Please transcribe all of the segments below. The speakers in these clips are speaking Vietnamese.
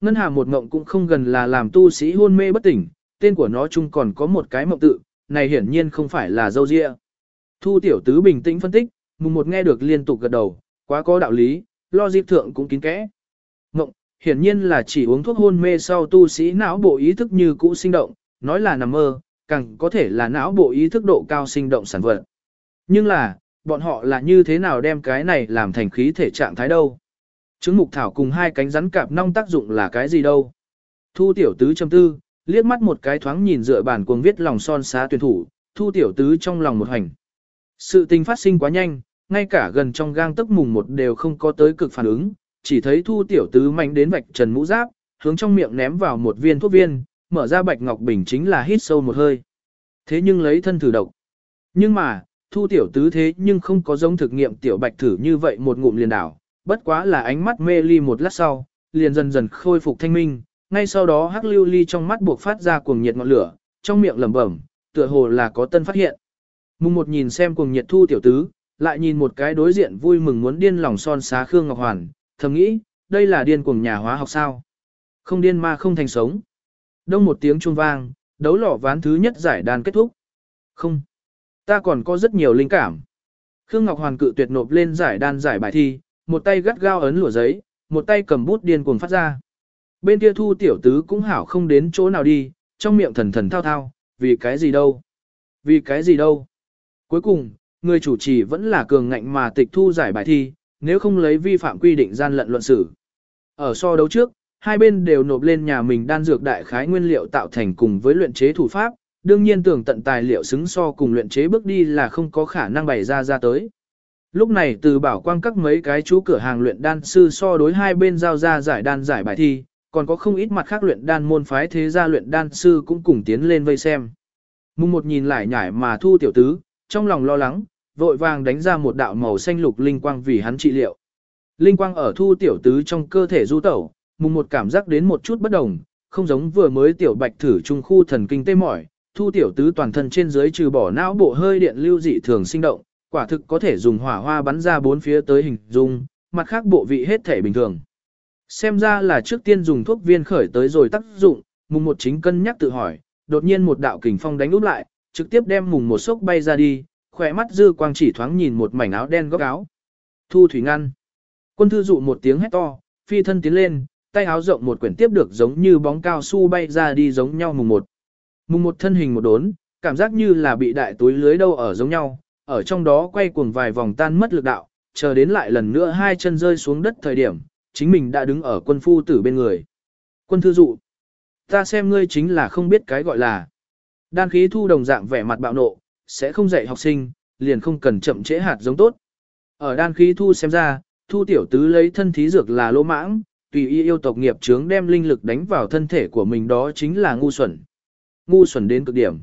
Ngân hà một mộng cũng không gần là làm tu sĩ hôn mê bất tỉnh, tên của nó chung còn có một cái mộng tự, này hiển nhiên không phải là dâu dịa. Thu tiểu tứ bình tĩnh phân tích, mùng một nghe được liên tục gật đầu, quá có đạo lý, lo dịp thượng cũng kín kẽ. Mộng, hiển nhiên là chỉ uống thuốc hôn mê sau tu sĩ não bộ ý thức như cũ sinh động, nói là nằm mơ, càng có thể là não bộ ý thức độ cao sinh động sản vật. Nhưng là, bọn họ là như thế nào đem cái này làm thành khí thể trạng thái đâu? Trứng mục thảo cùng hai cánh rắn cạp nong tác dụng là cái gì đâu? Thu tiểu tứ châm tư, liếc mắt một cái thoáng nhìn dựa bản cuồng viết lòng son xá tuyển thủ, thu tiểu tứ trong lòng một hành. Sự tình phát sinh quá nhanh, ngay cả gần trong gang tức mùng một đều không có tới cực phản ứng, chỉ thấy thu tiểu tứ mạnh đến vạch trần mũ giáp, hướng trong miệng ném vào một viên thuốc viên, mở ra bạch ngọc bình chính là hít sâu một hơi. Thế nhưng lấy thân thử độc. Nhưng mà, thu tiểu tứ thế nhưng không có giống thực nghiệm tiểu bạch thử như vậy một ngụm liền đảo, bất quá là ánh mắt mê ly một lát sau, liền dần dần khôi phục thanh minh, ngay sau đó hắc lưu ly trong mắt buộc phát ra cuồng nhiệt ngọn lửa, trong miệng lẩm bẩm, tựa hồ là có tân phát hiện. Mùng một nhìn xem cuồng nhiệt thu tiểu tứ, lại nhìn một cái đối diện vui mừng muốn điên lòng son xá Khương Ngọc Hoàn, thầm nghĩ, đây là điên cuồng nhà hóa học sao. Không điên ma không thành sống. Đông một tiếng chuông vang, đấu lỏ ván thứ nhất giải đàn kết thúc. Không. Ta còn có rất nhiều linh cảm. Khương Ngọc Hoàn cự tuyệt nộp lên giải đan giải bài thi, một tay gắt gao ấn lụa giấy, một tay cầm bút điên cuồng phát ra. Bên kia thu tiểu tứ cũng hảo không đến chỗ nào đi, trong miệng thần thần thao thao, vì cái gì đâu? Vì cái gì đâu? Cuối cùng, người chủ trì vẫn là cường ngạnh mà tịch thu giải bài thi, nếu không lấy vi phạm quy định gian lận luận xử. Ở so đấu trước, hai bên đều nộp lên nhà mình đan dược đại khái nguyên liệu tạo thành cùng với luyện chế thủ pháp, đương nhiên tưởng tận tài liệu xứng so cùng luyện chế bước đi là không có khả năng bày ra ra tới. Lúc này từ bảo quang các mấy cái chú cửa hàng luyện đan sư so đối hai bên giao ra giải đan giải bài thi, còn có không ít mặt khác luyện đan môn phái thế gia luyện đan sư cũng cùng tiến lên vây xem. Mùng một nhìn lại nhải mà thu tiểu tứ, trong lòng lo lắng, vội vàng đánh ra một đạo màu xanh lục linh quang vì hắn trị liệu. Linh quang ở thu tiểu tứ trong cơ thể du tẩu, mùng một cảm giác đến một chút bất đồng, không giống vừa mới tiểu bạch thử trung khu thần kinh tê mỏi, thu tiểu tứ toàn thân trên dưới trừ bỏ não bộ hơi điện lưu dị thường sinh động, quả thực có thể dùng hỏa hoa bắn ra bốn phía tới hình dung, mặt khác bộ vị hết thể bình thường. Xem ra là trước tiên dùng thuốc viên khởi tới rồi tác dụng, mùng một chính cân nhắc tự hỏi, đột nhiên một đạo kình phong đánh úp lại, trực tiếp đem mùng một sốc bay ra đi, khỏe mắt dư quang chỉ thoáng nhìn một mảnh áo đen góc áo. Thu thủy ngăn. Quân thư dụ một tiếng hét to, phi thân tiến lên, tay áo rộng một quyển tiếp được giống như bóng cao su bay ra đi giống nhau mùng một. Mùng một thân hình một đốn, cảm giác như là bị đại túi lưới đâu ở giống nhau, ở trong đó quay cuồng vài vòng tan mất lực đạo, chờ đến lại lần nữa hai chân rơi xuống đất thời điểm, chính mình đã đứng ở quân phu tử bên người. Quân thư dụ, ta xem ngươi chính là không biết cái gọi là đan khí thu đồng dạng vẻ mặt bạo nộ, sẽ không dạy học sinh, liền không cần chậm trễ hạt giống tốt. Ở đan khí thu xem ra, thu tiểu tứ lấy thân thí dược là lỗ mãng, tùy y yêu tộc nghiệp chướng đem linh lực đánh vào thân thể của mình đó chính là ngu xuẩn. Ngu xuẩn đến cực điểm.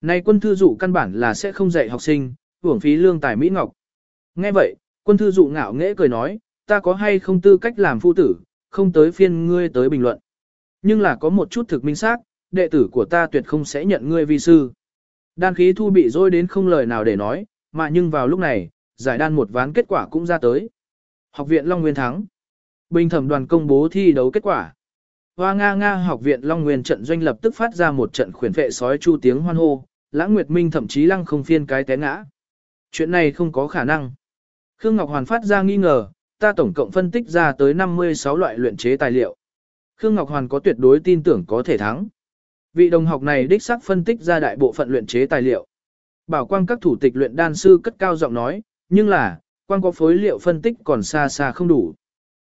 Nay quân thư dụ căn bản là sẽ không dạy học sinh, hưởng phí lương tài Mỹ Ngọc. Nghe vậy, quân thư dụ ngạo nghễ cười nói, ta có hay không tư cách làm phu tử, không tới phiên ngươi tới bình luận. Nhưng là có một chút thực minh xác, đệ tử của ta tuyệt không sẽ nhận ngươi vi sư. Đan khí thu bị dôi đến không lời nào để nói, mà nhưng vào lúc này, giải đan một ván kết quả cũng ra tới. Học viện Long Nguyên thắng. Bình thẩm đoàn công bố thi đấu kết quả. Hoa Nga Nga học viện Long Nguyên trận doanh lập tức phát ra một trận khuyển vệ sói chu tiếng hoan hô, Lãng Nguyệt Minh thậm chí lăng không phiên cái té ngã. Chuyện này không có khả năng. Khương Ngọc Hoàn phát ra nghi ngờ, ta tổng cộng phân tích ra tới 56 loại luyện chế tài liệu. Khương Ngọc Hoàn có tuyệt đối tin tưởng có thể thắng. Vị đồng học này đích xác phân tích ra đại bộ phận luyện chế tài liệu. Bảo quang các thủ tịch luyện đan sư cất cao giọng nói, nhưng là, quang có phối liệu phân tích còn xa xa không đủ.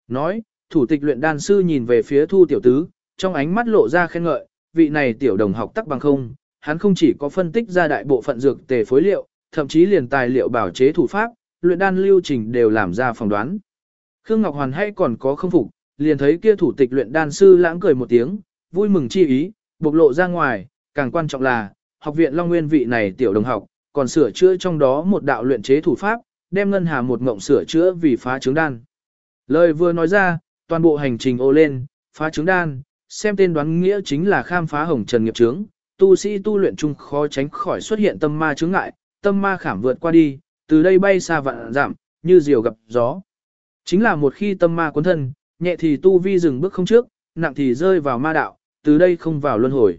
Nói, thủ tịch luyện đan sư nhìn về phía thu tiểu tứ, trong ánh mắt lộ ra khen ngợi, vị này tiểu đồng học tắc bằng không, hắn không chỉ có phân tích ra đại bộ phận dược tề phối liệu, thậm chí liền tài liệu bảo chế thủ pháp, luyện đan lưu trình đều làm ra phỏng đoán. Khương Ngọc Hoàn hay còn có không phục, liền thấy kia thủ tịch luyện đan sư lãng cười một tiếng, vui mừng chi ý, bộc lộ ra ngoài, càng quan trọng là, học viện Long Nguyên vị này tiểu đồng học, còn sửa chữa trong đó một đạo luyện chế thủ pháp, đem ngân hà một ngộng sửa chữa vì phá trứng đan. Lời vừa nói ra, toàn bộ hành trình ô lên, phá trứng đan, xem tên đoán nghĩa chính là khám phá hồng trần nghiệp trướng, tu sĩ tu luyện chung khó tránh khỏi xuất hiện tâm ma chướng ngại, tâm ma khảm vượt qua đi, từ đây bay xa vạn giảm, như diều gặp gió. Chính là một khi tâm ma cuốn thân, nhẹ thì tu vi dừng bước không trước, nặng thì rơi vào ma đạo, từ đây không vào luân hồi.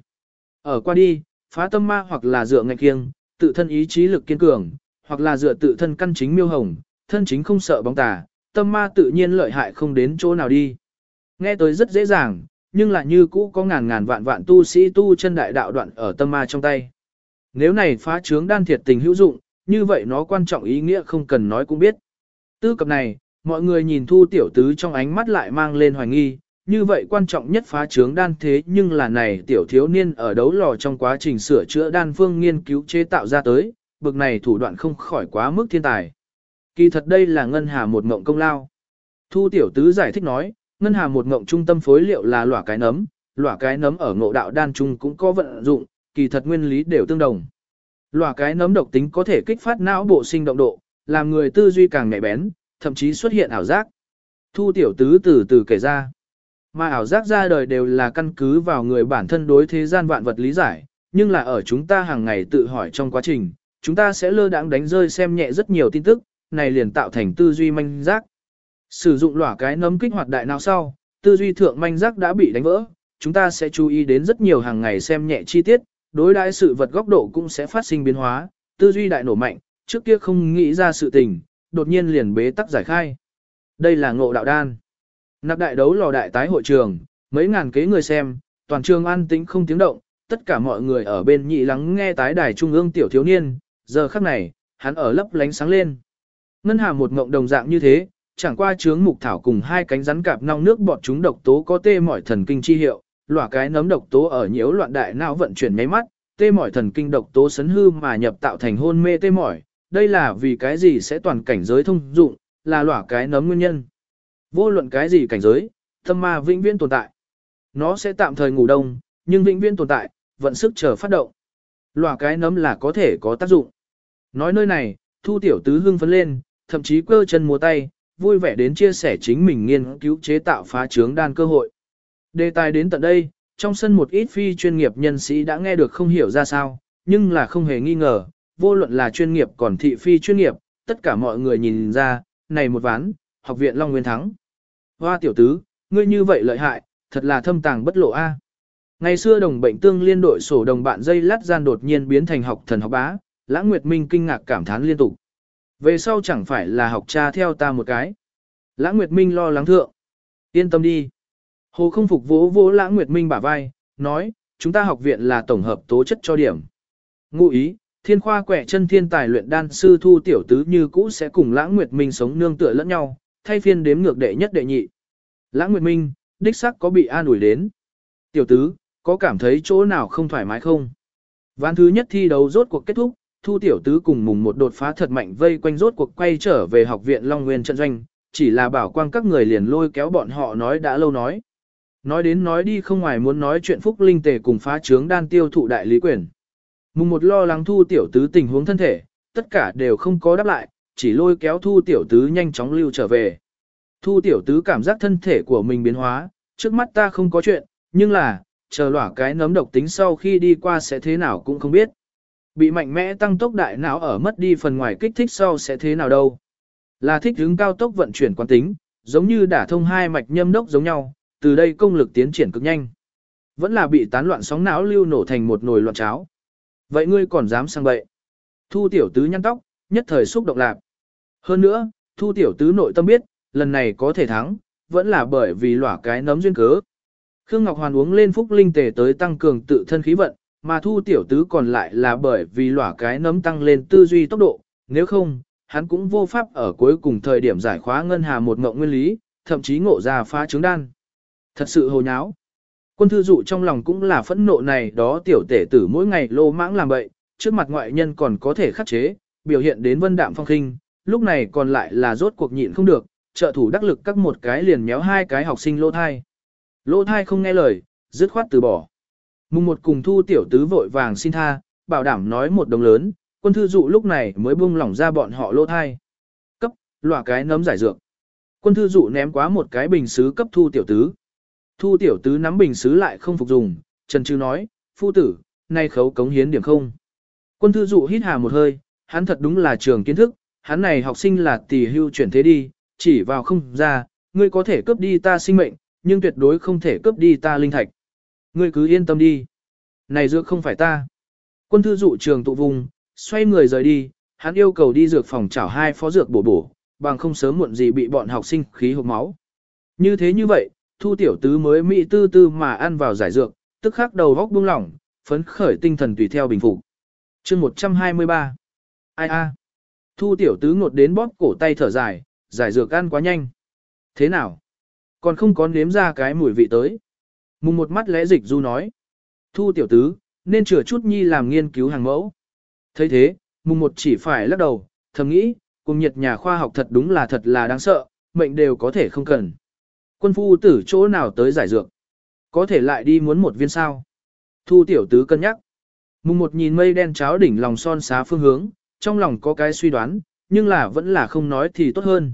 Ở qua đi, phá tâm ma hoặc là dựa ngạch kiêng, tự thân ý chí lực kiên cường, hoặc là dựa tự thân căn chính miêu hồng, thân chính không sợ bóng tà, tâm ma tự nhiên lợi hại không đến chỗ nào đi. Nghe tới rất dễ dàng, nhưng là như cũ có ngàn ngàn vạn vạn tu sĩ tu chân đại đạo đoạn ở tâm ma trong tay. Nếu này phá trướng đan thiệt tình hữu dụng, như vậy nó quan trọng ý nghĩa không cần nói cũng biết. Tư cập này, mọi người nhìn thu tiểu tứ trong ánh mắt lại mang lên hoài nghi, như vậy quan trọng nhất phá trướng đan thế nhưng là này tiểu thiếu niên ở đấu lò trong quá trình sửa chữa đan phương nghiên cứu chế tạo ra tới, bực này thủ đoạn không khỏi quá mức thiên tài. Kỳ thật đây là ngân hà một ngộng công lao. Thu tiểu tứ giải thích nói, ngân hà một ngộng trung tâm phối liệu là lỏa cái nấm, lỏa cái nấm ở ngộ đạo đan trung cũng có vận dụng, kỳ thật nguyên lý đều tương đồng. Loa cái nấm độc tính có thể kích phát não bộ sinh động độ, làm người tư duy càng nhạy bén, thậm chí xuất hiện ảo giác. Thu tiểu tứ từ từ kể ra. Mà ảo giác ra đời đều là căn cứ vào người bản thân đối thế gian vạn vật lý giải, nhưng là ở chúng ta hàng ngày tự hỏi trong quá trình, chúng ta sẽ lơ đãng đánh rơi xem nhẹ rất nhiều tin tức, này liền tạo thành tư duy manh giác. Sử dụng lỏa cái nấm kích hoạt đại não sau, tư duy thượng manh giác đã bị đánh vỡ, chúng ta sẽ chú ý đến rất nhiều hàng ngày xem nhẹ chi tiết, đối đãi sự vật góc độ cũng sẽ phát sinh biến hóa, tư duy đại nổ mạnh, trước kia không nghĩ ra sự tình, đột nhiên liền bế tắc giải khai. Đây là ngộ đạo đan. Nạp đại đấu lò đại tái hội trường, mấy ngàn kế người xem, toàn trường an tĩnh không tiếng động, tất cả mọi người ở bên nhị lắng nghe tái đài trung ương tiểu thiếu niên, giờ khắc này, hắn ở lấp lánh sáng lên. Ngân hà một ngộng đồng dạng như thế, chẳng qua chướng mục thảo cùng hai cánh rắn cạp nong nước bọt chúng độc tố có tê mỏi thần kinh chi hiệu, lỏa cái nấm độc tố ở nhiễu loạn đại não vận chuyển nháy mắt, tê mỏi thần kinh độc tố sấn hư mà nhập tạo thành hôn mê tê mỏi, đây là vì cái gì sẽ toàn cảnh giới thông dụng, là lỏa cái nấm nguyên nhân. Vô luận cái gì cảnh giới, tâm ma vĩnh viễn tồn tại. Nó sẽ tạm thời ngủ đông, nhưng vĩnh viễn tồn tại, vận sức chờ phát động. Lỏa cái nấm là có thể có tác dụng. Nói nơi này, thu tiểu tứ hưng phấn lên, thậm chí cơ chân múa tay, vui vẻ đến chia sẻ chính mình nghiên cứu chế tạo phá trướng đan cơ hội. Đề tài đến tận đây, trong sân một ít phi chuyên nghiệp nhân sĩ đã nghe được không hiểu ra sao, nhưng là không hề nghi ngờ, vô luận là chuyên nghiệp còn thị phi chuyên nghiệp, tất cả mọi người nhìn ra, này một ván, học viện Long Nguyên thắng. Hoa tiểu tứ, ngươi như vậy lợi hại, thật là thâm tàng bất lộ a. Ngày xưa đồng bệnh tương liên đội sổ đồng bạn dây lát gian đột nhiên biến thành học thần học bá, Lãng Nguyệt Minh kinh ngạc cảm thán liên tục. Về sau chẳng phải là học cha theo ta một cái. Lãng Nguyệt Minh lo lắng thượng. Yên tâm đi. Hồ không phục vỗ vỗ Lãng Nguyệt Minh bả vai, nói, chúng ta học viện là tổng hợp tố chất cho điểm. Ngụ ý, thiên khoa quẻ chân thiên tài luyện đan sư thu tiểu tứ như cũ sẽ cùng Lãng Nguyệt Minh sống nương tựa lẫn nhau, thay phiên đếm ngược đệ nhất đệ nhị. Lãng Nguyệt Minh, đích sắc có bị an ủi đến. Tiểu tứ, có cảm thấy chỗ nào không thoải mái không? Ván thứ nhất thi đấu rốt cuộc kết thúc, Thu Tiểu Tứ cùng mùng một đột phá thật mạnh vây quanh rốt cuộc quay trở về học viện Long Nguyên trận doanh, chỉ là bảo quang các người liền lôi kéo bọn họ nói đã lâu nói. Nói đến nói đi không ngoài muốn nói chuyện Phúc Linh Tề cùng phá trướng đan tiêu thụ đại lý quyền. Mùng một lo lắng Thu Tiểu Tứ tình huống thân thể, tất cả đều không có đáp lại, chỉ lôi kéo Thu Tiểu Tứ nhanh chóng lưu trở về. Thu Tiểu Tứ cảm giác thân thể của mình biến hóa, trước mắt ta không có chuyện, nhưng là, chờ lỏa cái nấm độc tính sau khi đi qua sẽ thế nào cũng không biết. Bị mạnh mẽ tăng tốc đại não ở mất đi phần ngoài kích thích sau sẽ thế nào đâu. Là thích hướng cao tốc vận chuyển quán tính, giống như đả thông hai mạch nhâm đốc giống nhau, từ đây công lực tiến triển cực nhanh. Vẫn là bị tán loạn sóng não lưu nổ thành một nồi loạn cháo. Vậy ngươi còn dám sang bậy? Thu tiểu tứ nhăn tóc, nhất thời xúc động lạc. Hơn nữa, thu tiểu tứ nội tâm biết, lần này có thể thắng, vẫn là bởi vì lỏa cái nấm duyên cớ. Khương Ngọc Hoàn uống lên phúc linh tề tới tăng cường tự thân khí vận, mà thu tiểu tứ còn lại là bởi vì lỏa cái nấm tăng lên tư duy tốc độ, nếu không, hắn cũng vô pháp ở cuối cùng thời điểm giải khóa ngân hà một ngộng nguyên lý, thậm chí ngộ ra phá trứng đan. Thật sự hồ nháo. Quân thư dụ trong lòng cũng là phẫn nộ này đó tiểu tể tử mỗi ngày lô mãng làm bậy, trước mặt ngoại nhân còn có thể khắc chế, biểu hiện đến vân đạm phong khinh, lúc này còn lại là rốt cuộc nhịn không được, trợ thủ đắc lực các một cái liền méo hai cái học sinh lô thai. Lô thai không nghe lời, dứt khoát từ bỏ. Mùng một cùng thu tiểu tứ vội vàng xin tha, bảo đảm nói một đồng lớn, quân thư dụ lúc này mới buông lỏng ra bọn họ lô thai. Cấp, lòa cái nấm giải dược. Quân thư dụ ném quá một cái bình xứ cấp thu tiểu tứ. Thu tiểu tứ nắm bình xứ lại không phục dùng, trần trừ nói, phu tử, nay khấu cống hiến điểm không. Quân thư dụ hít hà một hơi, hắn thật đúng là trường kiến thức, hắn này học sinh là tỷ hưu chuyển thế đi, chỉ vào không ra, ngươi có thể cướp đi ta sinh mệnh, nhưng tuyệt đối không thể cướp đi ta linh thạch. Ngươi cứ yên tâm đi. Này dược không phải ta. Quân thư dụ trường tụ vùng, xoay người rời đi, hắn yêu cầu đi dược phòng chảo hai phó dược bổ bổ, bằng không sớm muộn gì bị bọn học sinh khí hộp máu. Như thế như vậy, thu tiểu tứ mới mỹ tư tư mà ăn vào giải dược, tức khắc đầu góc buông lỏng, phấn khởi tinh thần tùy theo bình phục. chương 123. Ai a? Thu tiểu tứ ngột đến bóp cổ tay thở dài, giải dược ăn quá nhanh. Thế nào? Còn không có nếm ra cái mùi vị tới. Mùng một mắt lẽ dịch du nói. Thu tiểu tứ, nên chừa chút nhi làm nghiên cứu hàng mẫu. thấy thế, mùng một chỉ phải lắc đầu, thầm nghĩ, cùng nhiệt nhà khoa học thật đúng là thật là đáng sợ, mệnh đều có thể không cần. Quân phu tử chỗ nào tới giải dược? Có thể lại đi muốn một viên sao? Thu tiểu tứ cân nhắc. Mùng một nhìn mây đen cháo đỉnh lòng son xá phương hướng, trong lòng có cái suy đoán, nhưng là vẫn là không nói thì tốt hơn.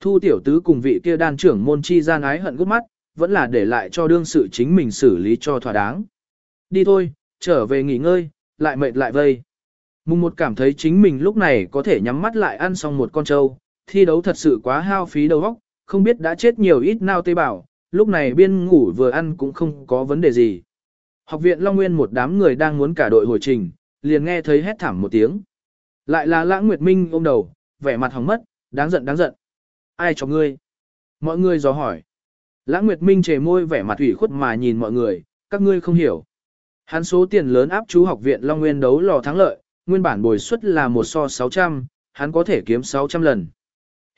Thu tiểu tứ cùng vị kia đan trưởng môn chi gian ái hận gút mắt, vẫn là để lại cho đương sự chính mình xử lý cho thỏa đáng. Đi thôi, trở về nghỉ ngơi, lại mệt lại vây. Mùng một cảm thấy chính mình lúc này có thể nhắm mắt lại ăn xong một con trâu, thi đấu thật sự quá hao phí đầu óc, không biết đã chết nhiều ít nao tê bảo, lúc này biên ngủ vừa ăn cũng không có vấn đề gì. Học viện Long Nguyên một đám người đang muốn cả đội hồi trình, liền nghe thấy hét thảm một tiếng. Lại là Lãng Nguyệt Minh ôm đầu, vẻ mặt hỏng mất, đáng giận đáng giận. Ai cho ngươi? Mọi người dò hỏi. Lãng Nguyệt Minh trề môi vẻ mặt ủy khuất mà nhìn mọi người, các ngươi không hiểu. Hắn số tiền lớn áp chú học viện Long Nguyên đấu lò thắng lợi, nguyên bản bồi suất là một so 600, hắn có thể kiếm 600 lần.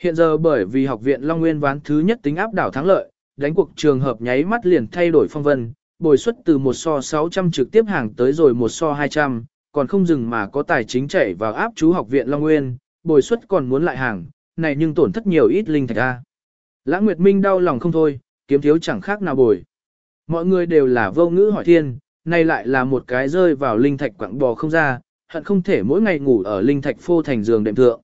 Hiện giờ bởi vì học viện Long Nguyên ván thứ nhất tính áp đảo thắng lợi, đánh cuộc trường hợp nháy mắt liền thay đổi phong vân, bồi suất từ một so 600 trực tiếp hàng tới rồi một so 200, còn không dừng mà có tài chính chảy vào áp chú học viện Long Nguyên, bồi suất còn muốn lại hàng, này nhưng tổn thất nhiều ít linh thạch a. Lãng Nguyệt Minh đau lòng không thôi, kiếm thiếu chẳng khác nào bồi. Mọi người đều là vô ngữ hỏi thiên, nay lại là một cái rơi vào linh thạch quặng bò không ra, hận không thể mỗi ngày ngủ ở linh thạch phô thành giường đệm thượng.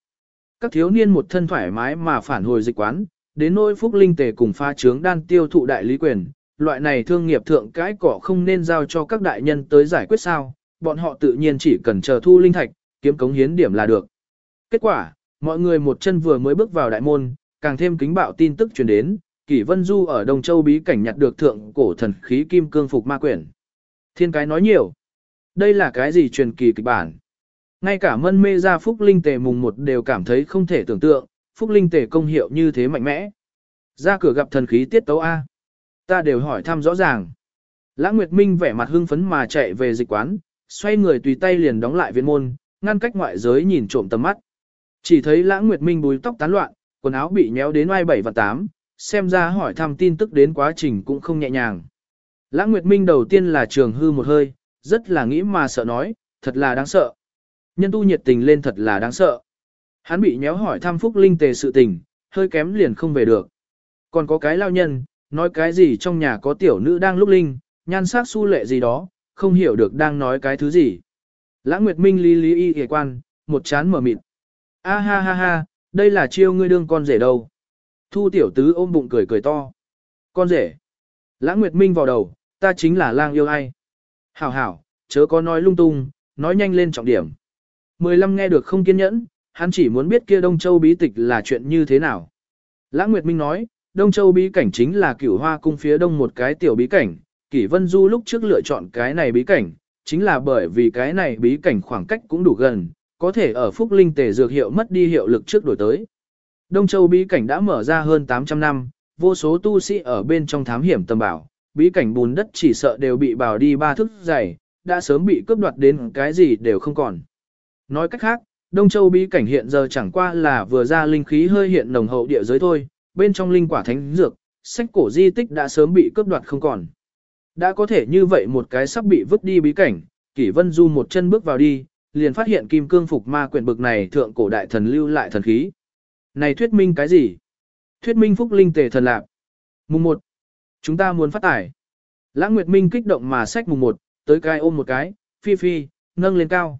Các thiếu niên một thân thoải mái mà phản hồi dịch quán, đến nỗi phúc linh tề cùng pha trướng đan tiêu thụ đại lý quyền, loại này thương nghiệp thượng cái cỏ không nên giao cho các đại nhân tới giải quyết sao, bọn họ tự nhiên chỉ cần chờ thu linh thạch, kiếm cống hiến điểm là được. Kết quả, mọi người một chân vừa mới bước vào đại môn, càng thêm kính bạo tin tức truyền đến, Kỷ Vân Du ở Đông Châu bí cảnh nhặt được thượng cổ thần khí kim cương phục ma quyển. Thiên cái nói nhiều. Đây là cái gì truyền kỳ kịch bản? Ngay cả mân mê ra Phúc Linh Tề mùng một đều cảm thấy không thể tưởng tượng, Phúc Linh Tề công hiệu như thế mạnh mẽ. Ra cửa gặp thần khí tiết tấu A. Ta đều hỏi thăm rõ ràng. Lãng Nguyệt Minh vẻ mặt hưng phấn mà chạy về dịch quán, xoay người tùy tay liền đóng lại viện môn, ngăn cách ngoại giới nhìn trộm tầm mắt. Chỉ thấy Lãng Nguyệt Minh búi tóc tán loạn, quần áo bị nhéo đến oai bảy và tám, xem ra hỏi thăm tin tức đến quá trình cũng không nhẹ nhàng. Lãng Nguyệt Minh đầu tiên là trường hư một hơi, rất là nghĩ mà sợ nói, thật là đáng sợ. Nhân tu nhiệt tình lên thật là đáng sợ. Hắn bị nhéo hỏi thăm phúc linh tề sự tình, hơi kém liền không về được. Còn có cái lao nhân, nói cái gì trong nhà có tiểu nữ đang lúc linh, nhan sắc su lệ gì đó, không hiểu được đang nói cái thứ gì. Lã Nguyệt Minh lý lý y hề quan, một chán mở mịt. A ha ha ha, đây là chiêu ngươi đương con rể đâu. Thu tiểu tứ ôm bụng cười cười to. Con rể. Lã Nguyệt Minh vào đầu, ta chính là lang yêu ai. Hảo hảo, chớ có nói lung tung, nói nhanh lên trọng điểm. Mười lăm nghe được không kiên nhẫn, hắn chỉ muốn biết kia Đông Châu bí tịch là chuyện như thế nào. Lãng Nguyệt Minh nói, Đông Châu bí cảnh chính là cửu hoa cung phía đông một cái tiểu bí cảnh, Kỷ Vân Du lúc trước lựa chọn cái này bí cảnh, chính là bởi vì cái này bí cảnh khoảng cách cũng đủ gần, có thể ở Phúc Linh Tề dược hiệu mất đi hiệu lực trước đổi tới. Đông Châu bí cảnh đã mở ra hơn 800 năm, vô số tu sĩ ở bên trong thám hiểm tầm bảo, bí cảnh bùn đất chỉ sợ đều bị bào đi ba thức dày, đã sớm bị cướp đoạt đến cái gì đều không còn. Nói cách khác, Đông Châu bí cảnh hiện giờ chẳng qua là vừa ra linh khí hơi hiện nồng hậu địa giới thôi, bên trong linh quả thánh dược, sách cổ di tích đã sớm bị cướp đoạt không còn. Đã có thể như vậy một cái sắp bị vứt đi bí cảnh, Kỷ Vân Du một chân bước vào đi, liền phát hiện kim cương phục ma quyển bực này thượng cổ đại thần lưu lại thần khí. Này thuyết minh cái gì? Thuyết minh phúc linh tề thần lạc. Mùng 1. Chúng ta muốn phát tải. Lãng Nguyệt Minh kích động mà sách mùng 1, tới cái ôm một cái, phi phi, nâng lên cao.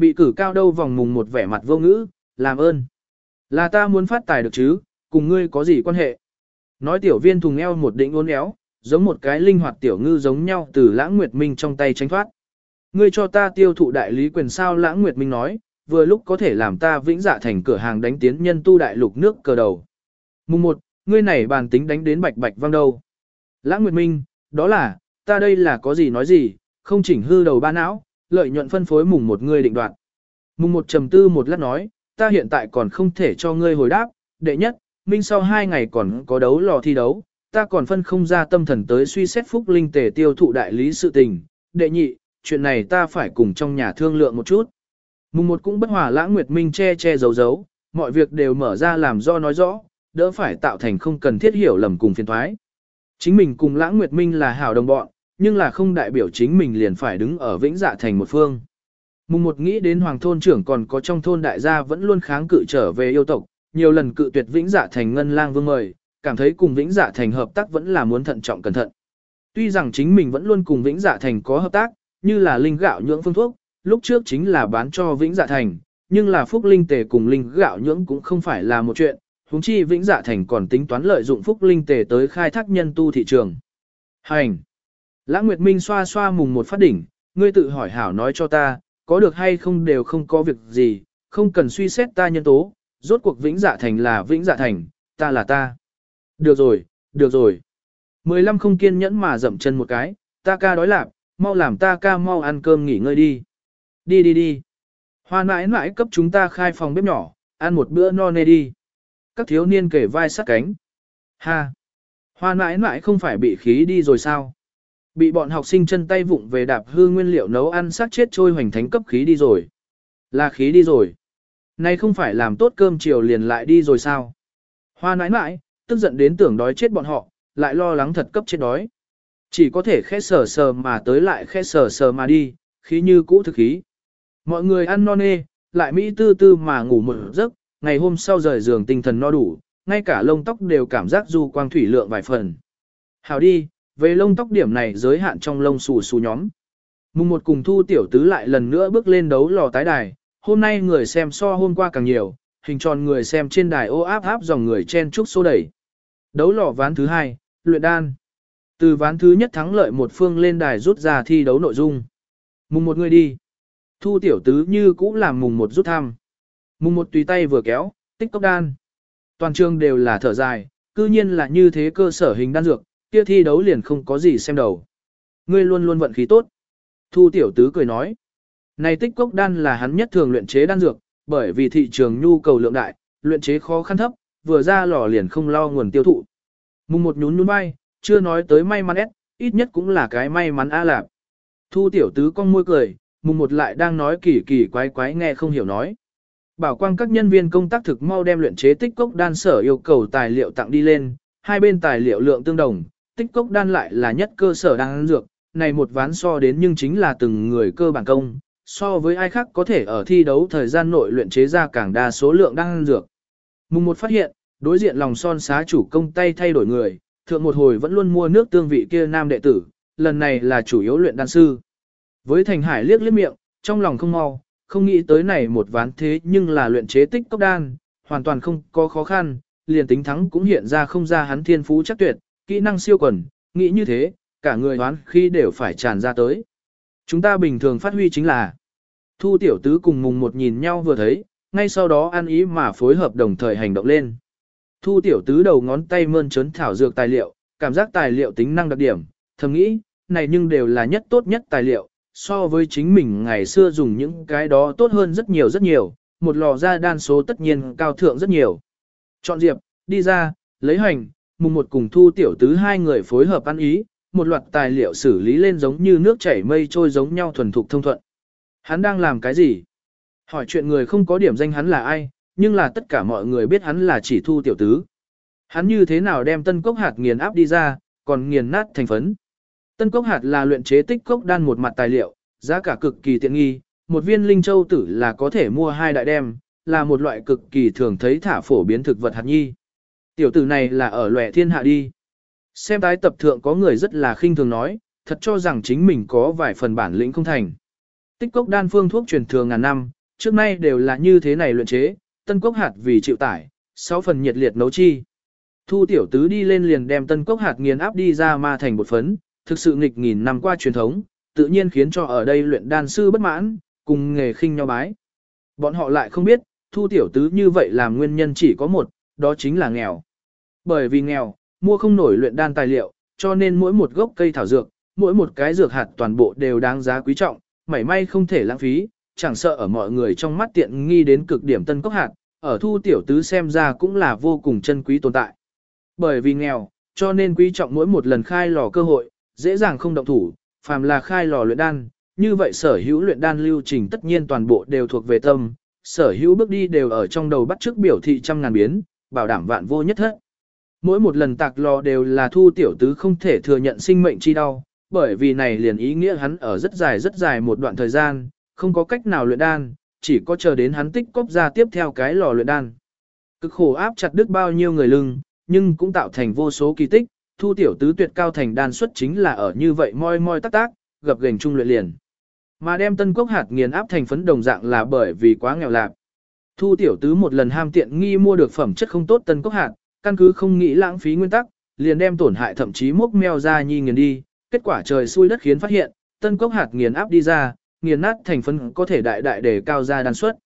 Bị cử cao đâu vòng mùng một vẻ mặt vô ngữ, làm ơn. Là ta muốn phát tài được chứ, cùng ngươi có gì quan hệ? Nói tiểu viên thùng eo một định uốn éo, giống một cái linh hoạt tiểu ngư giống nhau từ lãng nguyệt minh trong tay tránh thoát. Ngươi cho ta tiêu thụ đại lý quyền sao lãng nguyệt minh nói, vừa lúc có thể làm ta vĩnh dạ thành cửa hàng đánh tiến nhân tu đại lục nước cờ đầu. Mùng 1, ngươi này bàn tính đánh đến bạch bạch văng đâu. Lãng Nguyệt Minh, đó là, ta đây là có gì nói gì, không chỉnh hư đầu ba não, lợi nhuận phân phối mùng một người định đoạt. Mùng một trầm tư một lát nói, ta hiện tại còn không thể cho ngươi hồi đáp, đệ nhất, minh sau hai ngày còn có đấu lò thi đấu, ta còn phân không ra tâm thần tới suy xét phúc linh tề tiêu thụ đại lý sự tình, đệ nhị, chuyện này ta phải cùng trong nhà thương lượng một chút. Mùng một cũng bất hòa lãng nguyệt minh che che giấu giấu, mọi việc đều mở ra làm do nói rõ, đỡ phải tạo thành không cần thiết hiểu lầm cùng phiền thoái. Chính mình cùng lãng nguyệt minh là hảo đồng bọn, nhưng là không đại biểu chính mình liền phải đứng ở vĩnh dạ thành một phương. Mùng một nghĩ đến hoàng thôn trưởng còn có trong thôn đại gia vẫn luôn kháng cự trở về yêu tộc, nhiều lần cự tuyệt vĩnh dạ thành ngân lang vương mời, cảm thấy cùng vĩnh dạ thành hợp tác vẫn là muốn thận trọng cẩn thận. Tuy rằng chính mình vẫn luôn cùng vĩnh dạ thành có hợp tác, như là linh gạo nhưỡng phương thuốc, lúc trước chính là bán cho vĩnh dạ thành, nhưng là phúc linh tề cùng linh gạo nhưỡng cũng không phải là một chuyện, huống chi vĩnh dạ thành còn tính toán lợi dụng phúc linh tề tới khai thác nhân tu thị trường. Hành! Lãng Nguyệt Minh xoa xoa mùng một phát đỉnh, ngươi tự hỏi hảo nói cho ta, có được hay không đều không có việc gì, không cần suy xét ta nhân tố, rốt cuộc vĩnh dạ thành là vĩnh dạ thành, ta là ta. Được rồi, được rồi. Mười lăm không kiên nhẫn mà dậm chân một cái, ta ca đói lạp, mau làm ta ca mau ăn cơm nghỉ ngơi đi. Đi đi đi. Hoa mãi mãi cấp chúng ta khai phòng bếp nhỏ, ăn một bữa no nê đi. Các thiếu niên kể vai sát cánh. Ha. Hoa mãi mãi không phải bị khí đi rồi sao? Bị bọn học sinh chân tay vụng về đạp hư nguyên liệu nấu ăn sát chết trôi hoành thánh cấp khí đi rồi. Là khí đi rồi. nay không phải làm tốt cơm chiều liền lại đi rồi sao? Hoa nãi nãi, tức giận đến tưởng đói chết bọn họ, lại lo lắng thật cấp chết đói. Chỉ có thể khẽ sờ sờ mà tới lại khẽ sờ sờ mà đi, khí như cũ thực khí. Mọi người ăn no nê, lại mỹ tư tư mà ngủ một giấc, ngày hôm sau rời giường tinh thần no đủ, ngay cả lông tóc đều cảm giác du quang thủy lượng vài phần. Hào đi, về lông tóc điểm này giới hạn trong lông xù xù nhóm. Mùng một cùng thu tiểu tứ lại lần nữa bước lên đấu lò tái đài, hôm nay người xem so hôm qua càng nhiều, hình tròn người xem trên đài ô áp áp dòng người chen trúc xô đẩy. Đấu lò ván thứ hai, luyện đan. Từ ván thứ nhất thắng lợi một phương lên đài rút ra thi đấu nội dung. Mùng một người đi. Thu tiểu tứ như cũ làm mùng một rút thăm. Mùng một tùy tay vừa kéo, tích cốc đan. Toàn trường đều là thở dài, cư nhiên là như thế cơ sở hình đan dược, kia thi đấu liền không có gì xem đầu. Ngươi luôn luôn vận khí tốt. Thu tiểu tứ cười nói. Này tích cốc đan là hắn nhất thường luyện chế đan dược, bởi vì thị trường nhu cầu lượng đại, luyện chế khó khăn thấp, vừa ra lò liền không lo nguồn tiêu thụ. Mùng một nhún nhún bay, chưa nói tới may mắn ép, ít nhất cũng là cái may mắn a lạp. Thu tiểu tứ con môi cười, mùng một lại đang nói kỳ kỳ quái quái nghe không hiểu nói. Bảo quang các nhân viên công tác thực mau đem luyện chế tích cốc đan sở yêu cầu tài liệu tặng đi lên, hai bên tài liệu lượng tương đồng, tích cốc đan lại là nhất cơ sở đan dược, này một ván so đến nhưng chính là từng người cơ bản công, so với ai khác có thể ở thi đấu thời gian nội luyện chế ra càng đa số lượng đan dược. Mùng một phát hiện, đối diện lòng son xá chủ công tay thay đổi người, thượng một hồi vẫn luôn mua nước tương vị kia nam đệ tử, lần này là chủ yếu luyện đan sư. Với Thành Hải liếc liếc miệng, trong lòng không mau, không nghĩ tới này một ván thế nhưng là luyện chế tích cốc đan, hoàn toàn không có khó khăn, liền tính thắng cũng hiện ra không ra hắn thiên phú chắc tuyệt, kỹ năng siêu quần, nghĩ như thế, cả người đoán khi đều phải tràn ra tới. Chúng ta bình thường phát huy chính là Thu tiểu tứ cùng mùng một nhìn nhau vừa thấy, ngay sau đó ăn ý mà phối hợp đồng thời hành động lên. Thu tiểu tứ đầu ngón tay mơn trớn thảo dược tài liệu, cảm giác tài liệu tính năng đặc điểm, thầm nghĩ, này nhưng đều là nhất tốt nhất tài liệu, so với chính mình ngày xưa dùng những cái đó tốt hơn rất nhiều rất nhiều, một lò ra đan số tất nhiên cao thượng rất nhiều. Chọn diệp, đi ra, lấy hành, mùng một cùng thu tiểu tứ hai người phối hợp ăn ý, một loạt tài liệu xử lý lên giống như nước chảy mây trôi giống nhau thuần thục thông thuận. Hắn đang làm cái gì? Hỏi chuyện người không có điểm danh hắn là ai, nhưng là tất cả mọi người biết hắn là chỉ thu tiểu tứ. Hắn như thế nào đem tân cốc hạt nghiền áp đi ra, còn nghiền nát thành phấn. Tân cốc hạt là luyện chế tích cốc đan một mặt tài liệu, giá cả cực kỳ tiện nghi, một viên linh châu tử là có thể mua hai đại đem, là một loại cực kỳ thường thấy thả phổ biến thực vật hạt nhi. Tiểu tử này là ở lòe thiên hạ đi. Xem tái tập thượng có người rất là khinh thường nói, thật cho rằng chính mình có vài phần bản lĩnh không thành. Tích cốc đan phương thuốc truyền thường ngàn năm, trước nay đều là như thế này luyện chế, tân cốc hạt vì chịu tải, 6 phần nhiệt liệt nấu chi. Thu tiểu tứ đi lên liền đem tân cốc hạt nghiền áp đi ra ma thành bột phấn, thực sự nghịch nghìn năm qua truyền thống, tự nhiên khiến cho ở đây luyện đan sư bất mãn, cùng nghề khinh nhau bái. Bọn họ lại không biết, thu tiểu tứ như vậy làm nguyên nhân chỉ có một, đó chính là nghèo. Bởi vì nghèo, mua không nổi luyện đan tài liệu, cho nên mỗi một gốc cây thảo dược, mỗi một cái dược hạt toàn bộ đều đáng giá quý trọng, mảy may không thể lãng phí, chẳng sợ ở mọi người trong mắt tiện nghi đến cực điểm tân cốc hạt, ở thu tiểu tứ xem ra cũng là vô cùng chân quý tồn tại. Bởi vì nghèo, cho nên quý trọng mỗi một lần khai lò cơ hội, dễ dàng không động thủ, phàm là khai lò luyện đan, như vậy sở hữu luyện đan lưu trình tất nhiên toàn bộ đều thuộc về tâm, sở hữu bước đi đều ở trong đầu bắt trước biểu thị trăm ngàn biến, bảo đảm vạn vô nhất hết. Mỗi một lần tạc lò đều là thu tiểu tứ không thể thừa nhận sinh mệnh chi đau, bởi vì này liền ý nghĩa hắn ở rất dài rất dài một đoạn thời gian, không có cách nào luyện đan, chỉ có chờ đến hắn tích cóp ra tiếp theo cái lò luyện đan. Cực khổ áp chặt đứt bao nhiêu người lưng, nhưng cũng tạo thành vô số kỳ tích, thu tiểu tứ tuyệt cao thành đan xuất chính là ở như vậy moi moi tác tác, gập gành trung luyện liền. Mà đem tân quốc hạt nghiền áp thành phấn đồng dạng là bởi vì quá nghèo lạc. Thu tiểu tứ một lần ham tiện nghi mua được phẩm chất không tốt tân Cốc hạt, căn cứ không nghĩ lãng phí nguyên tắc, liền đem tổn hại thậm chí mốc meo ra nhi nghiền đi, kết quả trời xui đất khiến phát hiện, tân Cốc hạt nghiền áp đi ra, nghiền nát thành phân có thể đại đại để cao ra đan suất.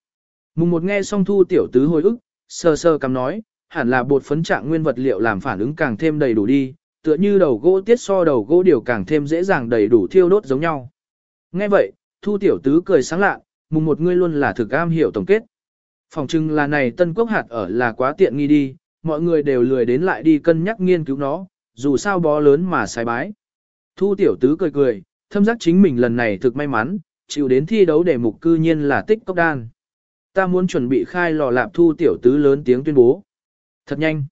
Mùng một nghe xong thu tiểu tứ hồi ức, sơ sơ cầm nói, hẳn là bột phấn trạng nguyên vật liệu làm phản ứng càng thêm đầy đủ đi, tựa như đầu gỗ tiết so đầu gỗ điều càng thêm dễ dàng đầy đủ thiêu đốt giống nhau. Nghe vậy, thu tiểu tứ cười sáng lạ, mùng một ngươi luôn là thực am hiểu tổng kết. Phòng trưng là này tân quốc hạt ở là quá tiện nghi đi, mọi người đều lười đến lại đi cân nhắc nghiên cứu nó, dù sao bó lớn mà sai bái. Thu tiểu tứ cười cười, thâm giác chính mình lần này thực may mắn, chịu đến thi đấu để mục cư nhiên là tích cốc đan. Ta muốn chuẩn bị khai lò lạp thu tiểu tứ lớn tiếng tuyên bố. Thật nhanh.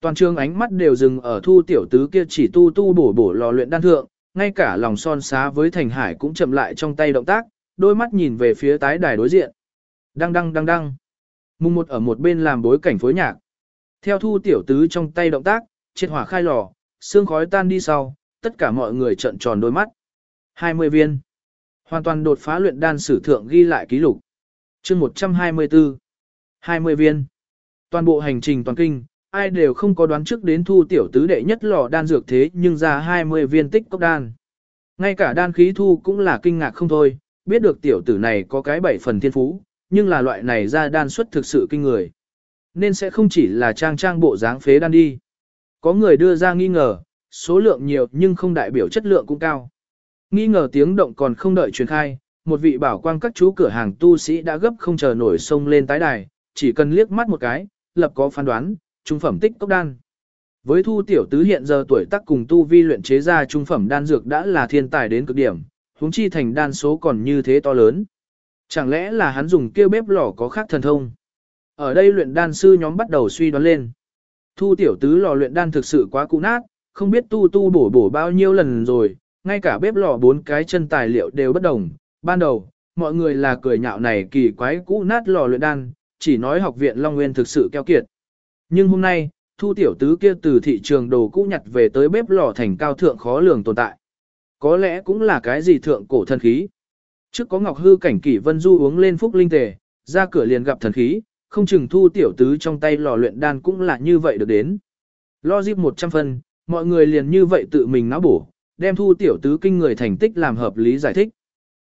Toàn trường ánh mắt đều dừng ở thu tiểu tứ kia chỉ tu tu bổ bổ lò luyện đan thượng, ngay cả lòng son xá với thành hải cũng chậm lại trong tay động tác, đôi mắt nhìn về phía tái đài đối diện. Đăng đăng đăng đăng. Mùng một ở một bên làm bối cảnh phối nhạc. Theo thu tiểu tứ trong tay động tác, triệt hỏa khai lò, xương khói tan đi sau, tất cả mọi người trợn tròn đôi mắt. 20 viên. Hoàn toàn đột phá luyện đan sử thượng ghi lại ký lục. chương 124. 20 viên. Toàn bộ hành trình toàn kinh, ai đều không có đoán trước đến thu tiểu tứ đệ nhất lò đan dược thế nhưng ra 20 viên tích cốc đan. Ngay cả đan khí thu cũng là kinh ngạc không thôi, biết được tiểu tử này có cái bảy phần thiên phú, nhưng là loại này ra đan suất thực sự kinh người. Nên sẽ không chỉ là trang trang bộ dáng phế đan đi. Có người đưa ra nghi ngờ, số lượng nhiều nhưng không đại biểu chất lượng cũng cao. Nghi ngờ tiếng động còn không đợi truyền khai, một vị bảo quang các chú cửa hàng tu sĩ đã gấp không chờ nổi sông lên tái đài, chỉ cần liếc mắt một cái, lập có phán đoán, trung phẩm tích cốc đan. Với thu tiểu tứ hiện giờ tuổi tác cùng tu vi luyện chế ra trung phẩm đan dược đã là thiên tài đến cực điểm, huống chi thành đan số còn như thế to lớn. Chẳng lẽ là hắn dùng kêu bếp lò có khác thần thông? Ở đây luyện đan sư nhóm bắt đầu suy đoán lên. Thu tiểu tứ lò luyện đan thực sự quá cũ nát, không biết tu tu bổ bổ bao nhiêu lần rồi, ngay cả bếp lò bốn cái chân tài liệu đều bất đồng. Ban đầu, mọi người là cười nhạo này kỳ quái cũ nát lò luyện đan, chỉ nói học viện Long Nguyên thực sự keo kiệt. Nhưng hôm nay, thu tiểu tứ kia từ thị trường đồ cũ nhặt về tới bếp lò thành cao thượng khó lường tồn tại. Có lẽ cũng là cái gì thượng cổ thần khí. Trước có Ngọc Hư cảnh kỷ vân du uống lên phúc linh tề, ra cửa liền gặp thần khí, không chừng thu tiểu tứ trong tay lò luyện đan cũng là như vậy được đến. Lo dịp 100 phân, mọi người liền như vậy tự mình náo bổ, đem thu tiểu tứ kinh người thành tích làm hợp lý giải thích.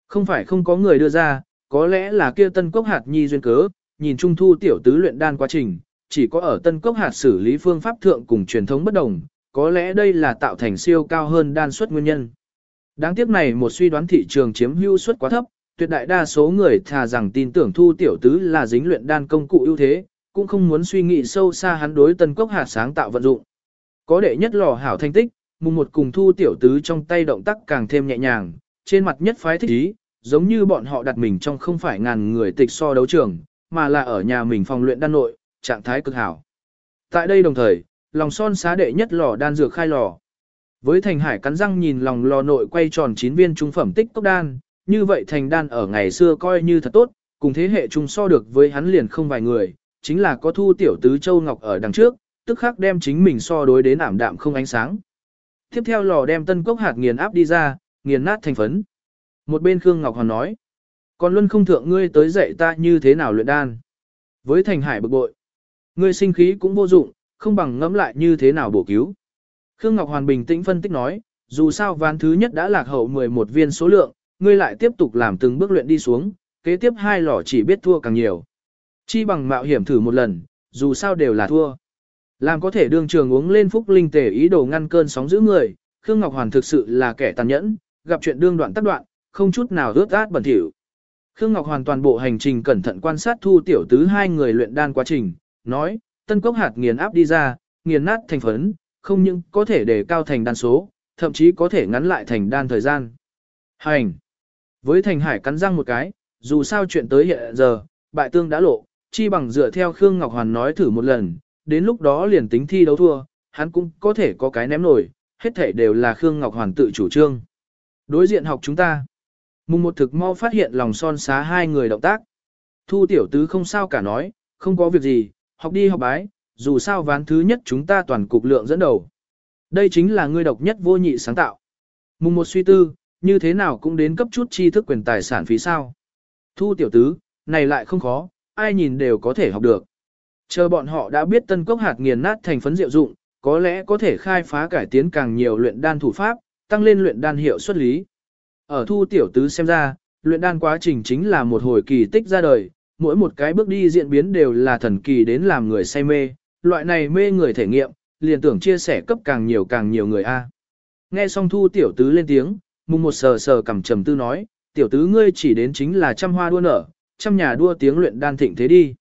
Không phải không có người đưa ra, có lẽ là kia tân cốc hạt nhi duyên cớ, nhìn trung thu tiểu tứ luyện đan quá trình, chỉ có ở tân cốc hạt xử lý phương pháp thượng cùng truyền thống bất đồng, có lẽ đây là tạo thành siêu cao hơn đan suất nguyên nhân. Đáng tiếc này một suy đoán thị trường chiếm hữu suất quá thấp, tuyệt đại đa số người thà rằng tin tưởng thu tiểu tứ là dính luyện đan công cụ ưu thế, cũng không muốn suy nghĩ sâu xa hắn đối tân cốc hạt sáng tạo vận dụng. Có đệ nhất lò hảo thành tích, mùng một cùng thu tiểu tứ trong tay động tác càng thêm nhẹ nhàng, trên mặt nhất phái thích ý, giống như bọn họ đặt mình trong không phải ngàn người tịch so đấu trường, mà là ở nhà mình phòng luyện đan nội, trạng thái cực hảo. Tại đây đồng thời, lòng son xá đệ nhất lò đan dược khai lò. Với thành hải cắn răng nhìn lòng lò nội quay tròn chín viên trung phẩm tích cốc đan, như vậy thành đan ở ngày xưa coi như thật tốt, cùng thế hệ chung so được với hắn liền không vài người, chính là có thu tiểu tứ châu ngọc ở đằng trước, tức khắc đem chính mình so đối đến ảm đạm không ánh sáng. Tiếp theo lò đem tân cốc hạt nghiền áp đi ra, nghiền nát thành phấn. Một bên Khương Ngọc Hoàn nói, còn luân không thượng ngươi tới dạy ta như thế nào luyện đan. Với thành hải bực bội, ngươi sinh khí cũng vô dụng, không bằng ngẫm lại như thế nào bổ cứu. Khương Ngọc Hoàn bình tĩnh phân tích nói, dù sao ván thứ nhất đã lạc hậu 11 viên số lượng, ngươi lại tiếp tục làm từng bước luyện đi xuống, kế tiếp hai lò chỉ biết thua càng nhiều. Chi bằng mạo hiểm thử một lần, dù sao đều là thua. Làm có thể đương trường uống lên phúc linh tể ý đồ ngăn cơn sóng giữ người, Khương Ngọc Hoàn thực sự là kẻ tàn nhẫn, gặp chuyện đương đoạn tắt đoạn, không chút nào rớt át bẩn thỉu. Khương Ngọc Hoàn toàn bộ hành trình cẩn thận quan sát thu tiểu tứ hai người luyện đan quá trình, nói, tân cốc hạt nghiền áp đi ra, nghiền nát thành phấn, không những có thể để cao thành đan số, thậm chí có thể ngắn lại thành đan thời gian. Hành! Với Thành Hải cắn răng một cái, dù sao chuyện tới hiện giờ, bại tương đã lộ, chi bằng dựa theo Khương Ngọc Hoàn nói thử một lần, đến lúc đó liền tính thi đấu thua, hắn cũng có thể có cái ném nổi, hết thể đều là Khương Ngọc Hoàn tự chủ trương. Đối diện học chúng ta. Mùng một thực mau phát hiện lòng son xá hai người động tác. Thu tiểu tứ không sao cả nói, không có việc gì, học đi học bái, dù sao ván thứ nhất chúng ta toàn cục lượng dẫn đầu. Đây chính là ngươi độc nhất vô nhị sáng tạo. Mùng một suy tư, như thế nào cũng đến cấp chút tri thức quyền tài sản phí sao. Thu tiểu tứ, này lại không khó, ai nhìn đều có thể học được. Chờ bọn họ đã biết tân cốc hạt nghiền nát thành phấn diệu dụng, có lẽ có thể khai phá cải tiến càng nhiều luyện đan thủ pháp, tăng lên luyện đan hiệu suất lý. Ở thu tiểu tứ xem ra, luyện đan quá trình chính là một hồi kỳ tích ra đời, mỗi một cái bước đi diễn biến đều là thần kỳ đến làm người say mê, loại này mê người thể nghiệm, liền tưởng chia sẻ cấp càng nhiều càng nhiều người a. Nghe xong thu tiểu tứ lên tiếng, mùng một sờ sờ cầm trầm tư nói, tiểu tứ ngươi chỉ đến chính là trăm hoa đua nở, trăm nhà đua tiếng luyện đan thịnh thế đi.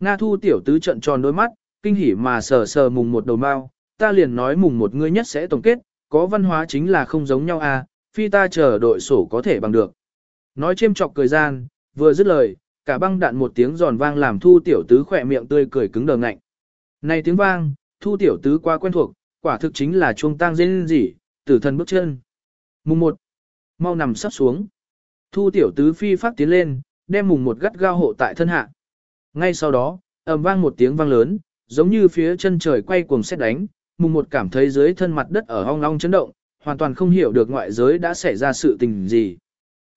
Nga thu tiểu tứ trận tròn đôi mắt, kinh hỉ mà sờ sờ mùng một đầu mao, ta liền nói mùng một ngươi nhất sẽ tổng kết, có văn hóa chính là không giống nhau a, phi ta chờ đội sổ có thể bằng được. Nói chêm chọc cười gian, vừa dứt lời, cả băng đạn một tiếng giòn vang làm thu tiểu tứ khỏe miệng tươi cười cứng đờ ngạnh. Này tiếng vang, thu tiểu tứ quá quen thuộc, quả thực chính là chuông tang dên gì, tử thần bước chân. Mùng một, mau nằm sắp xuống. Thu tiểu tứ phi phát tiến lên, đem mùng một gắt gao hộ tại thân hạ. Ngay sau đó, ầm vang một tiếng vang lớn, giống như phía chân trời quay cuồng xét đánh, mùng một cảm thấy dưới thân mặt đất ở hong long chấn động, hoàn toàn không hiểu được ngoại giới đã xảy ra sự tình gì.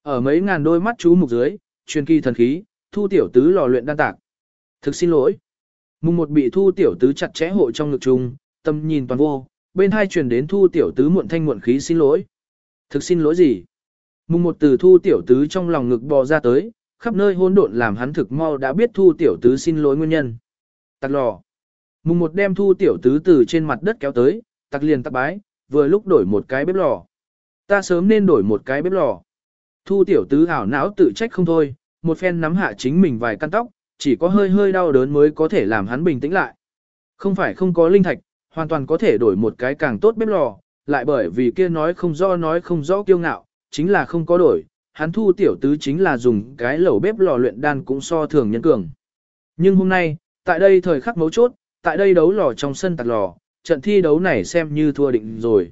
Ở mấy ngàn đôi mắt chú mục dưới, truyền kỳ thần khí, thu tiểu tứ lò luyện đan tạc. Thực xin lỗi. Mùng một bị thu tiểu tứ chặt chẽ hộ trong ngực chung, tâm nhìn toàn vô, bên hai truyền đến thu tiểu tứ muộn thanh muộn khí xin lỗi. Thực xin lỗi gì? Mùng một từ thu tiểu tứ trong lòng ngực bò ra tới, khắp nơi hỗn độn làm hắn thực mau đã biết thu tiểu tứ xin lỗi nguyên nhân. Tặc lò. Mùng một đem thu tiểu tứ từ trên mặt đất kéo tới, tặc liền tặc bái, vừa lúc đổi một cái bếp lò. Ta sớm nên đổi một cái bếp lò. Thu tiểu tứ hảo não tự trách không thôi, một phen nắm hạ chính mình vài căn tóc, chỉ có hơi hơi đau đớn mới có thể làm hắn bình tĩnh lại. Không phải không có linh thạch, hoàn toàn có thể đổi một cái càng tốt bếp lò, lại bởi vì kia nói không rõ nói không rõ kiêu ngạo, chính là không có đổi, hắn thu tiểu tứ chính là dùng cái lẩu bếp lò luyện đan cũng so thường nhân cường. Nhưng hôm nay, tại đây thời khắc mấu chốt, tại đây đấu lò trong sân tạc lò, trận thi đấu này xem như thua định rồi.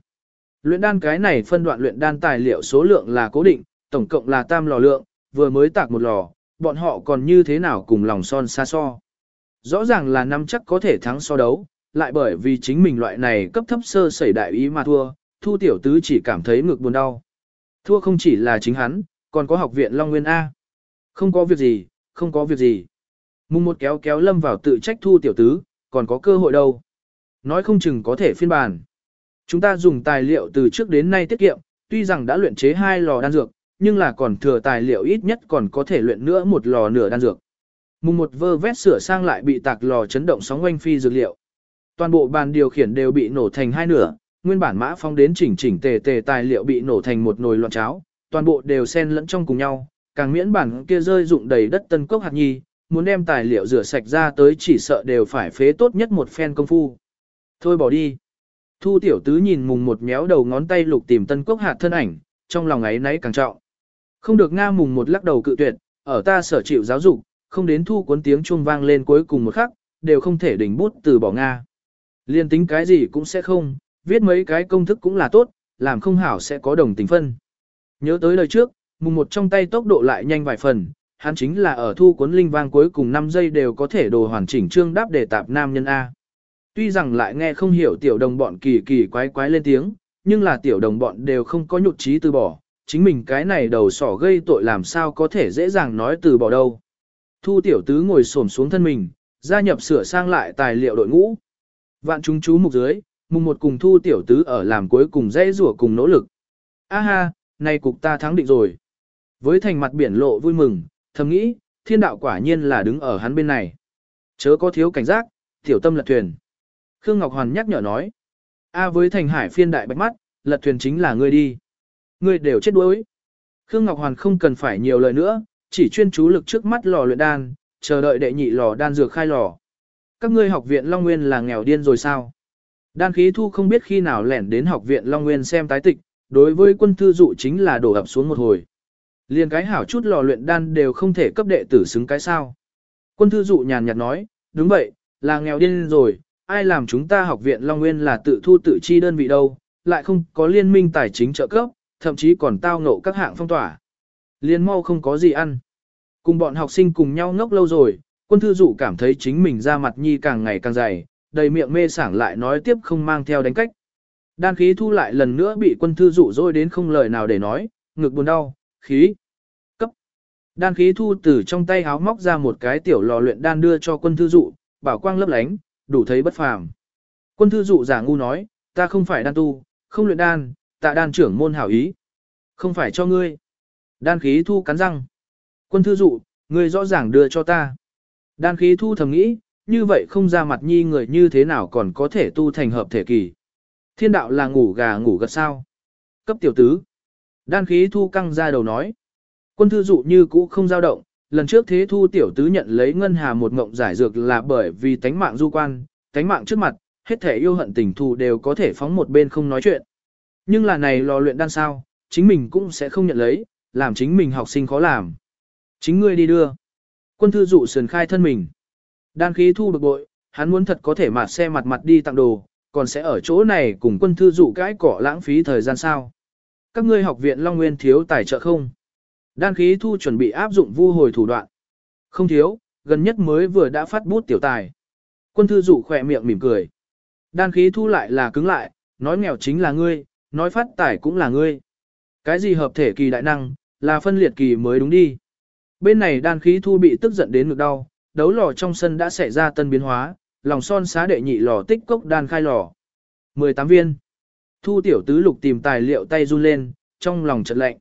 Luyện đan cái này phân đoạn luyện đan tài liệu số lượng là cố định, tổng cộng là tam lò lượng, vừa mới tạc một lò, bọn họ còn như thế nào cùng lòng son xa so. Rõ ràng là năm chắc có thể thắng so đấu, lại bởi vì chính mình loại này cấp thấp sơ sẩy đại ý mà thua, thu tiểu tứ chỉ cảm thấy ngực buồn đau. Thua không chỉ là chính hắn, còn có học viện Long Nguyên A. Không có việc gì, không có việc gì. Mùng một kéo kéo lâm vào tự trách thu tiểu tứ, còn có cơ hội đâu. Nói không chừng có thể phiên bản. Chúng ta dùng tài liệu từ trước đến nay tiết kiệm, tuy rằng đã luyện chế hai lò đan dược, nhưng là còn thừa tài liệu ít nhất còn có thể luyện nữa một lò nửa đan dược. Mùng một vơ vét sửa sang lại bị tạc lò chấn động sóng quanh phi dược liệu. Toàn bộ bàn điều khiển đều bị nổ thành hai nửa, nguyên bản mã phong đến chỉnh chỉnh tề tề tài liệu bị nổ thành một nồi loạn cháo, toàn bộ đều xen lẫn trong cùng nhau, càng miễn bản kia rơi dụng đầy đất tân cốc hạt nhi, muốn đem tài liệu rửa sạch ra tới chỉ sợ đều phải phế tốt nhất một phen công phu. Thôi bỏ đi. Thu tiểu tứ nhìn mùng một méo đầu ngón tay lục tìm tân cốc hạt thân ảnh, trong lòng ấy nấy càng trọng. Không được Nga mùng một lắc đầu cự tuyệt, ở ta sở chịu giáo dục, không đến thu cuốn tiếng chuông vang lên cuối cùng một khắc, đều không thể đỉnh bút từ bỏ Nga. Liên tính cái gì cũng sẽ không, viết mấy cái công thức cũng là tốt, làm không hảo sẽ có đồng tình phân. Nhớ tới lời trước, mùng một trong tay tốc độ lại nhanh vài phần, hắn chính là ở thu cuốn linh vang cuối cùng 5 giây đều có thể đồ hoàn chỉnh trương đáp để tạp nam nhân A. Tuy rằng lại nghe không hiểu tiểu đồng bọn kỳ kỳ quái quái lên tiếng, nhưng là tiểu đồng bọn đều không có nhụt chí từ bỏ, chính mình cái này đầu sỏ gây tội làm sao có thể dễ dàng nói từ bỏ đâu. Thu tiểu tứ ngồi xổm xuống thân mình, gia nhập sửa sang lại tài liệu đội ngũ. Vạn chúng chú mục dưới, mùng một cùng thu tiểu tứ ở làm cuối cùng dây rủa cùng nỗ lực. A ha, nay cục ta thắng định rồi. Với thành mặt biển lộ vui mừng, thầm nghĩ, thiên đạo quả nhiên là đứng ở hắn bên này. Chớ có thiếu cảnh giác, tiểu tâm lật thuyền. Khương Ngọc Hoàn nhắc nhở nói. A với thành hải phiên đại bạch mắt, lật thuyền chính là ngươi đi. Ngươi đều chết đuối. Khương Ngọc Hoàn không cần phải nhiều lời nữa, chỉ chuyên chú lực trước mắt lò luyện đan, chờ đợi đệ nhị lò đan dược khai lò. Các ngươi học viện Long Nguyên là nghèo điên rồi sao? Đan khí thu không biết khi nào lẻn đến học viện Long Nguyên xem tái tịch, đối với quân thư dụ chính là đổ ập xuống một hồi. liền cái hảo chút lò luyện đan đều không thể cấp đệ tử xứng cái sao. Quân thư dụ nhàn nhạt nói, đúng vậy, là nghèo điên rồi, ai làm chúng ta học viện Long Nguyên là tự thu tự chi đơn vị đâu, lại không có liên minh tài chính trợ cấp, thậm chí còn tao ngộ các hạng phong tỏa. Liên mau không có gì ăn. Cùng bọn học sinh cùng nhau ngốc lâu rồi, quân thư dụ cảm thấy chính mình ra mặt nhi càng ngày càng dày, đầy miệng mê sảng lại nói tiếp không mang theo đánh cách. Đan khí thu lại lần nữa bị quân thư dụ dôi đến không lời nào để nói, ngực buồn đau, khí. Cấp. Đan khí thu từ trong tay háo móc ra một cái tiểu lò luyện đan đưa cho quân thư dụ, bảo quang lấp lánh, đủ thấy bất phàm. Quân thư dụ giả ngu nói, ta không phải đan tu, không luyện đan, tạ đan trưởng môn hảo ý. Không phải cho ngươi. Đan khí thu cắn răng. Quân thư dụ, ngươi rõ ràng đưa cho ta. Đan khí thu thầm nghĩ, như vậy không ra mặt nhi người như thế nào còn có thể tu thành hợp thể kỳ. Thiên đạo là ngủ gà ngủ gật sao. Cấp tiểu tứ. Đan khí thu căng ra đầu nói. Quân thư dụ như cũ không dao động, lần trước thế thu tiểu tứ nhận lấy ngân hà một ngộng giải dược là bởi vì tánh mạng du quan, tánh mạng trước mặt, hết thể yêu hận tình thù đều có thể phóng một bên không nói chuyện. Nhưng là này lò luyện đan sao, chính mình cũng sẽ không nhận lấy, làm chính mình học sinh khó làm. Chính ngươi đi đưa. Quân thư dụ sườn khai thân mình. Đan khí thu bực bội, hắn muốn thật có thể mạt xe mặt mặt đi tặng đồ, còn sẽ ở chỗ này cùng quân thư dụ cãi cỏ lãng phí thời gian sao. Các ngươi học viện Long Nguyên thiếu tài trợ không? Đan khí thu chuẩn bị áp dụng vu hồi thủ đoạn. Không thiếu, gần nhất mới vừa đã phát bút tiểu tài. Quân thư dụ khỏe miệng mỉm cười. Đan khí thu lại là cứng lại, nói nghèo chính là ngươi, nói phát tài cũng là ngươi. Cái gì hợp thể kỳ đại năng, là phân liệt kỳ mới đúng đi. Bên này đan khí thu bị tức giận đến ngực đau, đấu lò trong sân đã xảy ra tân biến hóa, lòng son xá đệ nhị lò tích cốc đan khai lò. 18 viên. Thu tiểu tứ lục tìm tài liệu tay run lên, trong lòng chợt lạnh.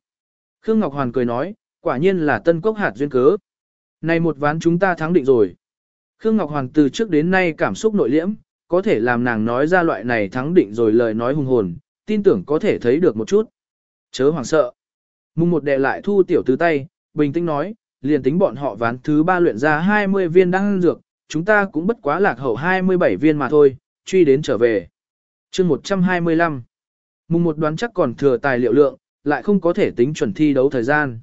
Khương Ngọc Hoàn cười nói, quả nhiên là tân cốc hạt duyên cớ. Này một ván chúng ta thắng định rồi. Khương Ngọc Hoàn từ trước đến nay cảm xúc nội liễm, có thể làm nàng nói ra loại này thắng định rồi lời nói hùng hồn, tin tưởng có thể thấy được một chút. Chớ hoảng sợ. Mùng một đệ lại thu tiểu tứ tay, bình tĩnh nói, liền tính bọn họ ván thứ ba luyện ra 20 viên đan dược, chúng ta cũng bất quá lạc hậu 27 viên mà thôi, truy đến trở về. chương 125. Mùng một đoán chắc còn thừa tài liệu lượng, lại không có thể tính chuẩn thi đấu thời gian.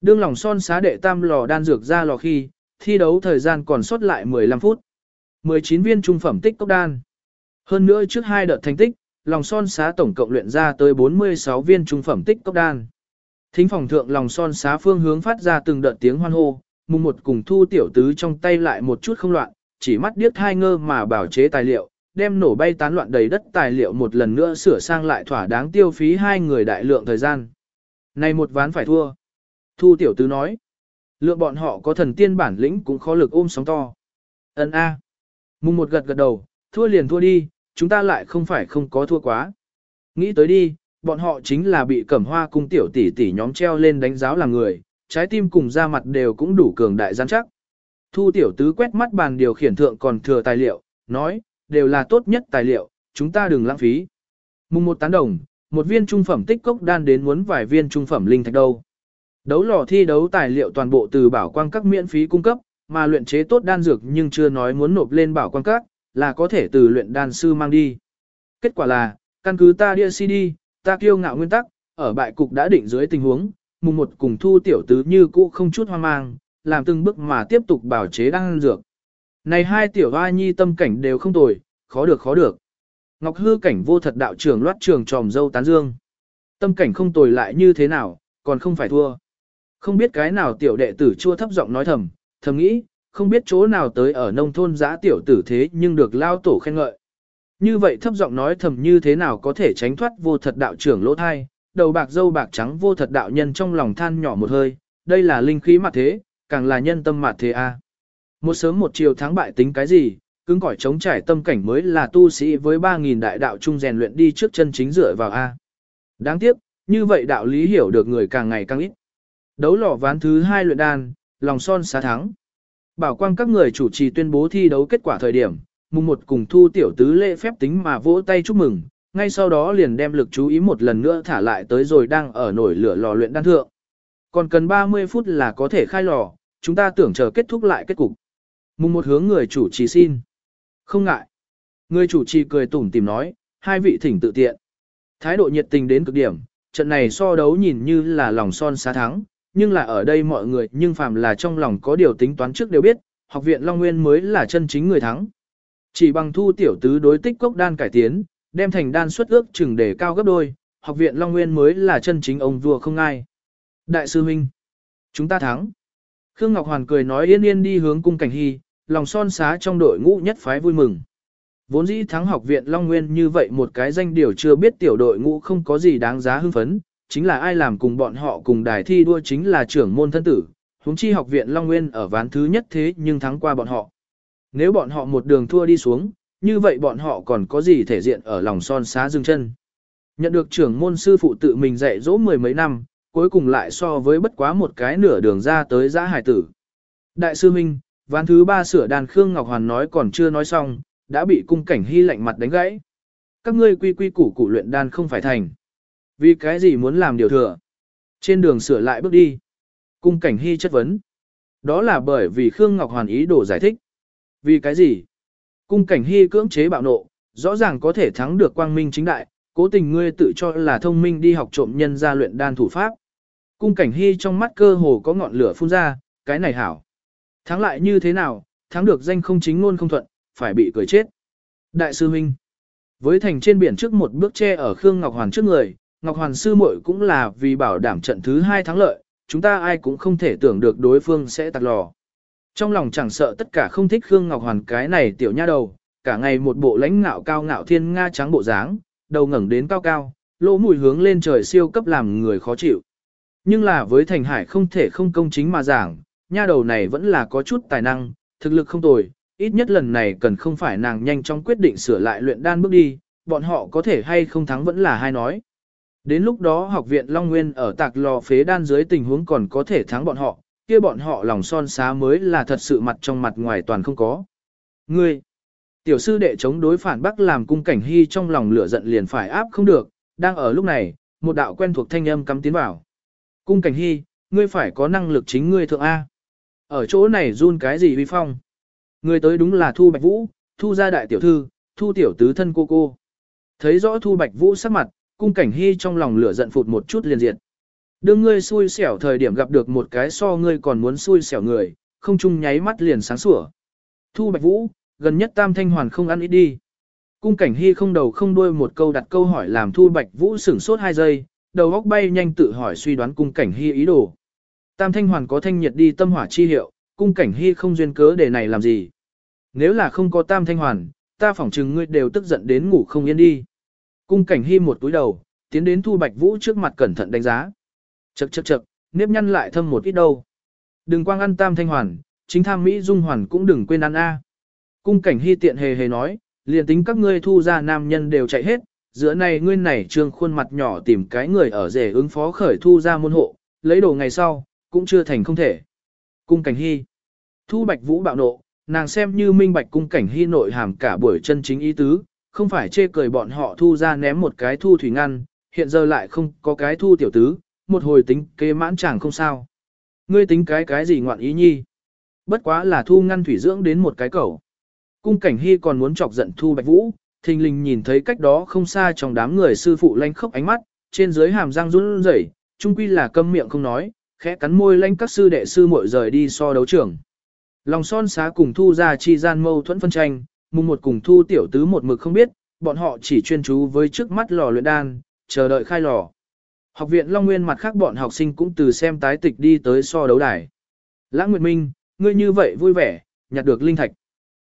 Đương lòng son xá đệ tam lò đan dược ra lò khi, thi đấu thời gian còn sót lại 15 phút. 19 viên trung phẩm tích cốc đan. Hơn nữa trước hai đợt thành tích, lòng son xá tổng cộng luyện ra tới 46 viên trung phẩm tích cốc đan. Thính phòng thượng lòng son xá phương hướng phát ra từng đợt tiếng hoan hô, mùng một cùng thu tiểu tứ trong tay lại một chút không loạn, chỉ mắt điếc hai ngơ mà bảo chế tài liệu, đem nổ bay tán loạn đầy đất tài liệu một lần nữa sửa sang lại thỏa đáng tiêu phí hai người đại lượng thời gian. Này một ván phải thua. Thu tiểu tứ nói. Lượng bọn họ có thần tiên bản lĩnh cũng khó lực ôm sóng to. Ấn A. Mùng một gật gật đầu, thua liền thua đi, chúng ta lại không phải không có thua quá. Nghĩ tới đi, bọn họ chính là bị cẩm hoa cung tiểu tỷ tỷ nhóm treo lên đánh giáo là người, trái tim cùng da mặt đều cũng đủ cường đại gian chắc. Thu tiểu tứ quét mắt bàn điều khiển thượng còn thừa tài liệu, nói, đều là tốt nhất tài liệu, chúng ta đừng lãng phí. Mùng một tán đồng, một viên trung phẩm tích cốc đan đến muốn vài viên trung phẩm linh thạch đâu. Đấu lò thi đấu tài liệu toàn bộ từ bảo quang các miễn phí cung cấp, mà luyện chế tốt đan dược nhưng chưa nói muốn nộp lên bảo quang các, là có thể từ luyện đan sư mang đi. Kết quả là, căn cứ ta đĩa CD, ta kiêu ngạo nguyên tắc, ở bại cục đã định dưới tình huống, mùng một cùng thu tiểu tứ như cũ không chút hoang mang, làm từng bước mà tiếp tục bảo chế đan dược. Này hai tiểu hoa nhi tâm cảnh đều không tồi, khó được khó được. Ngọc hư cảnh vô thật đạo trưởng loát trường tròm dâu tán dương. Tâm cảnh không tồi lại như thế nào, còn không phải thua. Không biết cái nào tiểu đệ tử chua thấp giọng nói thầm, thầm nghĩ, không biết chỗ nào tới ở nông thôn giã tiểu tử thế nhưng được lao tổ khen ngợi. Như vậy thấp giọng nói thầm như thế nào có thể tránh thoát vô thật đạo trưởng lỗ thai, đầu bạc dâu bạc trắng vô thật đạo nhân trong lòng than nhỏ một hơi, đây là linh khí mặt thế, càng là nhân tâm mặt thế a. Một sớm một chiều thắng bại tính cái gì, cứng cỏi chống trải tâm cảnh mới là tu sĩ với 3.000 đại đạo trung rèn luyện đi trước chân chính dựa vào a. Đáng tiếc, như vậy đạo lý hiểu được người càng ngày càng ít. Đấu lò ván thứ hai luyện đan, lòng son xá thắng. Bảo quang các người chủ trì tuyên bố thi đấu kết quả thời điểm, mùng một cùng thu tiểu tứ lễ phép tính mà vỗ tay chúc mừng, ngay sau đó liền đem lực chú ý một lần nữa thả lại tới rồi đang ở nổi lửa lò luyện đan thượng. Còn cần 30 phút là có thể khai lò, chúng ta tưởng chờ kết thúc lại kết cục. Mùng một hướng người chủ trì xin. Không ngại. Người chủ trì cười tủm tìm nói, hai vị thỉnh tự tiện. Thái độ nhiệt tình đến cực điểm, trận này so đấu nhìn như là lòng son xá thắng, nhưng là ở đây mọi người nhưng phàm là trong lòng có điều tính toán trước đều biết, học viện Long Nguyên mới là chân chính người thắng. Chỉ bằng thu tiểu tứ đối tích cốc đan cải tiến, đem thành đan xuất ước chừng để cao gấp đôi, học viện Long Nguyên mới là chân chính ông vua không ai. Đại sư huynh, chúng ta thắng. Khương Ngọc Hoàn cười nói yên yên đi hướng cung cảnh hy, lòng son xá trong đội ngũ nhất phái vui mừng. Vốn dĩ thắng học viện Long Nguyên như vậy một cái danh điều chưa biết tiểu đội ngũ không có gì đáng giá hưng phấn, chính là ai làm cùng bọn họ cùng đài thi đua chính là trưởng môn thân tử, huống chi học viện Long Nguyên ở ván thứ nhất thế nhưng thắng qua bọn họ. Nếu bọn họ một đường thua đi xuống, như vậy bọn họ còn có gì thể diện ở lòng son xá dương chân. Nhận được trưởng môn sư phụ tự mình dạy dỗ mười mấy năm, cuối cùng lại so với bất quá một cái nửa đường ra tới giã hải tử. Đại sư Minh, ván thứ ba sửa đàn Khương Ngọc Hoàn nói còn chưa nói xong, đã bị cung cảnh hy lạnh mặt đánh gãy. Các ngươi quy quy củ củ luyện đan không phải thành. Vì cái gì muốn làm điều thừa? Trên đường sửa lại bước đi. Cung cảnh hy chất vấn. Đó là bởi vì Khương Ngọc Hoàn ý đồ giải thích. Vì cái gì? Cung cảnh hy cưỡng chế bạo nộ, rõ ràng có thể thắng được quang minh chính đại, cố tình ngươi tự cho là thông minh đi học trộm nhân gia luyện đan thủ pháp. Cung cảnh hy trong mắt cơ hồ có ngọn lửa phun ra, cái này hảo. Thắng lại như thế nào, thắng được danh không chính luôn không thuận, phải bị cười chết. Đại sư Minh Với thành trên biển trước một bước che ở Khương Ngọc Hoàn trước người, Ngọc Hoàn sư muội cũng là vì bảo đảm trận thứ hai thắng lợi, chúng ta ai cũng không thể tưởng được đối phương sẽ tạc lò. Trong lòng chẳng sợ tất cả không thích Khương Ngọc Hoàn cái này tiểu nha đầu, cả ngày một bộ lãnh ngạo cao ngạo thiên nga trắng bộ dáng, đầu ngẩng đến cao cao, lỗ mũi hướng lên trời siêu cấp làm người khó chịu. Nhưng là với Thành Hải không thể không công chính mà giảng, nha đầu này vẫn là có chút tài năng, thực lực không tồi, ít nhất lần này cần không phải nàng nhanh chóng quyết định sửa lại luyện đan bước đi, bọn họ có thể hay không thắng vẫn là hai nói. Đến lúc đó học viện Long Nguyên ở tạc lò phế đan dưới tình huống còn có thể thắng bọn họ, kia bọn họ lòng son xá mới là thật sự mặt trong mặt ngoài toàn không có. Ngươi, tiểu sư đệ chống đối phản bác làm cung cảnh hy trong lòng lửa giận liền phải áp không được, đang ở lúc này, một đạo quen thuộc thanh âm cắm tiến vào. Cung cảnh hy, ngươi phải có năng lực chính ngươi thượng A. Ở chỗ này run cái gì vi phong? ngươi tới đúng là Thu Bạch Vũ, Thu gia đại tiểu thư, Thu tiểu tứ thân cô cô. Thấy rõ Thu Bạch Vũ sắc mặt, cung cảnh hy trong lòng lửa giận phụt một chút liền diệt. Đương ngươi xui xẻo thời điểm gặp được một cái so ngươi còn muốn xui xẻo người, không chung nháy mắt liền sáng sủa. Thu Bạch Vũ, gần nhất Tam Thanh Hoàn không ăn ít đi. Cung cảnh hy không đầu không đuôi một câu đặt câu hỏi làm Thu Bạch Vũ sửng sốt hai giây, đầu góc bay nhanh tự hỏi suy đoán cung cảnh hy ý đồ. Tam Thanh Hoàn có thanh nhiệt đi tâm hỏa chi hiệu, cung cảnh hy không duyên cớ để này làm gì. Nếu là không có Tam Thanh Hoàn, ta phỏng chừng ngươi đều tức giận đến ngủ không yên đi. Cung cảnh hy một túi đầu, tiến đến Thu Bạch Vũ trước mặt cẩn thận đánh giá. Chậc chậc chậc, nếp nhăn lại thâm một ít đâu. Đừng quang ăn tam thanh hoàn, chính tham Mỹ dung hoàn cũng đừng quên ăn A. Cung cảnh hy tiện hề hề nói, liền tính các ngươi thu ra nam nhân đều chạy hết, giữa này ngươi này trương khuôn mặt nhỏ tìm cái người ở rể ứng phó khởi thu ra môn hộ, lấy đồ ngày sau, cũng chưa thành không thể. Cung cảnh hy. Thu bạch vũ bạo nộ, nàng xem như minh bạch cung cảnh hy nội hàm cả buổi chân chính ý tứ, không phải chê cười bọn họ thu ra ném một cái thu thủy ngăn, hiện giờ lại không có cái thu tiểu tứ, một hồi tính kế mãn chẳng không sao. Ngươi tính cái cái gì ngoạn ý nhi? Bất quá là thu ngăn thủy dưỡng đến một cái cầu. Cung cảnh hy còn muốn chọc giận thu bạch vũ, thình lình nhìn thấy cách đó không xa trong đám người sư phụ lanh khóc ánh mắt, trên dưới hàm răng run rẩy, trung quy là câm miệng không nói, khẽ cắn môi lanh các sư đệ sư muội rời đi so đấu trường. Lòng son xá cùng thu ra chi gian mâu thuẫn phân tranh, mùng một cùng thu tiểu tứ một mực không biết, bọn họ chỉ chuyên chú với trước mắt lò luyện đan, chờ đợi khai lò. Học viện Long Nguyên mặt khác bọn học sinh cũng từ xem tái tịch đi tới so đấu đài. Lãng Nguyệt Minh, ngươi như vậy vui vẻ, nhặt được linh thạch.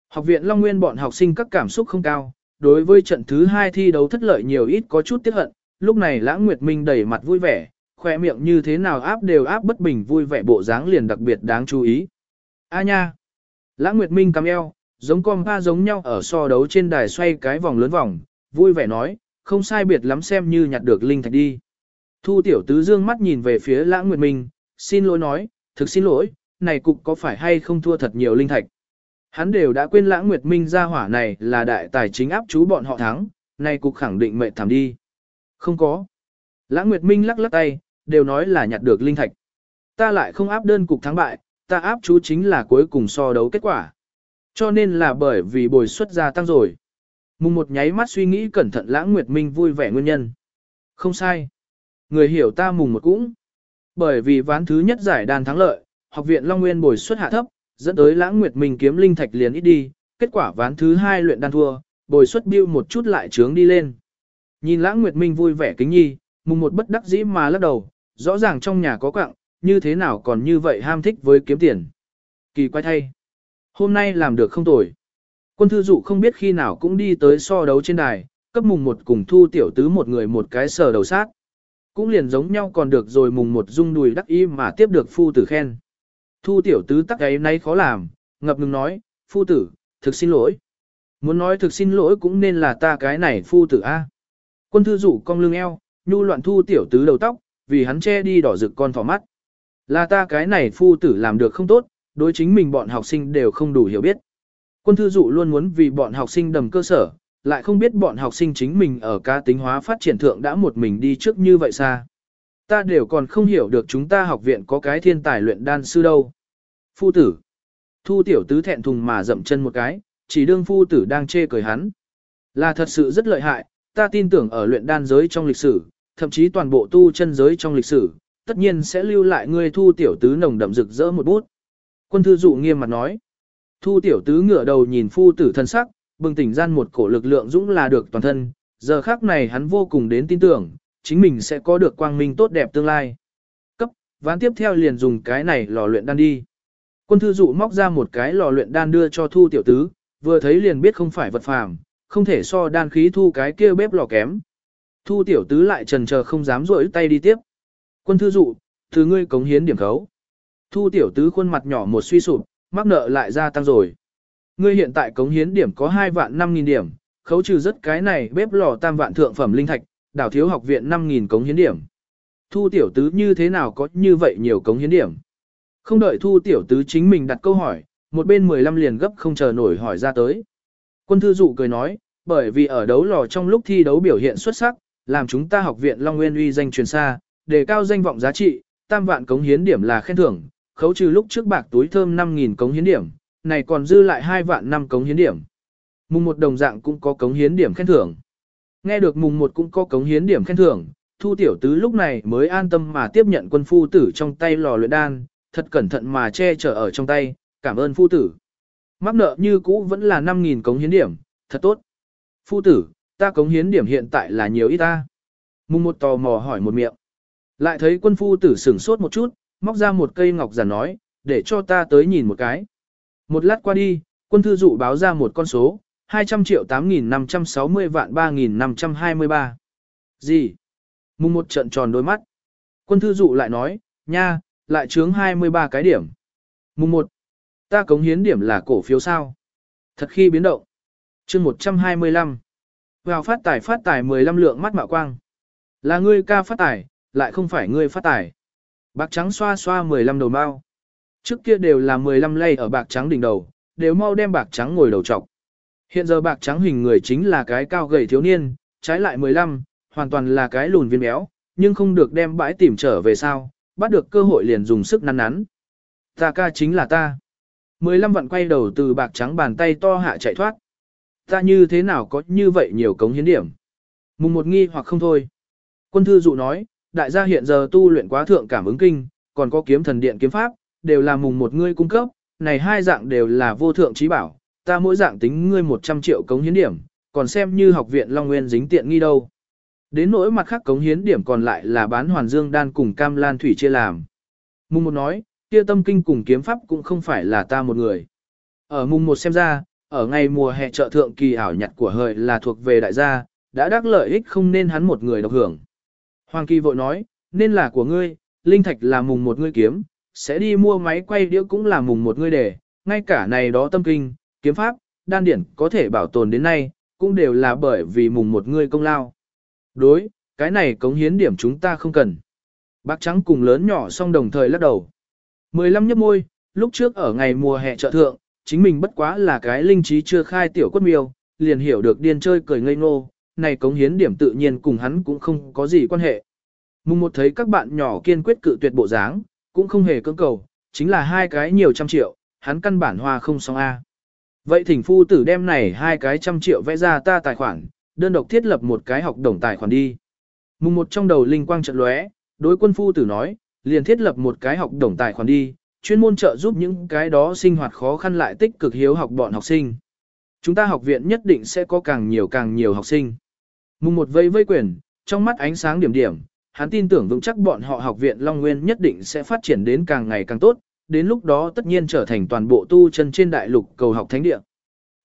Học viện Long Nguyên bọn học sinh các cảm xúc không cao, đối với trận thứ hai thi đấu thất lợi nhiều ít có chút tiếc hận, lúc này Lãng Nguyệt Minh đầy mặt vui vẻ, khoe miệng như thế nào áp đều áp bất bình vui vẻ bộ dáng liền đặc biệt đáng chú ý. A nha! Lãng Nguyệt Minh cắm eo, giống con pa giống nhau ở so đấu trên đài xoay cái vòng lớn vòng, vui vẻ nói, không sai biệt lắm xem như nhặt được linh thạch đi. Thu tiểu tứ dương mắt nhìn về phía lãng nguyệt minh, xin lỗi nói, thực xin lỗi, này cục có phải hay không thua thật nhiều linh thạch. Hắn đều đã quên lãng nguyệt minh ra hỏa này là đại tài chính áp chú bọn họ thắng, này cục khẳng định mệt thảm đi. Không có. Lãng Nguyệt Minh lắc lắc tay, đều nói là nhặt được linh thạch. Ta lại không áp đơn cục thắng bại, ta áp chú chính là cuối cùng so đấu kết quả. Cho nên là bởi vì bồi suất gia tăng rồi. Mùng một nháy mắt suy nghĩ cẩn thận Lãng Nguyệt Minh vui vẻ nguyên nhân. Không sai. Người hiểu ta mùng một cũng. Bởi vì ván thứ nhất giải đàn thắng lợi, học viện Long Nguyên bồi suất hạ thấp, dẫn tới Lãng Nguyệt Minh kiếm linh thạch liền ít đi, kết quả ván thứ hai luyện đan thua, bồi suất biêu một chút lại trướng đi lên. Nhìn Lãng Nguyệt Minh vui vẻ kính nhi, mùng một bất đắc dĩ mà lắc đầu, rõ ràng trong nhà có quặng, như thế nào còn như vậy ham thích với kiếm tiền. Kỳ quái thay. Hôm nay làm được không tồi. Quân thư dụ không biết khi nào cũng đi tới so đấu trên đài, cấp mùng một cùng thu tiểu tứ một người một cái sờ đầu sát. Cũng liền giống nhau còn được rồi mùng một dung đùi đắc y mà tiếp được phu tử khen. Thu tiểu tứ tắc ấy nay khó làm, ngập ngừng nói, phu tử, thực xin lỗi. Muốn nói thực xin lỗi cũng nên là ta cái này phu tử A. Quân thư dụ cong lưng eo, nhu loạn thu tiểu tứ đầu tóc, vì hắn che đi đỏ rực con thỏ mắt. Là ta cái này phu tử làm được không tốt, đối chính mình bọn học sinh đều không đủ hiểu biết. Quân thư dụ luôn muốn vì bọn học sinh đầm cơ sở, lại không biết bọn học sinh chính mình ở ca tính hóa phát triển thượng đã một mình đi trước như vậy xa. Ta đều còn không hiểu được chúng ta học viện có cái thiên tài luyện đan sư đâu. Phu tử. Thu tiểu tứ thẹn thùng mà dậm chân một cái, chỉ đương phu tử đang chê cười hắn. Là thật sự rất lợi hại, ta tin tưởng ở luyện đan giới trong lịch sử, thậm chí toàn bộ tu chân giới trong lịch sử, tất nhiên sẽ lưu lại ngươi thu tiểu tứ nồng đậm rực rỡ một bút. Quân thư dụ nghiêm mặt nói. Thu tiểu tứ ngửa đầu nhìn phu tử thân sắc, bừng tỉnh gian một cổ lực lượng dũng là được toàn thân, giờ khác này hắn vô cùng đến tin tưởng, chính mình sẽ có được quang minh tốt đẹp tương lai. Cấp, ván tiếp theo liền dùng cái này lò luyện đan đi. Quân thư dụ móc ra một cái lò luyện đan đưa cho thu tiểu tứ, vừa thấy liền biết không phải vật phàm, không thể so đan khí thu cái kia bếp lò kém. Thu tiểu tứ lại trần chờ không dám rỗi tay đi tiếp. Quân thư dụ, thứ ngươi cống hiến điểm khấu. Thu tiểu tứ khuôn mặt nhỏ một suy sụp, mắc nợ lại gia tăng rồi. Ngươi hiện tại cống hiến điểm có 2 vạn 5 nghìn điểm, khấu trừ rất cái này bếp lò tam vạn thượng phẩm linh thạch, đảo thiếu học viện 5 nghìn cống hiến điểm. Thu tiểu tứ như thế nào có như vậy nhiều cống hiến điểm? Không đợi thu tiểu tứ chính mình đặt câu hỏi, một bên 15 liền gấp không chờ nổi hỏi ra tới. Quân thư dụ cười nói, bởi vì ở đấu lò trong lúc thi đấu biểu hiện xuất sắc, làm chúng ta học viện Long Nguyên uy danh truyền xa, đề cao danh vọng giá trị, tam vạn cống hiến điểm là khen thưởng, khấu trừ lúc trước bạc túi thơm 5.000 cống hiến điểm, này còn dư lại 2 vạn 5 cống hiến điểm. Mùng một đồng dạng cũng có cống hiến điểm khen thưởng. Nghe được mùng một cũng có cống hiến điểm khen thưởng, Thu Tiểu Tứ lúc này mới an tâm mà tiếp nhận quân phu tử trong tay lò luyện đan, thật cẩn thận mà che chở ở trong tay, cảm ơn phu tử. Mắc nợ như cũ vẫn là 5.000 cống hiến điểm, thật tốt. Phu tử, ta cống hiến điểm hiện tại là nhiều ít ta. Mùng một tò mò hỏi một miệng. Lại thấy quân phu tử sửng sốt một chút, móc ra một cây ngọc giản nói, để cho ta tới nhìn một cái. Một lát qua đi, quân thư dụ báo ra một con số, 200 triệu 8.560 vạn 3.523. Gì? Mùng một trận tròn đôi mắt. Quân thư dụ lại nói, nha, lại chướng 23 cái điểm. Mùng một, ta cống hiến điểm là cổ phiếu sao? Thật khi biến động. chương 125. Vào phát tài phát tài 15 lượng mắt mạo quang. Là ngươi ca phát tài, lại không phải ngươi phát tài. Bạc trắng xoa xoa 15 đầu mau. Trước kia đều là 15 lay ở bạc trắng đỉnh đầu, đều mau đem bạc trắng ngồi đầu trọc. Hiện giờ bạc trắng hình người chính là cái cao gầy thiếu niên, trái lại 15, hoàn toàn là cái lùn viên béo, nhưng không được đem bãi tìm trở về sao, bắt được cơ hội liền dùng sức nắn nắn. Ta ca chính là ta. 15 vặn quay đầu từ bạc trắng bàn tay to hạ chạy thoát. Ta như thế nào có như vậy nhiều cống hiến điểm. Mùng một nghi hoặc không thôi. Quân thư dụ nói, đại gia hiện giờ tu luyện quá thượng cảm ứng kinh, còn có kiếm thần điện kiếm pháp, đều là mùng một ngươi cung cấp, này hai dạng đều là vô thượng trí bảo, ta mỗi dạng tính ngươi 100 triệu cống hiến điểm, còn xem như học viện Long Nguyên dính tiện nghi đâu. Đến nỗi mặt khác cống hiến điểm còn lại là bán hoàn dương đan cùng cam lan thủy chia làm. Mùng một nói, kia tâm kinh cùng kiếm pháp cũng không phải là ta một người. Ở mùng một xem ra, ở ngày mùa hè trợ thượng kỳ ảo nhặt của hời là thuộc về đại gia, đã đắc lợi ích không nên hắn một người độc hưởng. Hoàng kỳ vội nói, nên là của ngươi, linh thạch là mùng một ngươi kiếm, sẽ đi mua máy quay đĩa cũng là mùng một ngươi để, ngay cả này đó tâm kinh, kiếm pháp, đan điển có thể bảo tồn đến nay, cũng đều là bởi vì mùng một ngươi công lao. Đối, cái này cống hiến điểm chúng ta không cần. Bác trắng cùng lớn nhỏ song đồng thời lắc đầu. 15 nhấp môi, lúc trước ở ngày mùa hè chợ thượng, chính mình bất quá là cái linh trí chưa khai tiểu quất miêu, liền hiểu được điên chơi cười ngây ngô, này cống hiến điểm tự nhiên cùng hắn cũng không có gì quan hệ. Mùng một thấy các bạn nhỏ kiên quyết cự tuyệt bộ dáng, cũng không hề cưỡng cầu, chính là hai cái nhiều trăm triệu, hắn căn bản hoa không xong A. Vậy thỉnh phu tử đem này hai cái trăm triệu vẽ ra ta tài khoản, đơn độc thiết lập một cái học đồng tài khoản đi. Mùng một trong đầu linh quang trận lóe, đối quân phu tử nói, liền thiết lập một cái học đồng tài khoản đi, chuyên môn trợ giúp những cái đó sinh hoạt khó khăn lại tích cực hiếu học bọn học sinh. Chúng ta học viện nhất định sẽ có càng nhiều càng nhiều học sinh. Mùng một vây vây quyền, trong mắt ánh sáng điểm điểm, hắn tin tưởng vững chắc bọn họ học viện Long Nguyên nhất định sẽ phát triển đến càng ngày càng tốt, đến lúc đó tất nhiên trở thành toàn bộ tu chân trên đại lục cầu học thánh địa.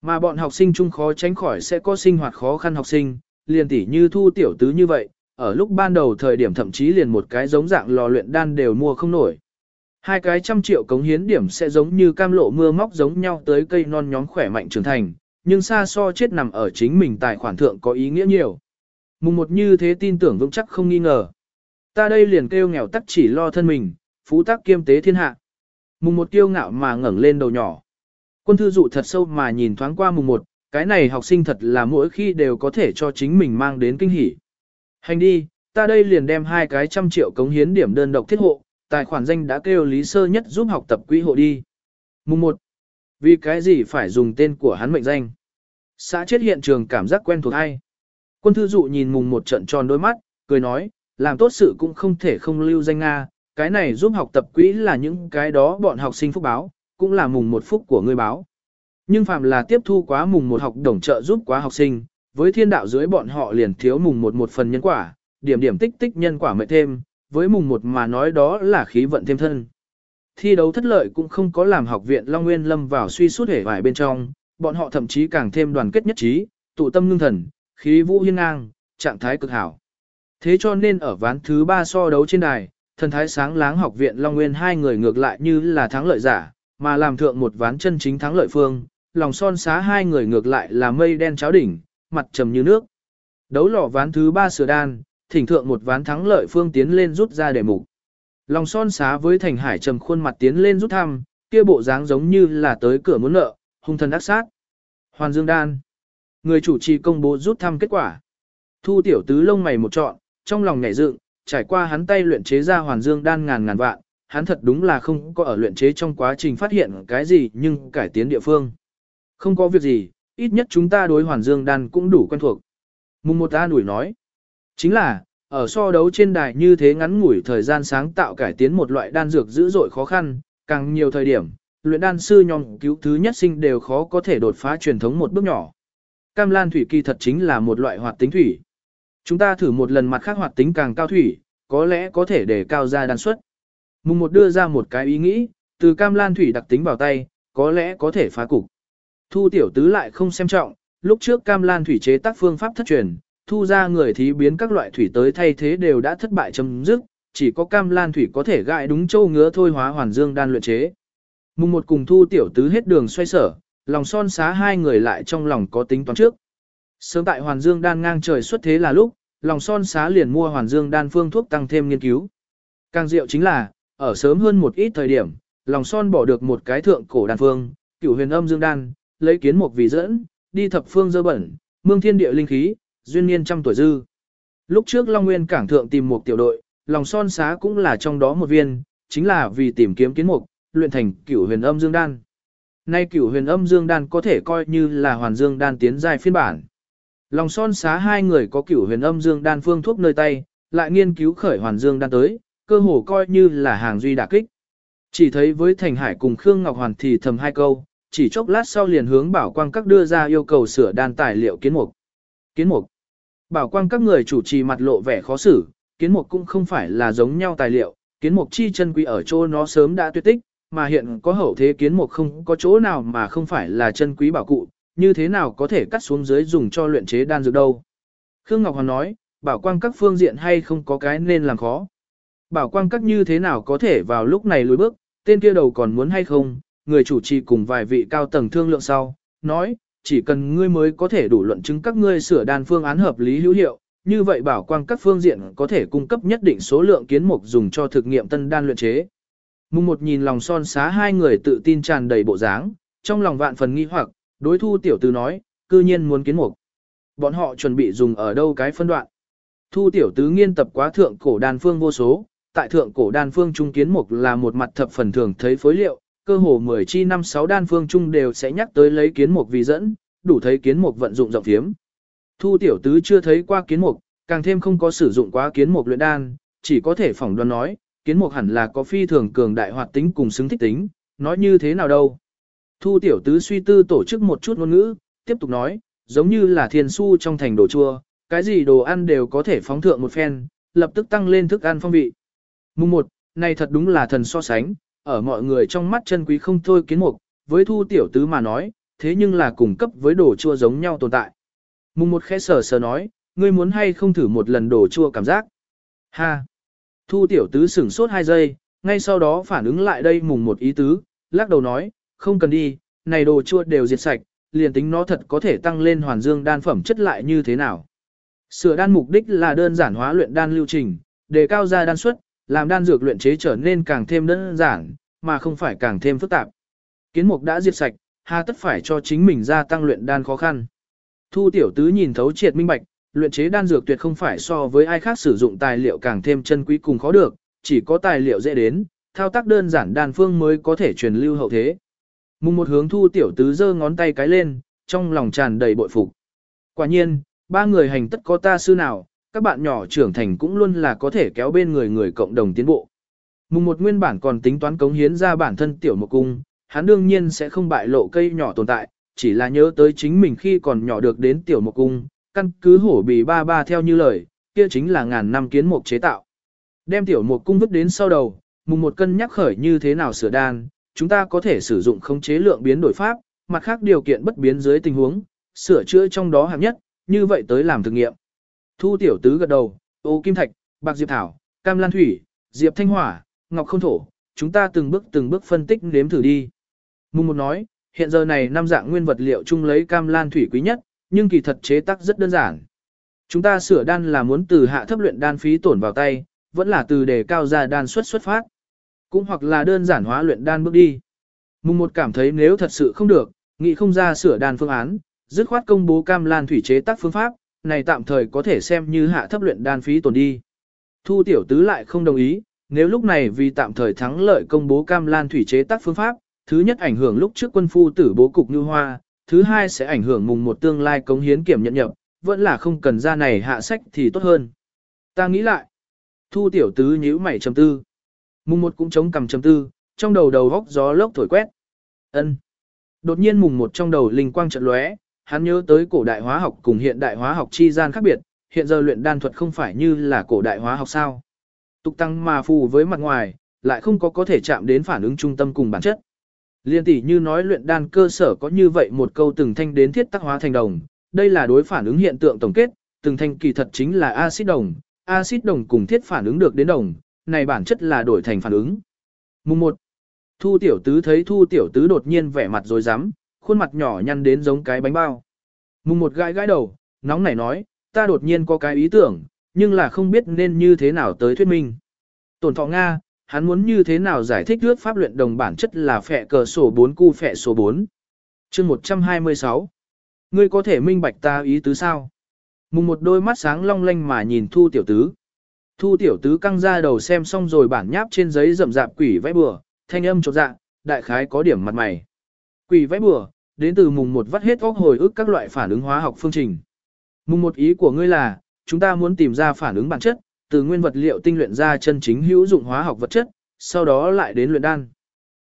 Mà bọn học sinh chung khó tránh khỏi sẽ có sinh hoạt khó khăn học sinh, liền tỷ như thu tiểu tứ như vậy, ở lúc ban đầu thời điểm thậm chí liền một cái giống dạng lò luyện đan đều mua không nổi. Hai cái trăm triệu cống hiến điểm sẽ giống như cam lộ mưa móc giống nhau tới cây non nhóm khỏe mạnh trưởng thành, nhưng xa so chết nằm ở chính mình tài khoản thượng có ý nghĩa nhiều. Mùng một như thế tin tưởng vững chắc không nghi ngờ. Ta đây liền kêu nghèo tắc chỉ lo thân mình, phú tắc kiêm tế thiên hạ. Mùng một kiêu ngạo mà ngẩng lên đầu nhỏ. Quân thư dụ thật sâu mà nhìn thoáng qua mùng một, cái này học sinh thật là mỗi khi đều có thể cho chính mình mang đến kinh hỉ. Hành đi, ta đây liền đem hai cái trăm triệu cống hiến điểm đơn độc thiết hộ, tài khoản danh đã kêu Lý Sơ Nhất giúp học tập quỹ hộ đi. Mùng 1. Vì cái gì phải dùng tên của hắn mệnh danh? Xã chết hiện trường cảm giác quen thuộc ai? Quân thư dụ nhìn mùng một trận tròn đôi mắt, cười nói, làm tốt sự cũng không thể không lưu danh Nga, cái này giúp học tập quỹ là những cái đó bọn học sinh phúc báo, cũng là mùng một phúc của người báo. Nhưng phạm là tiếp thu quá mùng một học đồng trợ giúp quá học sinh, với thiên đạo dưới bọn họ liền thiếu mùng một một phần nhân quả, điểm điểm tích tích nhân quả mệnh thêm, với mùng một mà nói đó là khí vận thêm thân. Thi đấu thất lợi cũng không có làm học viện Long Nguyên lâm vào suy sút hể vải bên trong, bọn họ thậm chí càng thêm đoàn kết nhất trí, tụ tâm ngưng thần, khí vũ hiên ngang, trạng thái cực hảo. Thế cho nên ở ván thứ ba so đấu trên đài, thần thái sáng láng học viện Long Nguyên hai người ngược lại như là thắng lợi giả, mà làm thượng một ván chân chính thắng lợi phương, lòng son xá hai người ngược lại là mây đen cháo đỉnh, mặt trầm như nước. Đấu lò ván thứ ba sửa đan, thỉnh thượng một ván thắng lợi phương tiến lên rút ra đề mục. Lòng son xá với thành hải trầm khuôn mặt tiến lên rút thăm, kia bộ dáng giống như là tới cửa muốn nợ, hung thần ác sát. Hoàn Dương Đan. Người chủ trì công bố rút thăm kết quả. Thu tiểu tứ lông mày một trọn, trong lòng nhảy dựng, trải qua hắn tay luyện chế ra Hoàn Dương Đan ngàn ngàn vạn, hắn thật đúng là không có ở luyện chế trong quá trình phát hiện cái gì nhưng cải tiến địa phương. Không có việc gì, ít nhất chúng ta đối Hoàn Dương Đan cũng đủ quen thuộc. Mùng một ta đuổi nói. Chính là, ở so đấu trên đài như thế ngắn ngủi thời gian sáng tạo cải tiến một loại đan dược dữ dội khó khăn, càng nhiều thời điểm, luyện đan sư nhóm cứu thứ nhất sinh đều khó có thể đột phá truyền thống một bước nhỏ. Cam lan thủy kỳ thật chính là một loại hoạt tính thủy. Chúng ta thử một lần mặt khác hoạt tính càng cao thủy, có lẽ có thể để cao ra đan suất. Mùng một đưa ra một cái ý nghĩ, từ cam lan thủy đặc tính vào tay, có lẽ có thể phá cục. Thu tiểu tứ lại không xem trọng, lúc trước cam lan thủy chế tác phương pháp thất truyền, thu ra người thí biến các loại thủy tới thay thế đều đã thất bại chấm dứt, chỉ có cam lan thủy có thể gại đúng châu ngứa thôi hóa hoàn dương đan luyện chế. Mùng một cùng thu tiểu tứ hết đường xoay sở, lòng son xá hai người lại trong lòng có tính toán trước. Sớm tại hoàn dương đan ngang trời xuất thế là lúc, lòng son xá liền mua hoàn dương đan phương thuốc tăng thêm nghiên cứu. Càng diệu chính là, ở sớm hơn một ít thời điểm, lòng son bỏ được một cái thượng cổ đan phương, cửu huyền âm dương đan, lấy kiến một vị dẫn, đi thập phương dơ bẩn, mương thiên địa linh khí, duyên niên trăm tuổi dư. Lúc trước Long Nguyên cảng thượng tìm một tiểu đội, lòng son xá cũng là trong đó một viên, chính là vì tìm kiếm kiến mục, luyện thành cửu huyền âm dương đan. Nay cửu huyền âm dương đan có thể coi như là hoàn dương đan tiến dài phiên bản. Lòng son xá hai người có cửu huyền âm dương đan phương thuốc nơi tay, lại nghiên cứu khởi hoàn dương đan tới, cơ hồ coi như là hàng duy đả kích. Chỉ thấy với Thành Hải cùng Khương Ngọc Hoàn thì thầm hai câu, chỉ chốc lát sau liền hướng bảo quang các đưa ra yêu cầu sửa đan tài liệu kiến mục. Kiến mục. Bảo quang các người chủ trì mặt lộ vẻ khó xử, kiến mục cũng không phải là giống nhau tài liệu, kiến mục chi chân quý ở chỗ nó sớm đã tuyệt tích, mà hiện có hậu thế kiến mục không có chỗ nào mà không phải là chân quý bảo cụ, như thế nào có thể cắt xuống dưới dùng cho luyện chế đan dược đâu. Khương Ngọc Hoàn nói, bảo quang các phương diện hay không có cái nên làm khó. Bảo quang các như thế nào có thể vào lúc này lùi bước, tên kia đầu còn muốn hay không, người chủ trì cùng vài vị cao tầng thương lượng sau, nói, chỉ cần ngươi mới có thể đủ luận chứng các ngươi sửa đan phương án hợp lý hữu hiệu, như vậy bảo quang các phương diện có thể cung cấp nhất định số lượng kiến mục dùng cho thực nghiệm tân đan luyện chế. Mùng một nhìn lòng son xá hai người tự tin tràn đầy bộ dáng, trong lòng vạn phần nghi hoặc, đối thu tiểu tử nói, cư nhiên muốn kiến mục. bọn họ chuẩn bị dùng ở đâu cái phân đoạn. Thu tiểu tứ nghiên tập quá thượng cổ đan phương vô số, tại thượng cổ đan phương trung kiến mục là một mặt thập phần thường thấy phối liệu, cơ hồ 10 chi năm 6 đan phương trung đều sẽ nhắc tới lấy kiến mục vì dẫn, đủ thấy kiến mục vận dụng rộng phiếm. Thu tiểu tứ chưa thấy qua kiến mục, càng thêm không có sử dụng quá kiến mục luyện đan, chỉ có thể phỏng đoán nói, kiến mục hẳn là có phi thường cường đại hoạt tính cùng xứng thích tính, nói như thế nào đâu. Thu tiểu tứ suy tư tổ chức một chút ngôn ngữ, tiếp tục nói, giống như là thiền su trong thành đồ chua, cái gì đồ ăn đều có thể phóng thượng một phen, lập tức tăng lên thức ăn phong vị. Mùng 1, này thật đúng là thần so sánh, ở mọi người trong mắt chân quý không thôi kiến mục, với thu tiểu tứ mà nói, thế nhưng là cùng cấp với đồ chua giống nhau tồn tại. Mùng một khẽ sờ sờ nói, ngươi muốn hay không thử một lần đồ chua cảm giác. Ha! Thu tiểu tứ sửng sốt 2 giây, ngay sau đó phản ứng lại đây mùng một ý tứ, lắc đầu nói, không cần đi, này đồ chua đều diệt sạch, liền tính nó thật có thể tăng lên hoàn dương đan phẩm chất lại như thế nào. Sửa đan mục đích là đơn giản hóa luyện đan lưu trình, đề cao ra đan suất, làm đan dược luyện chế trở nên càng thêm đơn giản, mà không phải càng thêm phức tạp. Kiến mục đã diệt sạch, hà tất phải cho chính mình gia tăng luyện đan khó khăn. Thu tiểu tứ nhìn thấu triệt minh bạch, luyện chế đan dược tuyệt không phải so với ai khác sử dụng tài liệu càng thêm chân quý cùng khó được, chỉ có tài liệu dễ đến, thao tác đơn giản đan phương mới có thể truyền lưu hậu thế. Mùng một hướng thu tiểu tứ giơ ngón tay cái lên, trong lòng tràn đầy bội phục. Quả nhiên, ba người hành tất có ta sư nào, các bạn nhỏ trưởng thành cũng luôn là có thể kéo bên người người cộng đồng tiến bộ. Mùng một nguyên bản còn tính toán cống hiến ra bản thân tiểu một cung, hắn đương nhiên sẽ không bại lộ cây nhỏ tồn tại, chỉ là nhớ tới chính mình khi còn nhỏ được đến tiểu một cung, căn cứ hổ bì ba ba theo như lời, kia chính là ngàn năm kiến mục chế tạo. Đem tiểu một cung vứt đến sau đầu, mùng một cân nhắc khởi như thế nào sửa đan, chúng ta có thể sử dụng khống chế lượng biến đổi pháp, mặt khác điều kiện bất biến dưới tình huống, sửa chữa trong đó hạng nhất, như vậy tới làm thực nghiệm. Thu tiểu tứ gật đầu, ô kim thạch, bạc diệp thảo, cam lan thủy, diệp thanh hỏa, ngọc không thổ, chúng ta từng bước từng bước phân tích nếm thử đi. Mùng một nói, hiện giờ này năm dạng nguyên vật liệu chung lấy cam lan thủy quý nhất, nhưng kỳ thật chế tác rất đơn giản. Chúng ta sửa đan là muốn từ hạ thấp luyện đan phí tổn vào tay, vẫn là từ đề cao ra đan suất xuất phát. Cũng hoặc là đơn giản hóa luyện đan bước đi. Mùng một cảm thấy nếu thật sự không được, nghĩ không ra sửa đan phương án, dứt khoát công bố cam lan thủy chế tác phương pháp, này tạm thời có thể xem như hạ thấp luyện đan phí tổn đi. Thu tiểu tứ lại không đồng ý, nếu lúc này vì tạm thời thắng lợi công bố cam lan thủy chế tác phương pháp, thứ nhất ảnh hưởng lúc trước quân phu tử bố cục như hoa, thứ hai sẽ ảnh hưởng mùng một tương lai cống hiến kiểm nhận nhập, vẫn là không cần ra này hạ sách thì tốt hơn. Ta nghĩ lại, thu tiểu tứ nhíu mày trầm tư. Mùng một cũng chống cầm trầm tư, trong đầu đầu góc gió lốc thổi quét. ân Đột nhiên mùng một trong đầu linh quang trận lóe, hắn nhớ tới cổ đại hóa học cùng hiện đại hóa học chi gian khác biệt, hiện giờ luyện đan thuật không phải như là cổ đại hóa học sao. Tục tăng mà phù với mặt ngoài, lại không có có thể chạm đến phản ứng trung tâm cùng bản chất. Liên tỷ như nói luyện đan cơ sở có như vậy một câu từng thanh đến thiết tác hóa thành đồng, đây là đối phản ứng hiện tượng tổng kết, từng thanh kỳ thật chính là axit đồng, axit đồng cùng thiết phản ứng được đến đồng, này bản chất là đổi thành phản ứng. Mùng 1. Thu tiểu tứ thấy thu tiểu tứ đột nhiên vẻ mặt rồi rắm khuôn mặt nhỏ nhăn đến giống cái bánh bao. Mùng một gãi gãi đầu, nóng nảy nói, ta đột nhiên có cái ý tưởng, nhưng là không biết nên như thế nào tới thuyết minh. Tổn thọ Nga, hắn muốn như thế nào giải thích thuyết pháp luyện đồng bản chất là phệ cờ sổ 4 cu phệ số 4. chương 126. Ngươi có thể minh bạch ta ý tứ sao? Mùng một đôi mắt sáng long lanh mà nhìn thu tiểu tứ. Thu tiểu tứ căng ra đầu xem xong rồi bản nháp trên giấy rậm rạp quỷ vẽ bừa, thanh âm chột dạ, đại khái có điểm mặt mày. Quỷ vẽ bừa, đến từ mùng một vắt hết óc hồi ức các loại phản ứng hóa học phương trình. Mùng một ý của ngươi là, chúng ta muốn tìm ra phản ứng bản chất, từ nguyên vật liệu tinh luyện ra chân chính hữu dụng hóa học vật chất, sau đó lại đến luyện đan.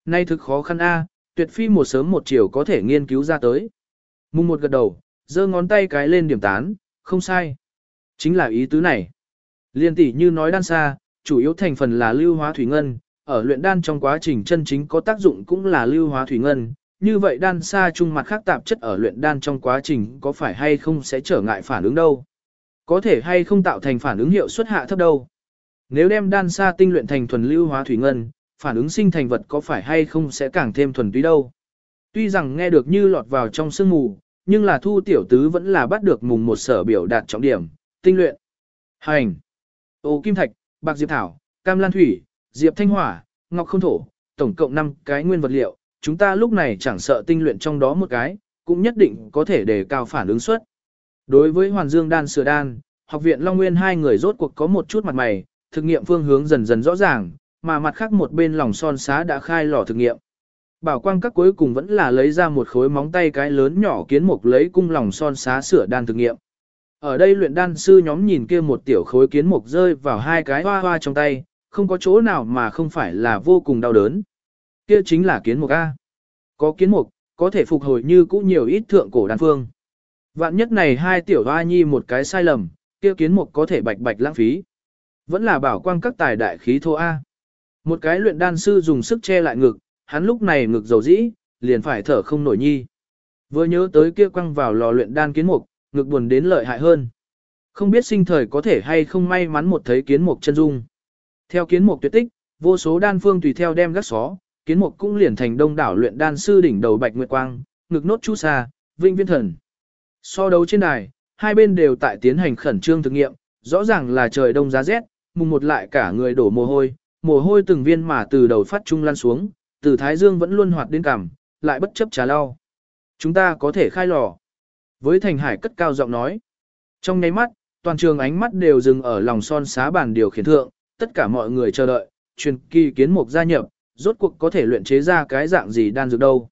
Nay thực khó khăn a, tuyệt phi một sớm một chiều có thể nghiên cứu ra tới. Mùng một gật đầu, giơ ngón tay cái lên điểm tán, không sai. Chính là ý tứ này. Liên tỷ như nói đan xa, chủ yếu thành phần là lưu hóa thủy ngân, ở luyện đan trong quá trình chân chính có tác dụng cũng là lưu hóa thủy ngân, như vậy đan xa chung mặt khác tạp chất ở luyện đan trong quá trình có phải hay không sẽ trở ngại phản ứng đâu. Có thể hay không tạo thành phản ứng hiệu suất hạ thấp đâu. Nếu đem đan xa tinh luyện thành thuần lưu hóa thủy ngân, phản ứng sinh thành vật có phải hay không sẽ càng thêm thuần túy đâu. Tuy rằng nghe được như lọt vào trong sương mù, nhưng là thu tiểu tứ vẫn là bắt được mùng một sở biểu đạt trọng điểm, tinh luyện. Hành, ô kim thạch, bạc diệp thảo, cam lan thủy, diệp thanh hỏa, ngọc không thổ, tổng cộng 5 cái nguyên vật liệu, chúng ta lúc này chẳng sợ tinh luyện trong đó một cái, cũng nhất định có thể đề cao phản ứng suất. Đối với Hoàn Dương đan sửa đan, học viện Long Nguyên hai người rốt cuộc có một chút mặt mày, thực nghiệm phương hướng dần dần rõ ràng, mà mặt khác một bên lòng son xá đã khai lò thực nghiệm. Bảo quang các cuối cùng vẫn là lấy ra một khối móng tay cái lớn nhỏ kiến mục lấy cung lòng son xá sửa đan thực nghiệm. Ở đây luyện đan sư nhóm nhìn kia một tiểu khối kiến mục rơi vào hai cái hoa hoa trong tay, không có chỗ nào mà không phải là vô cùng đau đớn. Kia chính là kiến mục A. Có kiến mục, có thể phục hồi như cũ nhiều ít thượng cổ đan phương. Vạn nhất này hai tiểu hoa nhi một cái sai lầm, kia kiến mục có thể bạch bạch lãng phí. Vẫn là bảo quang các tài đại khí thô A. Một cái luyện đan sư dùng sức che lại ngực, hắn lúc này ngực dầu dĩ, liền phải thở không nổi nhi. Vừa nhớ tới kia quăng vào lò luyện đan kiến mục, ngực buồn đến lợi hại hơn. Không biết sinh thời có thể hay không may mắn một thấy kiến mục chân dung. Theo kiến mục tuyệt tích, vô số đan phương tùy theo đem gác xó, kiến mục cũng liền thành đông đảo luyện đan sư đỉnh đầu bạch nguyệt quang, ngực nốt chu sa, vinh viên thần. So đấu trên đài, hai bên đều tại tiến hành khẩn trương thực nghiệm, rõ ràng là trời đông giá rét, mùng một lại cả người đổ mồ hôi, mồ hôi từng viên mà từ đầu phát trung lan xuống, từ thái dương vẫn luôn hoạt đến cằm, lại bất chấp trà lau. Chúng ta có thể khai lò. Với Thành Hải cất cao giọng nói. Trong nháy mắt, toàn trường ánh mắt đều dừng ở lòng son xá bàn điều khiển thượng, tất cả mọi người chờ đợi, truyền kỳ kiến mục gia nhập, rốt cuộc có thể luyện chế ra cái dạng gì đan dược đâu.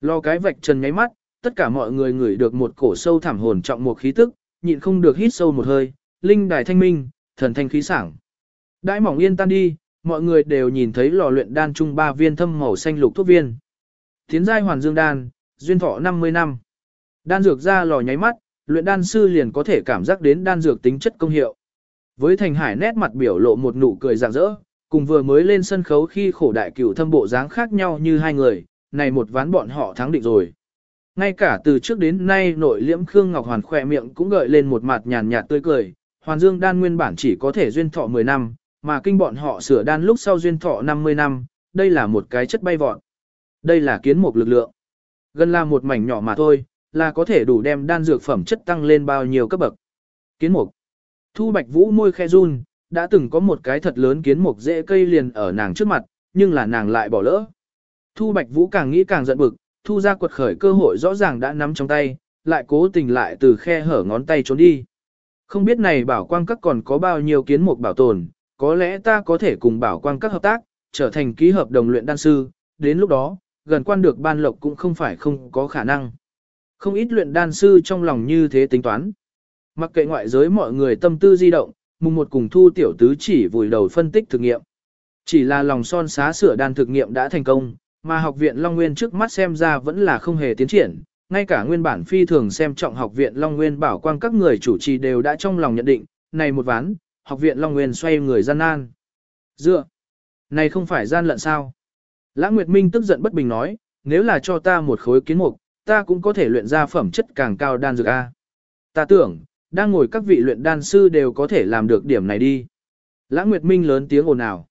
Lo cái vạch trần nháy mắt, tất cả mọi người ngửi được một cổ sâu thẳm hồn trọng một khí tức, nhịn không được hít sâu một hơi, linh đài thanh minh, thần thanh khí sảng. Đãi mỏng yên tan đi, mọi người đều nhìn thấy lò luyện đan chung ba viên thâm màu xanh lục thuốc viên. Tiến giai hoàn dương đan, duyên thọ 50 năm. Đan dược ra lò nháy mắt, luyện đan sư liền có thể cảm giác đến đan dược tính chất công hiệu. Với Thành Hải nét mặt biểu lộ một nụ cười rạng rỡ, cùng vừa mới lên sân khấu khi khổ đại cửu thâm bộ dáng khác nhau như hai người, này một ván bọn họ thắng định rồi. Ngay cả từ trước đến nay nội liễm Khương Ngọc Hoàn khỏe miệng cũng gợi lên một mặt nhàn nhạt tươi cười, Hoàn Dương đan nguyên bản chỉ có thể duyên thọ 10 năm, mà kinh bọn họ sửa đan lúc sau duyên thọ 50 năm, đây là một cái chất bay vọt. Đây là kiến mục lực lượng. Gần là một mảnh nhỏ mà thôi, là có thể đủ đem đan dược phẩm chất tăng lên bao nhiêu cấp bậc. Kiến mục. Thu Bạch Vũ môi khe run, đã từng có một cái thật lớn kiến mục dễ cây liền ở nàng trước mặt, nhưng là nàng lại bỏ lỡ. Thu Bạch Vũ càng nghĩ càng giận bực, thu ra quật khởi cơ hội rõ ràng đã nắm trong tay, lại cố tình lại từ khe hở ngón tay trốn đi. Không biết này bảo quang các còn có bao nhiêu kiến mục bảo tồn, có lẽ ta có thể cùng bảo quang các hợp tác, trở thành ký hợp đồng luyện đan sư, đến lúc đó, gần quan được ban lộc cũng không phải không có khả năng. Không ít luyện đan sư trong lòng như thế tính toán. Mặc kệ ngoại giới mọi người tâm tư di động, mùng một cùng thu tiểu tứ chỉ vùi đầu phân tích thực nghiệm. Chỉ là lòng son xá sửa đan thực nghiệm đã thành công, mà học viện Long Nguyên trước mắt xem ra vẫn là không hề tiến triển. Ngay cả nguyên bản phi thường xem trọng học viện Long Nguyên bảo quang các người chủ trì đều đã trong lòng nhận định, này một ván, học viện Long Nguyên xoay người gian nan. Dựa, này không phải gian lận sao? Lã Nguyệt Minh tức giận bất bình nói, nếu là cho ta một khối kiến mục, ta cũng có thể luyện ra phẩm chất càng cao đan dược A. Ta tưởng, đang ngồi các vị luyện đan sư đều có thể làm được điểm này đi. lãng Nguyệt Minh lớn tiếng ồn ào.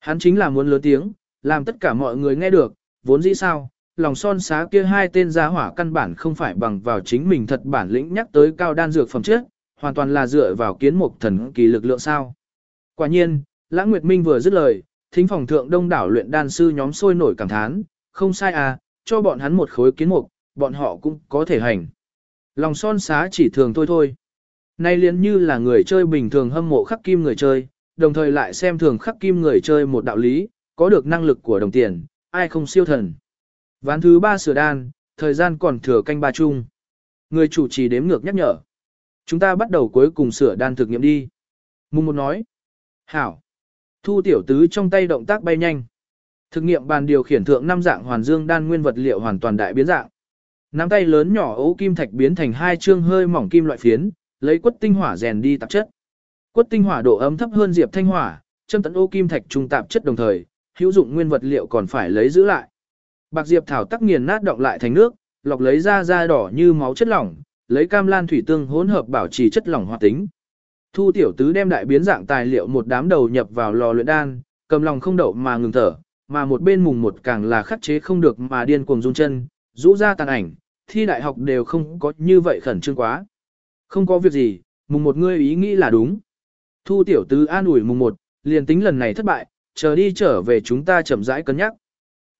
Hắn chính là muốn lớn tiếng, làm tất cả mọi người nghe được, vốn dĩ sao, lòng son xá kia hai tên giá hỏa căn bản không phải bằng vào chính mình thật bản lĩnh nhắc tới cao đan dược phẩm chất, hoàn toàn là dựa vào kiến mục thần kỳ lực lượng sao. Quả nhiên, lãng Nguyệt Minh vừa dứt lời, thính phòng thượng đông đảo luyện đan sư nhóm sôi nổi cảm thán, không sai à, cho bọn hắn một khối kiến mục, bọn họ cũng có thể hành. Lòng son xá chỉ thường thôi thôi. Nay liền như là người chơi bình thường hâm mộ khắc kim người chơi, đồng thời lại xem thường khắc kim người chơi một đạo lý, có được năng lực của đồng tiền, ai không siêu thần. Ván thứ ba sửa đan, thời gian còn thừa canh ba chung. Người chủ trì đếm ngược nhắc nhở. Chúng ta bắt đầu cuối cùng sửa đan thực nghiệm đi. Mùng một nói. Hảo. Thu tiểu tứ trong tay động tác bay nhanh. Thực nghiệm bàn điều khiển thượng năm dạng hoàn dương đan nguyên vật liệu hoàn toàn đại biến dạng. Nắm tay lớn nhỏ ấu kim thạch biến thành hai chương hơi mỏng kim loại phiến, lấy quất tinh hỏa rèn đi tạp chất. Quất tinh hỏa độ ấm thấp hơn diệp thanh hỏa, châm tận ô kim thạch trung tạp chất đồng thời, hữu dụng nguyên vật liệu còn phải lấy giữ lại. Bạc diệp thảo tắc nghiền nát động lại thành nước, lọc lấy ra da đỏ như máu chất lỏng, lấy cam lan thủy tương hỗn hợp bảo trì chất lỏng hoạt tính. Thu tiểu tứ đem đại biến dạng tài liệu một đám đầu nhập vào lò luyện đan, cầm lòng không đậu mà ngừng thở, mà một bên mùng một càng là khắc chế không được mà điên cuồng run chân, rũ ra tàn ảnh, thi đại học đều không có như vậy khẩn trương quá. Không có việc gì, mùng một ngươi ý nghĩ là đúng. Thu tiểu tứ an ủi mùng một, liền tính lần này thất bại, chờ đi trở về chúng ta chậm rãi cân nhắc.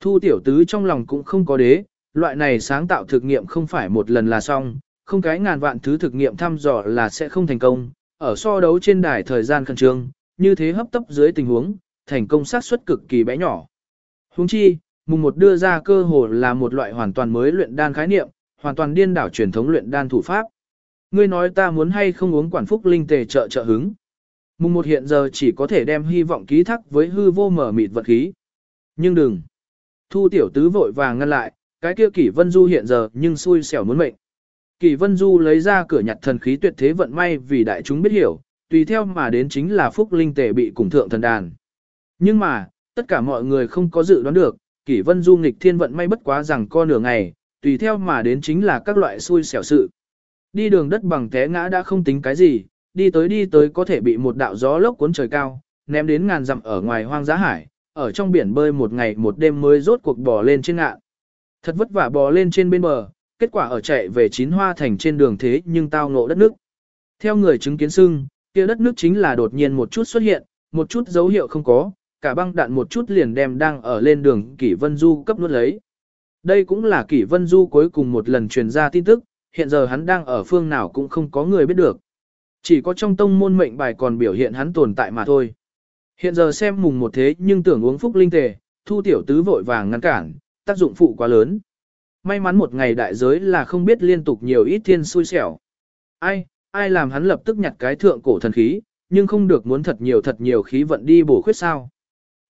Thu tiểu tứ trong lòng cũng không có đế, loại này sáng tạo thực nghiệm không phải một lần là xong, không cái ngàn vạn thứ thực nghiệm thăm dò là sẽ không thành công, ở so đấu trên đài thời gian khẩn trương, như thế hấp tấp dưới tình huống, thành công xác suất cực kỳ bé nhỏ. Huống chi, mùng một đưa ra cơ hồ là một loại hoàn toàn mới luyện đan khái niệm, hoàn toàn điên đảo truyền thống luyện đan thủ pháp. Ngươi nói ta muốn hay không uống quản phúc linh tề trợ trợ hứng. Mùng một hiện giờ chỉ có thể đem hy vọng ký thác với hư vô mở mịt vật khí. Nhưng đừng. Thu tiểu tứ vội vàng ngăn lại, cái kia kỷ vân du hiện giờ nhưng xui xẻo muốn mệnh. Kỷ vân du lấy ra cửa nhặt thần khí tuyệt thế vận may vì đại chúng biết hiểu, tùy theo mà đến chính là phúc linh tề bị cùng thượng thần đàn. Nhưng mà, tất cả mọi người không có dự đoán được, kỷ vân du nghịch thiên vận may bất quá rằng co nửa ngày, tùy theo mà đến chính là các loại xui xẻo sự. Đi đường đất bằng té ngã đã không tính cái gì, đi tới đi tới có thể bị một đạo gió lốc cuốn trời cao, ném đến ngàn dặm ở ngoài hoang dã hải, ở trong biển bơi một ngày một đêm mới rốt cuộc bò lên trên ngạn. Thật vất vả bò lên trên bên bờ, kết quả ở chạy về chín hoa thành trên đường thế nhưng tao ngộ đất nước. Theo người chứng kiến sưng, kia đất nước chính là đột nhiên một chút xuất hiện, một chút dấu hiệu không có, cả băng đạn một chút liền đem đang ở lên đường Kỷ Vân Du cấp nuốt lấy. Đây cũng là Kỷ Vân Du cuối cùng một lần truyền ra tin tức, hiện giờ hắn đang ở phương nào cũng không có người biết được. Chỉ có trong tông môn mệnh bài còn biểu hiện hắn tồn tại mà thôi. Hiện giờ xem mùng một thế nhưng tưởng uống phúc linh tề, thu tiểu tứ vội vàng ngăn cản, tác dụng phụ quá lớn. May mắn một ngày đại giới là không biết liên tục nhiều ít thiên xui xẻo. Ai, ai làm hắn lập tức nhặt cái thượng cổ thần khí, nhưng không được muốn thật nhiều thật nhiều khí vận đi bổ khuyết sao.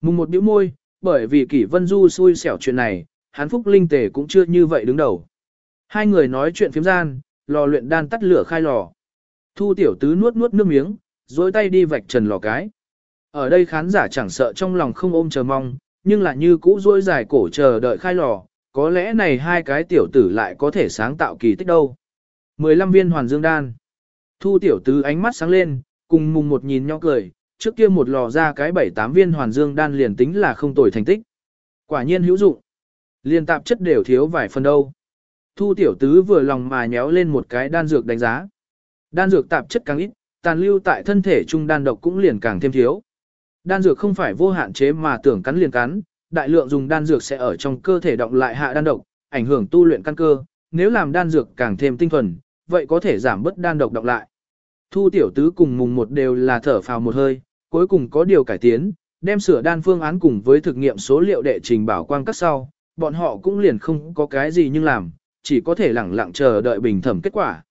Mùng một bĩu môi, bởi vì kỷ vân du xui xẻo chuyện này, hắn phúc linh tề cũng chưa như vậy đứng đầu. Hai người nói chuyện phiếm gian, lò luyện đan tắt lửa khai lò. Thu tiểu tứ nuốt nuốt nước miếng, dối tay đi vạch trần lò cái. Ở đây khán giả chẳng sợ trong lòng không ôm chờ mong, nhưng là như cũ dối dài cổ chờ đợi khai lò, có lẽ này hai cái tiểu tử lại có thể sáng tạo kỳ tích đâu. 15 viên hoàn dương đan. Thu tiểu tứ ánh mắt sáng lên, cùng mùng một nhìn nhau cười, trước kia một lò ra cái bảy tám viên hoàn dương đan liền tính là không tồi thành tích. Quả nhiên hữu dụng. Liên tạp chất đều thiếu vài phần đâu. Thu tiểu tứ vừa lòng mà nhéo lên một cái đan dược đánh giá. Đan dược tạp chất càng ít, tàn lưu tại thân thể trung đan độc cũng liền càng thêm thiếu. Đan dược không phải vô hạn chế mà tưởng cắn liền cắn, đại lượng dùng đan dược sẽ ở trong cơ thể động lại hạ đan độc, ảnh hưởng tu luyện căn cơ, nếu làm đan dược càng thêm tinh thuần, vậy có thể giảm bớt đan độc động lại. Thu tiểu tứ cùng mùng một đều là thở phào một hơi, cuối cùng có điều cải tiến, đem sửa đan phương án cùng với thực nghiệm số liệu đệ trình bảo quang các sau, bọn họ cũng liền không có cái gì nhưng làm, chỉ có thể lẳng lặng chờ đợi bình thẩm kết quả.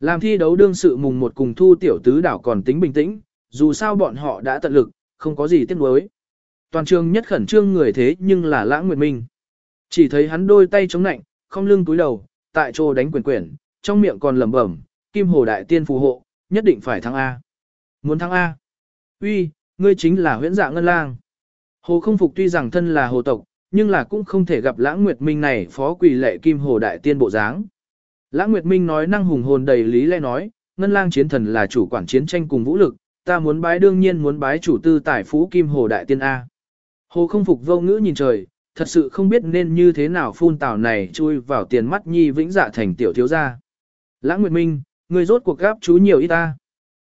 Làm thi đấu đương sự mùng một cùng thu tiểu tứ đảo còn tính bình tĩnh, dù sao bọn họ đã tận lực, không có gì tiếc nuối. Toàn trường nhất khẩn trương người thế nhưng là lãng nguyệt minh. Chỉ thấy hắn đôi tay chống nạnh, không lưng túi đầu, tại chỗ đánh quyền quyển, trong miệng còn lẩm bẩm, kim hồ đại tiên phù hộ, nhất định phải thắng A. Muốn thắng A. Uy, ngươi chính là huyễn dạ ngân lang. Hồ không phục tuy rằng thân là hồ tộc, nhưng là cũng không thể gặp lãng nguyệt minh này phó quỷ lệ kim hồ đại tiên bộ dáng. Lãng nguyệt minh nói năng hùng hồn đầy lý lẽ nói, ngân lang chiến thần là chủ quản chiến tranh cùng vũ lực, ta muốn bái đương nhiên muốn bái chủ tư tài phú kim hồ đại tiên A. Hồ không phục vô ngữ nhìn trời, thật sự không biết nên như thế nào phun tào này chui vào tiền mắt nhi vĩnh dạ thành tiểu thiếu gia. Lãng Nguyệt Minh, người rốt cuộc gáp chú nhiều ít ta.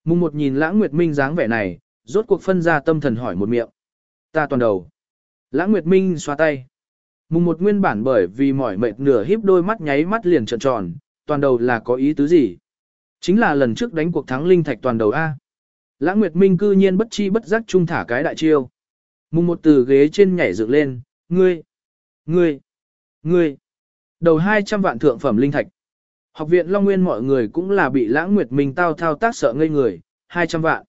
Mùng một nhìn Lãng Nguyệt Minh dáng vẻ này, rốt cuộc phân ra tâm thần hỏi một miệng. Ta toàn đầu. Lãng Nguyệt Minh xoa tay. Mùng một nguyên bản bởi vì mỏi mệt nửa híp đôi mắt nháy mắt liền trợn tròn, toàn đầu là có ý tứ gì? Chính là lần trước đánh cuộc thắng linh thạch toàn đầu A. Lãng Nguyệt Minh cư nhiên bất chi bất giác trung thả cái đại chiêu. Mùng một từ ghế trên nhảy dựng lên, ngươi, ngươi, ngươi. Đầu 200 vạn thượng phẩm linh thạch. Học viện Long Nguyên mọi người cũng là bị Lãng Nguyệt Minh tao thao tác sợ ngây người, 200 vạn.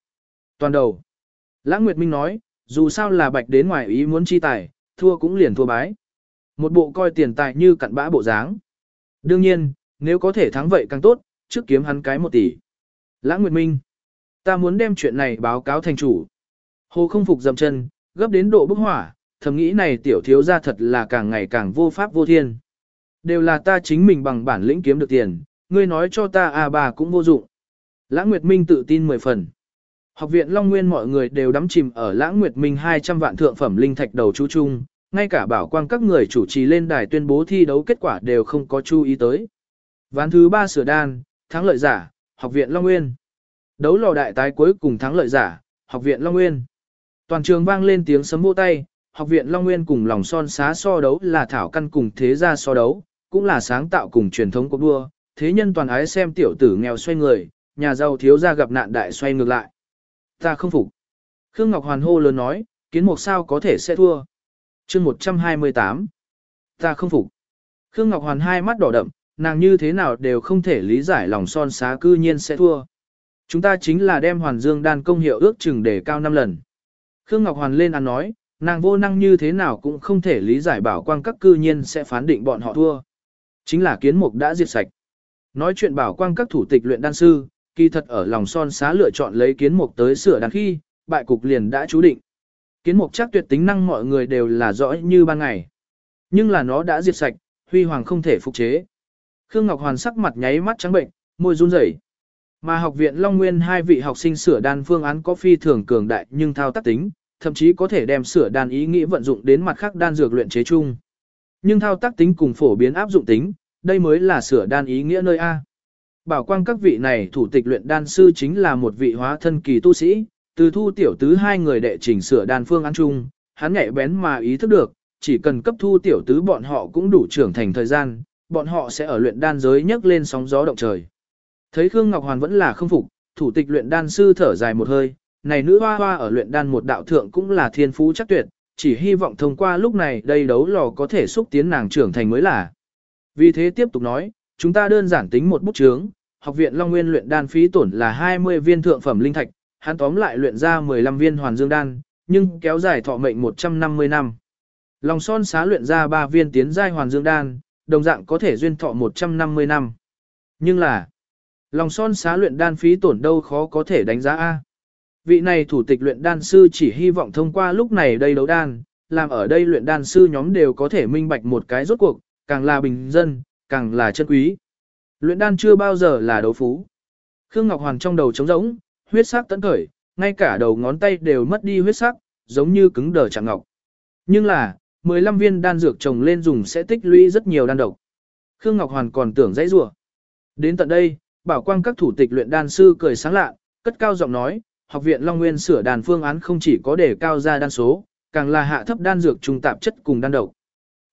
Toàn đầu. Lãng Nguyệt Minh nói, dù sao là bạch đến ngoài ý muốn chi tài, thua cũng liền thua bái. Một bộ coi tiền tài như cặn bã bộ dáng. Đương nhiên, nếu có thể thắng vậy càng tốt, trước kiếm hắn cái một tỷ. Lãng Nguyệt Minh. Ta muốn đem chuyện này báo cáo thành chủ. Hồ không phục dầm chân, gấp đến độ bức hỏa, thầm nghĩ này tiểu thiếu ra thật là càng ngày càng vô pháp vô thiên. Đều là ta chính mình bằng bản lĩnh kiếm được tiền, ngươi nói cho ta à bà cũng vô dụng. Lãng Nguyệt Minh tự tin mười phần. Học viện Long Nguyên mọi người đều đắm chìm ở Lãng Nguyệt Minh 200 vạn thượng phẩm linh thạch đầu chú chung, ngay cả bảo quang các người chủ trì lên đài tuyên bố thi đấu kết quả đều không có chú ý tới. Ván thứ 3 sửa đan, thắng lợi giả, Học viện Long Nguyên. Đấu lò đại tái cuối cùng thắng lợi giả, Học viện Long Nguyên. Toàn trường vang lên tiếng sấm vỗ tay, học viện Long Nguyên cùng lòng son xá so đấu là thảo căn cùng thế gia so đấu, cũng là sáng tạo cùng truyền thống cuộc đua, thế nhân toàn ái xem tiểu tử nghèo xoay người, nhà giàu thiếu gia gặp nạn đại xoay ngược lại. Ta không phục. Khương Ngọc Hoàn hô lớn nói, kiến mục sao có thể sẽ thua. chương 128. Ta không phục. Khương Ngọc Hoàn hai mắt đỏ đậm, nàng như thế nào đều không thể lý giải lòng son xá cư nhiên sẽ thua. Chúng ta chính là đem Hoàn Dương đan công hiệu ước chừng để cao 5 lần. Khương Ngọc Hoàn lên ăn nói, nàng vô năng như thế nào cũng không thể lý giải bảo quang các cư nhiên sẽ phán định bọn họ thua. Chính là kiến mục đã diệt sạch. Nói chuyện bảo quang các thủ tịch luyện đan sư, kỳ thật ở lòng son xá lựa chọn lấy kiến mục tới sửa đàn khi, bại cục liền đã chú định. Kiến mục chắc tuyệt tính năng mọi người đều là rõ như ban ngày. Nhưng là nó đã diệt sạch, huy hoàng không thể phục chế. Khương Ngọc Hoàn sắc mặt nháy mắt trắng bệnh, môi run rẩy. Mà học viện Long Nguyên hai vị học sinh sửa đan phương án có phi thường cường đại nhưng thao tác tính, thậm chí có thể đem sửa đan ý nghĩa vận dụng đến mặt khác đan dược luyện chế chung. Nhưng thao tác tính cùng phổ biến áp dụng tính, đây mới là sửa đan ý nghĩa nơi A. Bảo quang các vị này thủ tịch luyện đan sư chính là một vị hóa thân kỳ tu sĩ, từ thu tiểu tứ hai người đệ chỉnh sửa đan phương ăn chung, hắn nhạy bén mà ý thức được, chỉ cần cấp thu tiểu tứ bọn họ cũng đủ trưởng thành thời gian, bọn họ sẽ ở luyện đan giới nhấc lên sóng gió động trời. Thấy Khương Ngọc Hoàn vẫn là không phục, thủ tịch luyện đan sư thở dài một hơi, này nữ hoa hoa ở luyện đan một đạo thượng cũng là thiên phú chắc tuyệt, chỉ hy vọng thông qua lúc này đây đấu lò có thể xúc tiến nàng trưởng thành mới là. Vì thế tiếp tục nói, chúng ta đơn giản tính một bút chướng, học viện Long Nguyên luyện đan phí tổn là 20 viên thượng phẩm linh thạch, hắn tóm lại luyện ra 15 viên hoàn dương đan, nhưng kéo dài thọ mệnh 150 năm. Lòng son xá luyện ra 3 viên tiến giai hoàn dương đan, đồng dạng có thể duyên thọ 150 năm. Nhưng là, lòng son xá luyện đan phí tổn đâu khó có thể đánh giá A. Vị này thủ tịch luyện đan sư chỉ hy vọng thông qua lúc này đây đấu đan, làm ở đây luyện đan sư nhóm đều có thể minh bạch một cái rốt cuộc, càng là bình dân, càng là chân quý. Luyện đan chưa bao giờ là đấu phú. Khương Ngọc Hoàn trong đầu trống rỗng, huyết sắc tận khởi, ngay cả đầu ngón tay đều mất đi huyết sắc, giống như cứng đờ chẳng ngọc. Nhưng là, 15 viên đan dược trồng lên dùng sẽ tích lũy rất nhiều đan độc. Khương Ngọc Hoàn còn tưởng dãy rủa. Đến tận đây, bảo quang các thủ tịch luyện đan sư cười sáng lạ, cất cao giọng nói, học viện Long Nguyên sửa đàn phương án không chỉ có để cao ra đan số, càng là hạ thấp đan dược trùng tạp chất cùng đan độc.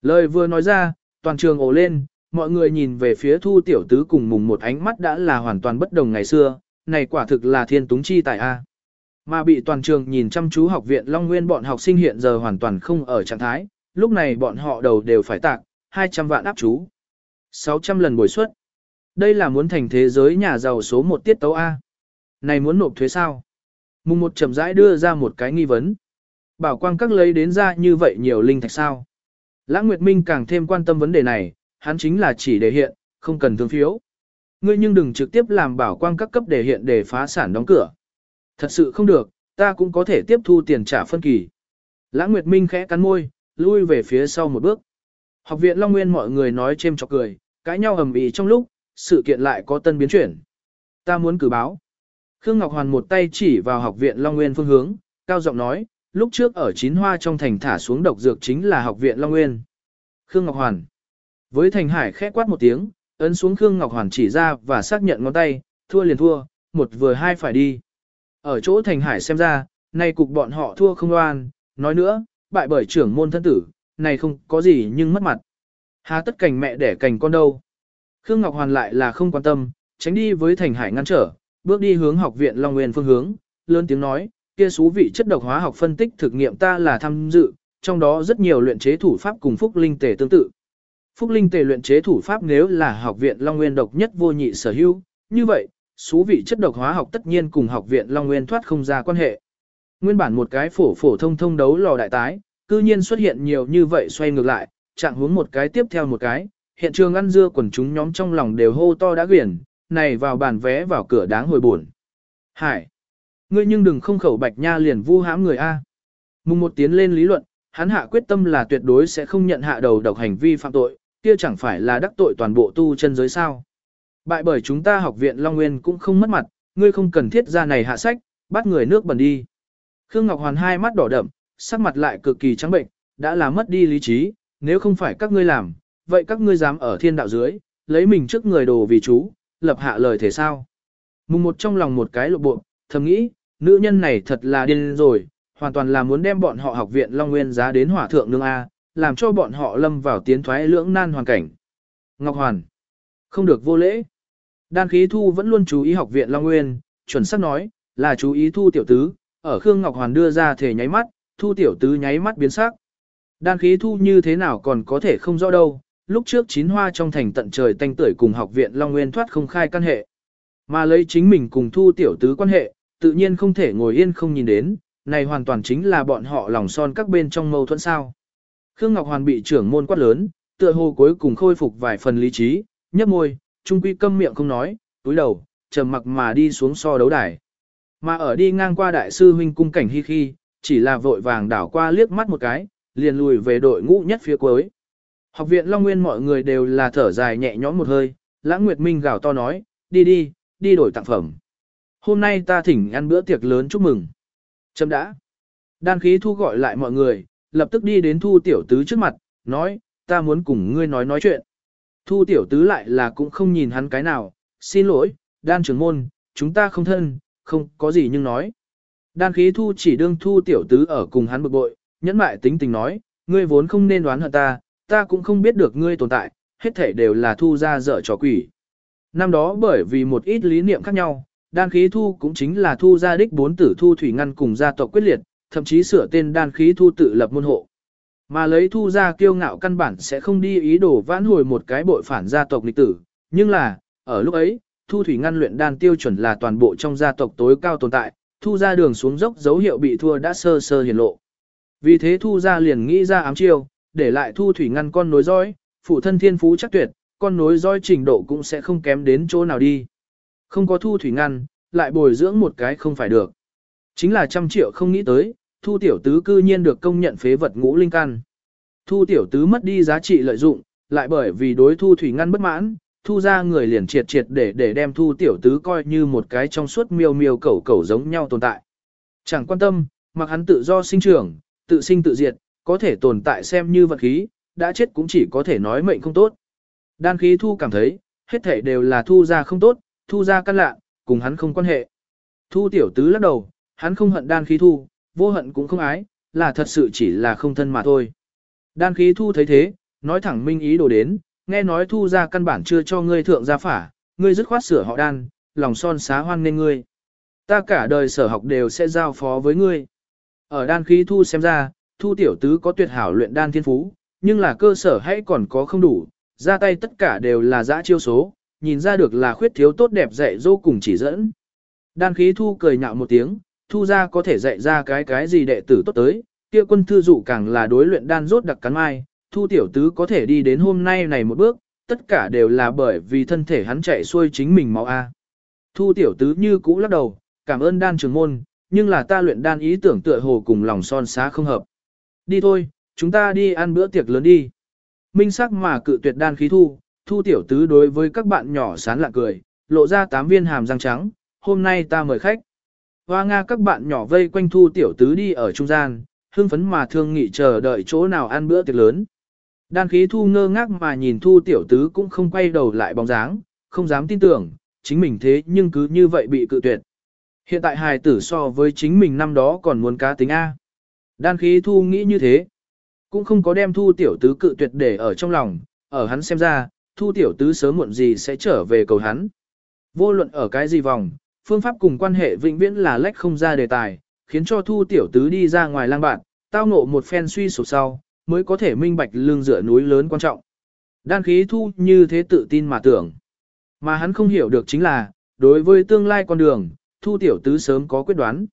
Lời vừa nói ra, toàn trường ồ lên, mọi người nhìn về phía thu tiểu tứ cùng mùng một ánh mắt đã là hoàn toàn bất đồng ngày xưa, này quả thực là thiên túng chi tài A. Mà bị toàn trường nhìn chăm chú học viện Long Nguyên bọn học sinh hiện giờ hoàn toàn không ở trạng thái, lúc này bọn họ đầu đều phải tạc, 200 vạn áp chú. 600 lần bồi suất. Đây là muốn thành thế giới nhà giàu số một tiết tấu A. Này muốn nộp thuế sao? Mùng một chậm rãi đưa ra một cái nghi vấn. Bảo quang các lấy đến ra như vậy nhiều linh thạch sao? Lãng Nguyệt Minh càng thêm quan tâm vấn đề này, hắn chính là chỉ để hiện, không cần thương phiếu. Ngươi nhưng đừng trực tiếp làm bảo quang các cấp để hiện để phá sản đóng cửa. Thật sự không được, ta cũng có thể tiếp thu tiền trả phân kỳ. Lãng Nguyệt Minh khẽ cắn môi, lui về phía sau một bước. Học viện Long Nguyên mọi người nói chêm chọc cười, cãi nhau ầm ĩ trong lúc, sự kiện lại có tân biến chuyển. Ta muốn cử báo. Khương Ngọc Hoàn một tay chỉ vào học viện Long Nguyên phương hướng, cao giọng nói, lúc trước ở chín hoa trong thành thả xuống độc dược chính là học viện Long Nguyên. Khương Ngọc Hoàn. Với Thành Hải khẽ quát một tiếng, ấn xuống Khương Ngọc Hoàn chỉ ra và xác nhận ngón tay, thua liền thua, một vừa hai phải đi. Ở chỗ Thành Hải xem ra, nay cục bọn họ thua không oan, nói nữa, bại bởi trưởng môn thân tử, này không có gì nhưng mất mặt. Há tất cảnh mẹ đẻ cảnh con đâu. Khương Ngọc Hoàn lại là không quan tâm, tránh đi với Thành Hải ngăn trở, bước đi hướng học viện Long Nguyên phương hướng, lớn tiếng nói, kia số vị chất độc hóa học phân tích thực nghiệm ta là tham dự, trong đó rất nhiều luyện chế thủ pháp cùng phúc linh tể tương tự. Phúc linh tề luyện chế thủ pháp nếu là học viện Long Nguyên độc nhất vô nhị sở hữu, như vậy, số vị chất độc hóa học tất nhiên cùng học viện Long Nguyên thoát không ra quan hệ. Nguyên bản một cái phổ phổ thông thông đấu lò đại tái, cư nhiên xuất hiện nhiều như vậy xoay ngược lại, trạng hướng một cái tiếp theo một cái, hiện trường ăn dưa quần chúng nhóm trong lòng đều hô to đã quyển, này vào bàn vé vào cửa đáng hồi buồn. Hải! Ngươi nhưng đừng không khẩu bạch nha liền vu hãm người A. Mùng một tiến lên lý luận, hắn hạ quyết tâm là tuyệt đối sẽ không nhận hạ đầu độc hành vi phạm tội, kia chẳng phải là đắc tội toàn bộ tu chân giới sao. Bại bởi chúng ta học viện Long Nguyên cũng không mất mặt, ngươi không cần thiết ra này hạ sách, bắt người nước bẩn đi. Khương Ngọc Hoàn hai mắt đỏ đậm, sắc mặt lại cực kỳ trắng bệnh, đã là mất đi lý trí, nếu không phải các ngươi làm, vậy các ngươi dám ở thiên đạo dưới, lấy mình trước người đồ vì chú, lập hạ lời thế sao. Mùng một trong lòng một cái lộ bộ, thầm nghĩ, nữ nhân này thật là điên rồi, hoàn toàn là muốn đem bọn họ học viện Long Nguyên giá đến hỏa thượng nương A, làm cho bọn họ lâm vào tiến thoái lưỡng nan hoàn cảnh. Ngọc Hoàn, không được vô lễ. Đan khí thu vẫn luôn chú ý học viện Long Nguyên, chuẩn xác nói, là chú ý thu tiểu tứ, ở Khương Ngọc Hoàn đưa ra thể nháy mắt, thu tiểu tứ nháy mắt biến sắc. Đan khí thu như thế nào còn có thể không rõ đâu, lúc trước chín hoa trong thành tận trời tanh tưởi cùng học viện Long Nguyên thoát không khai căn hệ. Mà lấy chính mình cùng thu tiểu tứ quan hệ, tự nhiên không thể ngồi yên không nhìn đến, này hoàn toàn chính là bọn họ lòng son các bên trong mâu thuẫn sao. Khương Ngọc Hoàn bị trưởng môn quát lớn, tựa hồ cuối cùng khôi phục vài phần lý trí, nhấp môi, trung quy câm miệng không nói, túi đầu, trầm mặc mà đi xuống so đấu đài. Mà ở đi ngang qua đại sư huynh cung cảnh hi khi, chỉ là vội vàng đảo qua liếc mắt một cái, liền lùi về đội ngũ nhất phía cuối. Học viện Long Nguyên mọi người đều là thở dài nhẹ nhõm một hơi, Lãng Nguyệt Minh gào to nói, đi đi, đi đổi tặng phẩm. Hôm nay ta thỉnh ăn bữa tiệc lớn chúc mừng. Chấm đã. Đan khí thu gọi lại mọi người, lập tức đi đến thu tiểu tứ trước mặt, nói, ta muốn cùng ngươi nói nói chuyện. Thu tiểu tứ lại là cũng không nhìn hắn cái nào, xin lỗi, đan trưởng môn, chúng ta không thân, không có gì nhưng nói. Đan khí thu chỉ đương thu tiểu tứ ở cùng hắn bực bội, nhẫn mại tính tình nói, ngươi vốn không nên đoán hận ta, ta cũng không biết được ngươi tồn tại, hết thể đều là thu ra dở trò quỷ. Năm đó bởi vì một ít lý niệm khác nhau, đan khí thu cũng chính là thu gia đích bốn tử thu thủy ngăn cùng gia tộc quyết liệt, thậm chí sửa tên đan khí thu tự lập môn hộ. Mà lấy thu ra kiêu ngạo căn bản sẽ không đi ý đồ vãn hồi một cái bội phản gia tộc lịch tử, nhưng là, ở lúc ấy, thu thủy ngăn luyện đan tiêu chuẩn là toàn bộ trong gia tộc tối cao tồn tại, thu ra đường xuống dốc dấu hiệu bị thua đã sơ sơ hiển lộ. Vì thế thu ra liền nghĩ ra ám chiêu, để lại thu thủy ngăn con nối dõi, phụ thân thiên phú chắc tuyệt, con nối dõi trình độ cũng sẽ không kém đến chỗ nào đi. Không có thu thủy ngăn, lại bồi dưỡng một cái không phải được. Chính là trăm triệu không nghĩ tới, thu tiểu tứ cư nhiên được công nhận phế vật ngũ linh căn. Thu tiểu tứ mất đi giá trị lợi dụng, lại bởi vì đối thu thủy ngăn bất mãn, thu ra người liền triệt triệt để để đem thu tiểu tứ coi như một cái trong suốt miêu miêu cẩu cẩu giống nhau tồn tại. Chẳng quan tâm, mặc hắn tự do sinh trưởng, tự sinh tự diệt, có thể tồn tại xem như vật khí, đã chết cũng chỉ có thể nói mệnh không tốt. Đan khí thu cảm thấy, hết thể đều là thu ra không tốt, thu ra căn lạ, cùng hắn không quan hệ. Thu tiểu tứ lắc đầu, hắn không hận đan khí thu, vô hận cũng không ái, là thật sự chỉ là không thân mà thôi. Đan khí thu thấy thế, nói thẳng minh ý đồ đến, nghe nói thu ra căn bản chưa cho ngươi thượng gia phả, ngươi dứt khoát sửa họ đan, lòng son xá hoan nên ngươi. Ta cả đời sở học đều sẽ giao phó với ngươi. Ở đan khí thu xem ra, thu tiểu tứ có tuyệt hảo luyện đan thiên phú, nhưng là cơ sở hãy còn có không đủ, ra tay tất cả đều là dã chiêu số, nhìn ra được là khuyết thiếu tốt đẹp dạy dỗ cùng chỉ dẫn. Đan khí thu cười nhạo một tiếng, thu ra có thể dạy ra cái cái gì đệ tử tốt tới, kia quân thư dụ càng là đối luyện đan rốt đặc cắn mai, thu tiểu tứ có thể đi đến hôm nay này một bước, tất cả đều là bởi vì thân thể hắn chạy xuôi chính mình máu A. Thu tiểu tứ như cũ lắc đầu, cảm ơn đan trường môn, nhưng là ta luyện đan ý tưởng tựa hồ cùng lòng son xá không hợp. Đi thôi, chúng ta đi ăn bữa tiệc lớn đi. Minh sắc mà cự tuyệt đan khí thu, thu tiểu tứ đối với các bạn nhỏ sán lạ cười, lộ ra tám viên hàm răng trắng, hôm nay ta mời khách. Hoa Nga các bạn nhỏ vây quanh thu tiểu tứ đi ở trung gian, hưng phấn mà thương nghị chờ đợi chỗ nào ăn bữa tiệc lớn. Đan khí thu ngơ ngác mà nhìn thu tiểu tứ cũng không quay đầu lại bóng dáng, không dám tin tưởng, chính mình thế nhưng cứ như vậy bị cự tuyệt. Hiện tại hài tử so với chính mình năm đó còn muốn cá tính A. Đan khí thu nghĩ như thế. Cũng không có đem thu tiểu tứ cự tuyệt để ở trong lòng, ở hắn xem ra, thu tiểu tứ sớm muộn gì sẽ trở về cầu hắn. Vô luận ở cái gì vòng, phương pháp cùng quan hệ vĩnh viễn là lách không ra đề tài, khiến cho thu tiểu tứ đi ra ngoài lang bạn, tao ngộ một phen suy sụp sau, mới có thể minh bạch lương dựa núi lớn quan trọng. Đan khí thu như thế tự tin mà tưởng. Mà hắn không hiểu được chính là, đối với tương lai con đường, thu tiểu tứ sớm có quyết đoán.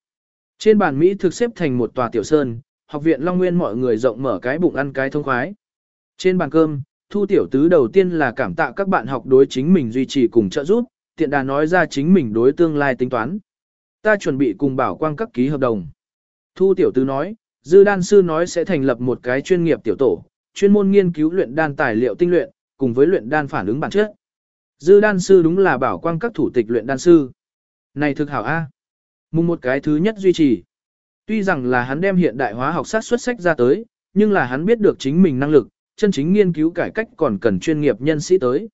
Trên bàn Mỹ thực xếp thành một tòa tiểu sơn, học viện Long Nguyên mọi người rộng mở cái bụng ăn cái thông khoái. Trên bàn cơm, thu tiểu tứ đầu tiên là cảm tạ các bạn học đối chính mình duy trì cùng trợ giúp, tiện đà nói ra chính mình đối tương lai tính toán. Ta chuẩn bị cùng bảo quang các ký hợp đồng. Thu tiểu Tư nói, dư đan sư nói sẽ thành lập một cái chuyên nghiệp tiểu tổ, chuyên môn nghiên cứu luyện đan tài liệu tinh luyện, cùng với luyện đan phản ứng bản chất. Dư đan sư đúng là bảo quang các thủ tịch luyện đan sư. Này thực hảo A. Mùng một cái thứ nhất duy trì. Tuy rằng là hắn đem hiện đại hóa học sát xuất sách ra tới, nhưng là hắn biết được chính mình năng lực, chân chính nghiên cứu cải cách còn cần chuyên nghiệp nhân sĩ tới.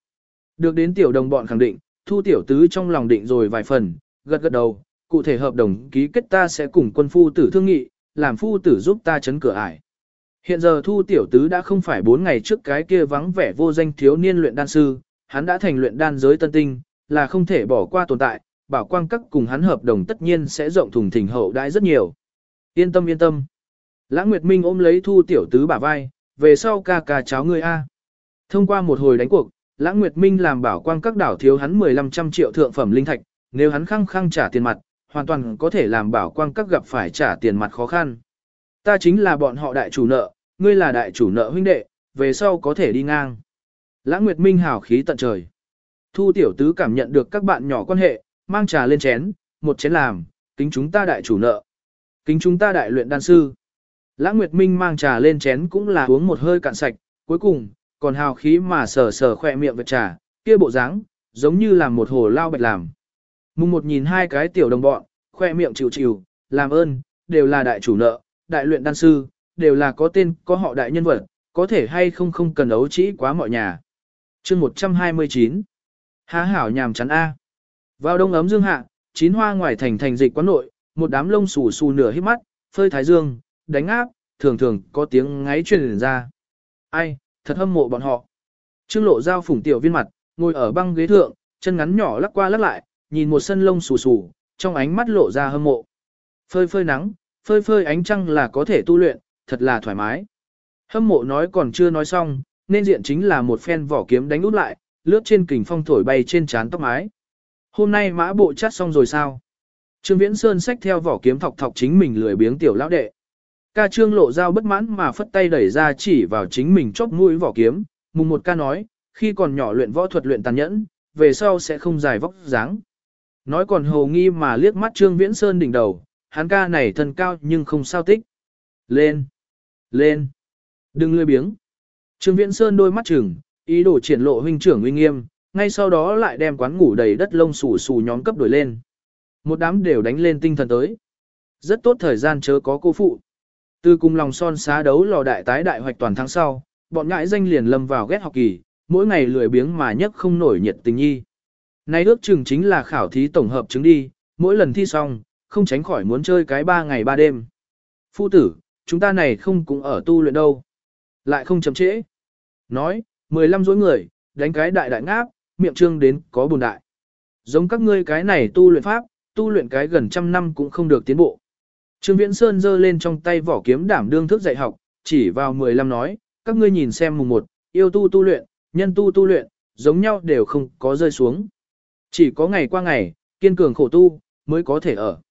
Được đến tiểu đồng bọn khẳng định, thu tiểu tứ trong lòng định rồi vài phần, gật gật đầu, cụ thể hợp đồng ký kết ta sẽ cùng quân phu tử thương nghị, làm phu tử giúp ta chấn cửa ải. Hiện giờ thu tiểu tứ đã không phải 4 ngày trước cái kia vắng vẻ vô danh thiếu niên luyện đan sư, hắn đã thành luyện đan giới tân tinh, là không thể bỏ qua tồn tại, bảo quang các cùng hắn hợp đồng tất nhiên sẽ rộng thùng thình hậu đãi rất nhiều. Yên tâm yên tâm. Lãng Nguyệt Minh ôm lấy Thu Tiểu Tứ bả vai, về sau ca ca cháu ngươi A. Thông qua một hồi đánh cuộc, Lãng Nguyệt Minh làm bảo quang các đảo thiếu hắn 15 trăm triệu thượng phẩm linh thạch, nếu hắn khăng khăng trả tiền mặt, hoàn toàn có thể làm bảo quang các gặp phải trả tiền mặt khó khăn. Ta chính là bọn họ đại chủ nợ, ngươi là đại chủ nợ huynh đệ, về sau có thể đi ngang. Lãng Nguyệt Minh hào khí tận trời. Thu tiểu tứ cảm nhận được các bạn nhỏ quan hệ, mang trà lên chén, một chén làm, kính chúng ta đại chủ nợ. Kính chúng ta đại luyện đan sư. Lãng Nguyệt Minh mang trà lên chén cũng là uống một hơi cạn sạch, cuối cùng, còn hào khí mà sờ sờ khỏe miệng vật trà, kia bộ dáng, giống như là một hồ lao bạch làm. Mùng một nhìn hai cái tiểu đồng bọn, khoe miệng chịu chịu, làm ơn, đều là đại chủ nợ, đại luyện đan sư, đều là có tên, có họ đại nhân vật, có thể hay không không cần ấu trĩ quá mọi nhà. chương 129 Há hảo nhàm chắn A. Vào đông ấm dương hạ, chín hoa ngoài thành thành dịch quán nội, một đám lông xù xù nửa hít mắt, phơi thái dương, đánh áp, thường thường có tiếng ngáy truyền ra. Ai, thật hâm mộ bọn họ. Trương lộ giao phủng tiểu viên mặt, ngồi ở băng ghế thượng, chân ngắn nhỏ lắc qua lắc lại, nhìn một sân lông xù xù, trong ánh mắt lộ ra hâm mộ. Phơi phơi nắng, phơi phơi ánh trăng là có thể tu luyện, thật là thoải mái. Hâm mộ nói còn chưa nói xong, nên diện chính là một phen vỏ kiếm đánh út lại, lướt trên kình phong thổi bay trên trán tóc mái. Hôm nay mã bộ chát xong rồi sao? Trương Viễn Sơn xách theo vỏ kiếm thọc thọc chính mình lười biếng tiểu lão đệ. Ca trương lộ dao bất mãn mà phất tay đẩy ra chỉ vào chính mình chóp mũi vỏ kiếm, mùng một ca nói, khi còn nhỏ luyện võ thuật luyện tàn nhẫn, về sau sẽ không dài vóc dáng. Nói còn hồ nghi mà liếc mắt Trương Viễn Sơn đỉnh đầu, hắn ca này thân cao nhưng không sao tích. Lên! Lên! Đừng lười biếng! Trương Viễn Sơn đôi mắt chừng, ý đồ triển lộ huynh trưởng uy nghiêm, ngay sau đó lại đem quán ngủ đầy đất lông xù xù nhóm cấp đổi lên. Một đám đều đánh lên tinh thần tới. Rất tốt thời gian chớ có cô phụ. Từ cùng lòng son xá đấu lò đại tái đại hoạch toàn tháng sau, bọn ngãi danh liền lâm vào ghét học kỳ, mỗi ngày lười biếng mà nhất không nổi nhiệt tình nhi. Nay ước chừng chính là khảo thí tổng hợp chứng đi, mỗi lần thi xong, không tránh khỏi muốn chơi cái ba ngày ba đêm. Phu tử, chúng ta này không cũng ở tu luyện đâu. Lại không chậm trễ. Nói, 15 dối người, đánh cái đại đại ngáp, miệng trương đến có buồn đại. Giống các ngươi cái này tu luyện pháp, tu luyện cái gần trăm năm cũng không được tiến bộ. Trương Viễn Sơn giơ lên trong tay vỏ kiếm đảm đương thức dạy học, chỉ vào 15 nói, các ngươi nhìn xem mùng một, yêu tu tu luyện, nhân tu tu luyện, giống nhau đều không có rơi xuống. Chỉ có ngày qua ngày, kiên cường khổ tu, mới có thể ở.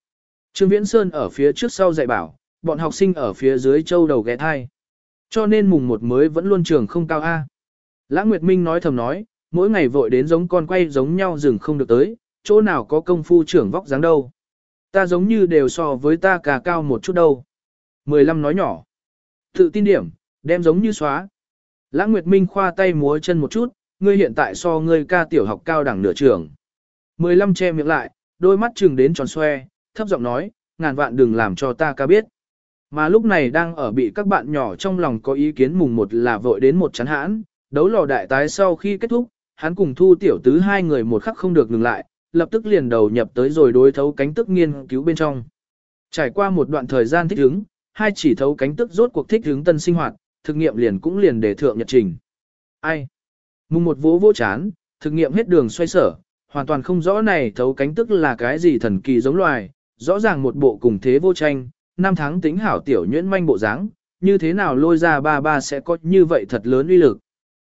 Trương Viễn Sơn ở phía trước sau dạy bảo, bọn học sinh ở phía dưới châu đầu ghé thai. Cho nên mùng một mới vẫn luôn trường không cao A. Lã Nguyệt Minh nói thầm nói, mỗi ngày vội đến giống con quay giống nhau dừng không được tới, chỗ nào có công phu trưởng vóc dáng đâu. Ta giống như đều so với ta cà cao một chút đâu. 15 nói nhỏ. Tự tin điểm, đem giống như xóa. lãng Nguyệt Minh khoa tay múa chân một chút, ngươi hiện tại so ngươi ca tiểu học cao đẳng nửa trường. 15 che miệng lại, đôi mắt chừng đến tròn xoe, thấp giọng nói, ngàn vạn đừng làm cho ta ca biết. Mà lúc này đang ở bị các bạn nhỏ trong lòng có ý kiến mùng một là vội đến một chán hãn, đấu lò đại tái sau khi kết thúc, hắn cùng thu tiểu tứ hai người một khắc không được ngừng lại, lập tức liền đầu nhập tới rồi đối thấu cánh tức nghiên cứu bên trong. Trải qua một đoạn thời gian thích ứng, hai chỉ thấu cánh tức rốt cuộc thích ứng tân sinh hoạt, thực nghiệm liền cũng liền để thượng nhật trình. Ai? Mùng một vỗ vỗ chán, thực nghiệm hết đường xoay sở, hoàn toàn không rõ này thấu cánh tức là cái gì thần kỳ giống loài, rõ ràng một bộ cùng thế vô tranh, năm tháng tính hảo tiểu nhuyễn manh bộ dáng, như thế nào lôi ra ba ba sẽ có như vậy thật lớn uy lực.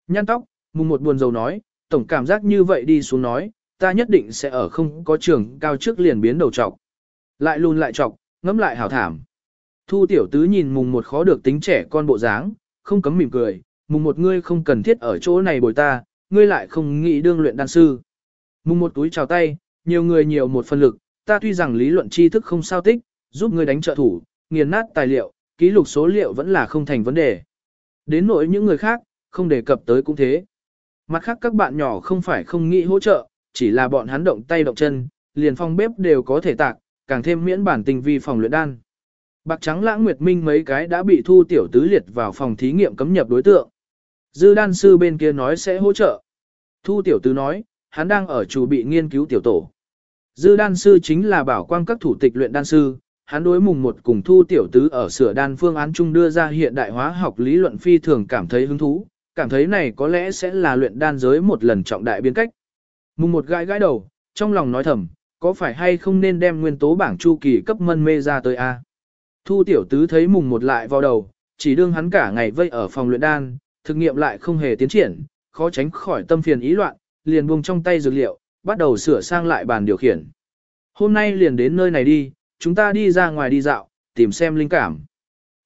Nhăn tóc, mùng một buồn dầu nói, tổng cảm giác như vậy đi xuống nói, ta nhất định sẽ ở không có trường cao trước liền biến đầu trọc. Lại lùn lại trọc, ngẫm lại hảo thảm. Thu tiểu tứ nhìn mùng một khó được tính trẻ con bộ dáng, không cấm mỉm cười, mùng một ngươi không cần thiết ở chỗ này bồi ta, ngươi lại không nghĩ đương luyện đan sư. Mùng một túi chào tay, nhiều người nhiều một phần lực, ta tuy rằng lý luận tri thức không sao tích, giúp ngươi đánh trợ thủ, nghiền nát tài liệu, ký lục số liệu vẫn là không thành vấn đề. Đến nỗi những người khác, không đề cập tới cũng thế. Mặt khác các bạn nhỏ không phải không nghĩ hỗ trợ, chỉ là bọn hắn động tay động chân, liền phong bếp đều có thể tạc, càng thêm miễn bản tình vi phòng luyện đan. Bạc trắng lãng nguyệt minh mấy cái đã bị thu tiểu tứ liệt vào phòng thí nghiệm cấm nhập đối tượng. Dư đan sư bên kia nói sẽ hỗ trợ. Thu tiểu tứ nói, hắn đang ở chủ bị nghiên cứu tiểu tổ. Dư đan sư chính là bảo quang các thủ tịch luyện đan sư, hắn đối mùng một cùng thu tiểu tứ ở sửa đan phương án chung đưa ra hiện đại hóa học lý luận phi thường cảm thấy hứng thú, cảm thấy này có lẽ sẽ là luyện đan giới một lần trọng đại biến cách. Mùng một gãi gãi đầu, trong lòng nói thầm, có phải hay không nên đem nguyên tố bảng chu kỳ cấp mân mê ra tới a? Thu tiểu tứ thấy mùng một lại vào đầu, chỉ đương hắn cả ngày vây ở phòng luyện đan, thực nghiệm lại không hề tiến triển, khó tránh khỏi tâm phiền ý loạn, liền buông trong tay dược liệu, bắt đầu sửa sang lại bàn điều khiển. Hôm nay liền đến nơi này đi, chúng ta đi ra ngoài đi dạo, tìm xem linh cảm.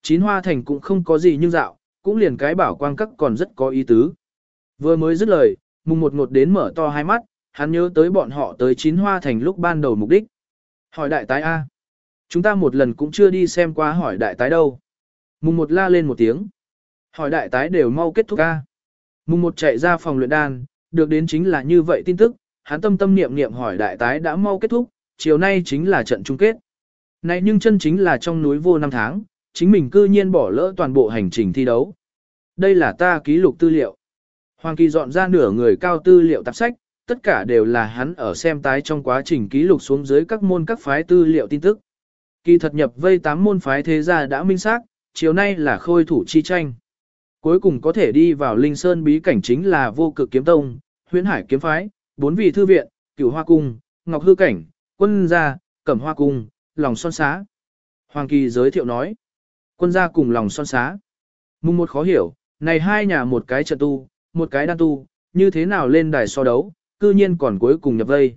Chín hoa thành cũng không có gì nhưng dạo, cũng liền cái bảo quang các còn rất có ý tứ. Vừa mới dứt lời, mùng một ngột đến mở to hai mắt, hắn nhớ tới bọn họ tới chín hoa thành lúc ban đầu mục đích. Hỏi đại tái A. Chúng ta một lần cũng chưa đi xem qua hỏi đại tái đâu. Mùng một la lên một tiếng. Hỏi đại tái đều mau kết thúc A. Mùng một chạy ra phòng luyện đan, được đến chính là như vậy tin tức, hắn tâm tâm niệm niệm hỏi đại tái đã mau kết thúc, chiều nay chính là trận chung kết. Này nhưng chân chính là trong núi vô năm tháng, chính mình cư nhiên bỏ lỡ toàn bộ hành trình thi đấu. Đây là ta ký lục tư liệu. Hoàng Kỳ dọn ra nửa người cao tư liệu tạp sách, tất cả đều là hắn ở xem tái trong quá trình ký lục xuống dưới các môn các phái tư liệu tin tức. Kỳ thật nhập vây 8 môn phái thế gia đã minh xác, chiều nay là khôi thủ chi tranh. Cuối cùng có thể đi vào Linh Sơn bí cảnh chính là vô cực kiếm tông, huyễn hải kiếm phái, bốn vị thư viện, cửu hoa cung, ngọc hư cảnh, quân gia, cẩm hoa cung, lòng son xá. Hoàng Kỳ giới thiệu nói, quân gia cùng lòng son xá. Mùng một khó hiểu, này hai nhà một cái trận tu, một cái đan tu, như thế nào lên đài so đấu, cư nhiên còn cuối cùng nhập vây.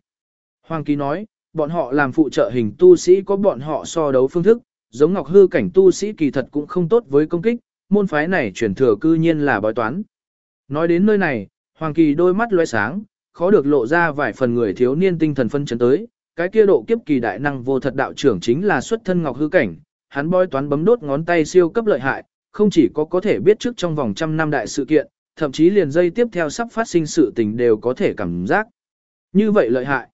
Hoàng Kỳ nói, bọn họ làm phụ trợ hình tu sĩ có bọn họ so đấu phương thức, giống ngọc hư cảnh tu sĩ kỳ thật cũng không tốt với công kích, môn phái này chuyển thừa cư nhiên là bói toán. Nói đến nơi này, Hoàng Kỳ đôi mắt lóe sáng, khó được lộ ra vài phần người thiếu niên tinh thần phân chấn tới, cái kia độ kiếp kỳ đại năng vô thật đạo trưởng chính là xuất thân ngọc hư cảnh, hắn bói toán bấm đốt ngón tay siêu cấp lợi hại, không chỉ có có thể biết trước trong vòng trăm năm đại sự kiện, thậm chí liền dây tiếp theo sắp phát sinh sự tình đều có thể cảm giác. Như vậy lợi hại.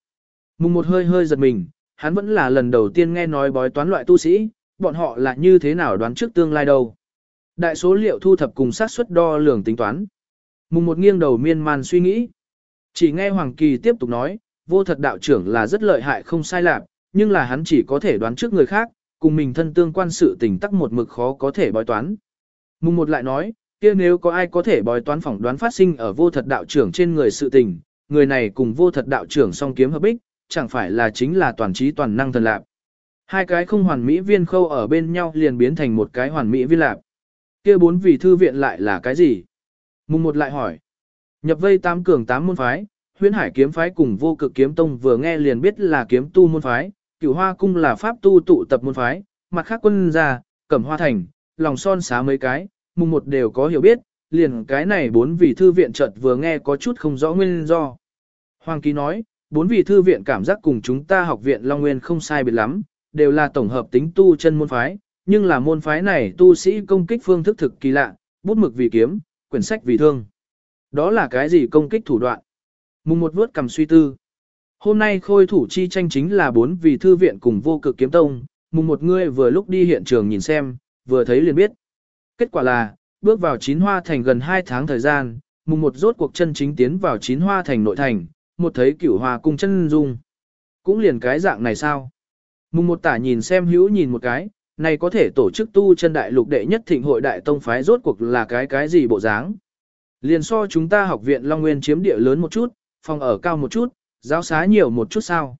Mùng một hơi hơi giật mình, hắn vẫn là lần đầu tiên nghe nói bói toán loại tu sĩ, bọn họ là như thế nào đoán trước tương lai đâu. Đại số liệu thu thập cùng xác suất đo lường tính toán. Mùng một nghiêng đầu miên man suy nghĩ. Chỉ nghe Hoàng Kỳ tiếp tục nói, vô thật đạo trưởng là rất lợi hại không sai lạc, nhưng là hắn chỉ có thể đoán trước người khác, cùng mình thân tương quan sự tình tắc một mực khó có thể bói toán. Mùng một lại nói, kia nếu có ai có thể bói toán phỏng đoán phát sinh ở vô thật đạo trưởng trên người sự tình, người này cùng vô thật đạo trưởng song kiếm hợp bích, chẳng phải là chính là toàn trí toàn năng thần lạc. Hai cái không hoàn mỹ viên khâu ở bên nhau liền biến thành một cái hoàn mỹ viên lạc. Kia bốn vị thư viện lại là cái gì? Mùng một lại hỏi. Nhập vây tám cường tám môn phái, huyễn hải kiếm phái cùng vô cực kiếm tông vừa nghe liền biết là kiếm tu môn phái, cửu hoa cung là pháp tu tụ tập môn phái, mặt khác quân gia, cẩm hoa thành, lòng son xá mấy cái, mùng một đều có hiểu biết, liền cái này bốn vị thư viện chợt vừa nghe có chút không rõ nguyên do. Hoàng Ký nói, bốn vị thư viện cảm giác cùng chúng ta học viện Long Nguyên không sai biệt lắm, đều là tổng hợp tính tu chân môn phái, nhưng là môn phái này tu sĩ công kích phương thức thực kỳ lạ, bút mực vì kiếm, quyển sách vì thương. Đó là cái gì công kích thủ đoạn? Mùng một vớt cầm suy tư. Hôm nay khôi thủ chi tranh chính là bốn vị thư viện cùng vô cực kiếm tông, mùng một người vừa lúc đi hiện trường nhìn xem, vừa thấy liền biết. Kết quả là, bước vào chín hoa thành gần 2 tháng thời gian, mùng một rốt cuộc chân chính tiến vào chín hoa thành nội thành, một thấy cửu hoa cung chân dung. Cũng liền cái dạng này sao? Mùng một tả nhìn xem hữu nhìn một cái, này có thể tổ chức tu chân đại lục đệ nhất thịnh hội đại tông phái rốt cuộc là cái cái gì bộ dáng. Liền so chúng ta học viện Long Nguyên chiếm địa lớn một chút, phòng ở cao một chút, giáo xá nhiều một chút sao.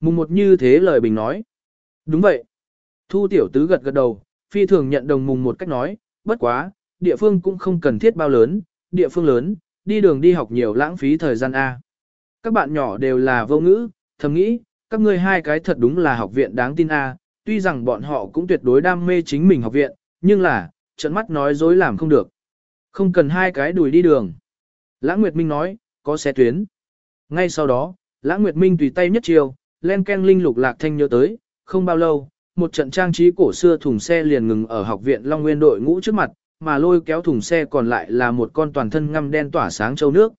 Mùng một như thế lời bình nói. Đúng vậy. Thu tiểu tứ gật gật đầu, phi thường nhận đồng mùng một cách nói, bất quá, địa phương cũng không cần thiết bao lớn, địa phương lớn, đi đường đi học nhiều lãng phí thời gian A. Các bạn nhỏ đều là vô ngữ, thầm nghĩ, các ngươi hai cái thật đúng là học viện đáng tin A, tuy rằng bọn họ cũng tuyệt đối đam mê chính mình học viện, nhưng là, trận mắt nói dối làm không được. Không cần hai cái đùi đi đường. Lãng Nguyệt Minh nói, có xe tuyến. Ngay sau đó, Lãng Nguyệt Minh tùy tay nhất chiều, len ken linh lục lạc thanh nhớ tới, không bao lâu, một trận trang trí cổ xưa thùng xe liền ngừng ở học viện Long Nguyên đội ngũ trước mặt, mà lôi kéo thùng xe còn lại là một con toàn thân ngăm đen tỏa sáng châu nước.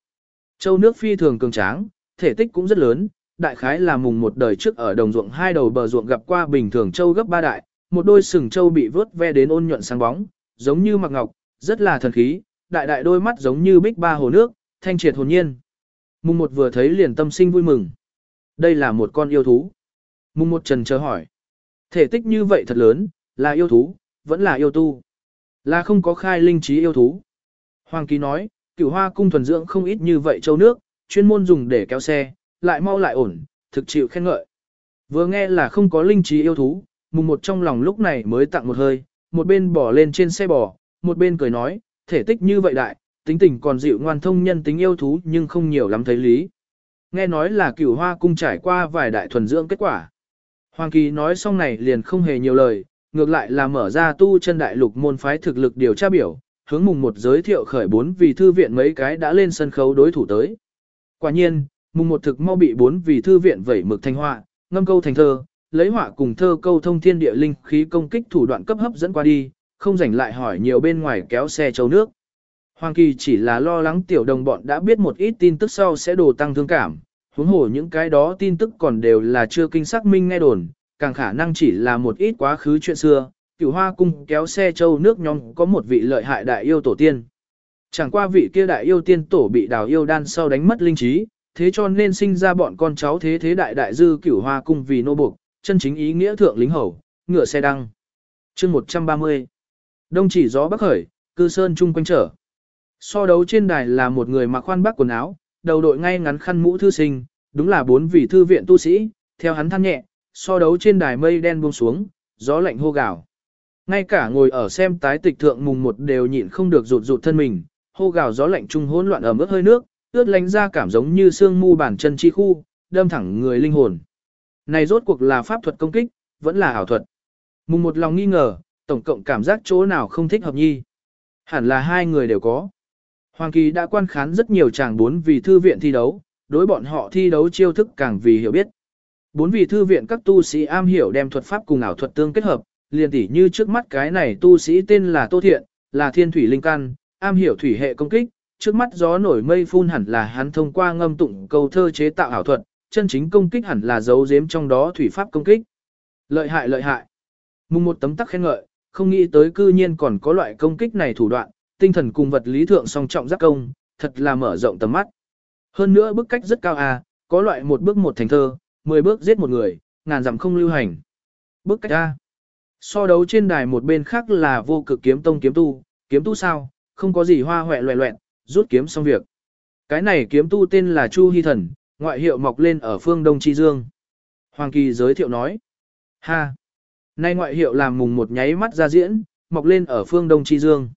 Châu nước phi thường cường tráng, thể tích cũng rất lớn, đại khái là mùng một đời trước ở đồng ruộng hai đầu bờ ruộng gặp qua bình thường châu gấp ba đại, một đôi sừng châu bị vớt ve đến ôn nhuận sáng bóng, giống như mặc ngọc, rất là thần khí, đại đại đôi mắt giống như bích ba hồ nước, thanh triệt hồn nhiên. Mùng một vừa thấy liền tâm sinh vui mừng. Đây là một con yêu thú. Mùng một trần chờ hỏi. Thể tích như vậy thật lớn, là yêu thú, vẫn là yêu tu. Là không có khai linh trí yêu thú. Hoàng Kỳ nói, cửu hoa cung thuần dưỡng không ít như vậy châu nước, chuyên môn dùng để kéo xe, lại mau lại ổn, thực chịu khen ngợi. Vừa nghe là không có linh trí yêu thú, mùng một trong lòng lúc này mới tặng một hơi, một bên bỏ lên trên xe bò, một bên cười nói, thể tích như vậy đại, tính tình còn dịu ngoan thông nhân tính yêu thú nhưng không nhiều lắm thấy lý. Nghe nói là cửu hoa cung trải qua vài đại thuần dưỡng kết quả. Hoàng Kỳ nói xong này liền không hề nhiều lời, ngược lại là mở ra tu chân đại lục môn phái thực lực điều tra biểu, hướng mùng một giới thiệu khởi bốn vì thư viện mấy cái đã lên sân khấu đối thủ tới. Quả nhiên, mùng một thực mau bị bốn vì thư viện vẩy mực thanh họa, ngâm câu thành thơ, lấy họa cùng thơ câu thông thiên địa linh khí công kích thủ đoạn cấp hấp dẫn qua đi, không rảnh lại hỏi nhiều bên ngoài kéo xe châu nước. Hoàng Kỳ chỉ là lo lắng tiểu đồng bọn đã biết một ít tin tức sau sẽ đổ tăng thương cảm, huống hồ những cái đó tin tức còn đều là chưa kinh xác minh nghe đồn, càng khả năng chỉ là một ít quá khứ chuyện xưa, cửu hoa cung kéo xe châu nước nhóm có một vị lợi hại đại yêu tổ tiên. Chẳng qua vị kia đại yêu tiên tổ bị đào yêu đan sau đánh mất linh trí, thế cho nên sinh ra bọn con cháu thế thế đại đại dư cửu hoa cung vì nô buộc, chân chính ý nghĩa thượng lính hầu, ngựa xe đăng. chương 130 Đông chỉ gió bắc khởi, cư sơn chung quanh trở. So đấu trên đài là một người mặc khoan bắc quần áo, đầu đội ngay ngắn khăn mũ thư sinh, đúng là bốn vị thư viện tu sĩ, theo hắn than nhẹ, so đấu trên đài mây đen buông xuống, gió lạnh hô gào. Ngay cả ngồi ở xem tái tịch thượng mùng một đều nhịn không được rụt rụt thân mình, hô gào gió lạnh trung hỗn loạn ẩm ướt hơi nước, ướt lánh ra cảm giống như xương mu bản chân chi khu, đâm thẳng người linh hồn. Này rốt cuộc là pháp thuật công kích, vẫn là ảo thuật. Mùng một lòng nghi ngờ, tổng cộng cảm giác chỗ nào không thích hợp nhi. Hẳn là hai người đều có. Hoàng Kỳ đã quan khán rất nhiều chàng bốn vì thư viện thi đấu, đối bọn họ thi đấu chiêu thức càng vì hiểu biết. Bốn vì thư viện các tu sĩ am hiểu đem thuật pháp cùng ảo thuật tương kết hợp, liền tỉ như trước mắt cái này tu sĩ tên là Tô Thiện, là thiên thủy linh căn, am hiểu thủy hệ công kích, trước mắt gió nổi mây phun hẳn là hắn thông qua ngâm tụng câu thơ chế tạo ảo thuật, chân chính công kích hẳn là giấu giếm trong đó thủy pháp công kích. Lợi hại lợi hại. Mùng một tấm tắc khen ngợi, không nghĩ tới cư nhiên còn có loại công kích này thủ đoạn, tinh thần cùng vật lý thượng song trọng giác công, thật là mở rộng tầm mắt. Hơn nữa bức cách rất cao à, có loại một bước một thành thơ, mười bước giết một người, ngàn dặm không lưu hành. Bức cách A. So đấu trên đài một bên khác là vô cực kiếm tông kiếm tu, kiếm tu sao, không có gì hoa hoẹ loẹ loẹn, rút kiếm xong việc. Cái này kiếm tu tên là Chu Hy Thần, ngoại hiệu mọc lên ở phương Đông Chi Dương. Hoàng Kỳ giới thiệu nói. Ha! Nay ngoại hiệu làm mùng một nháy mắt ra diễn, mọc lên ở phương Đông Chi Dương.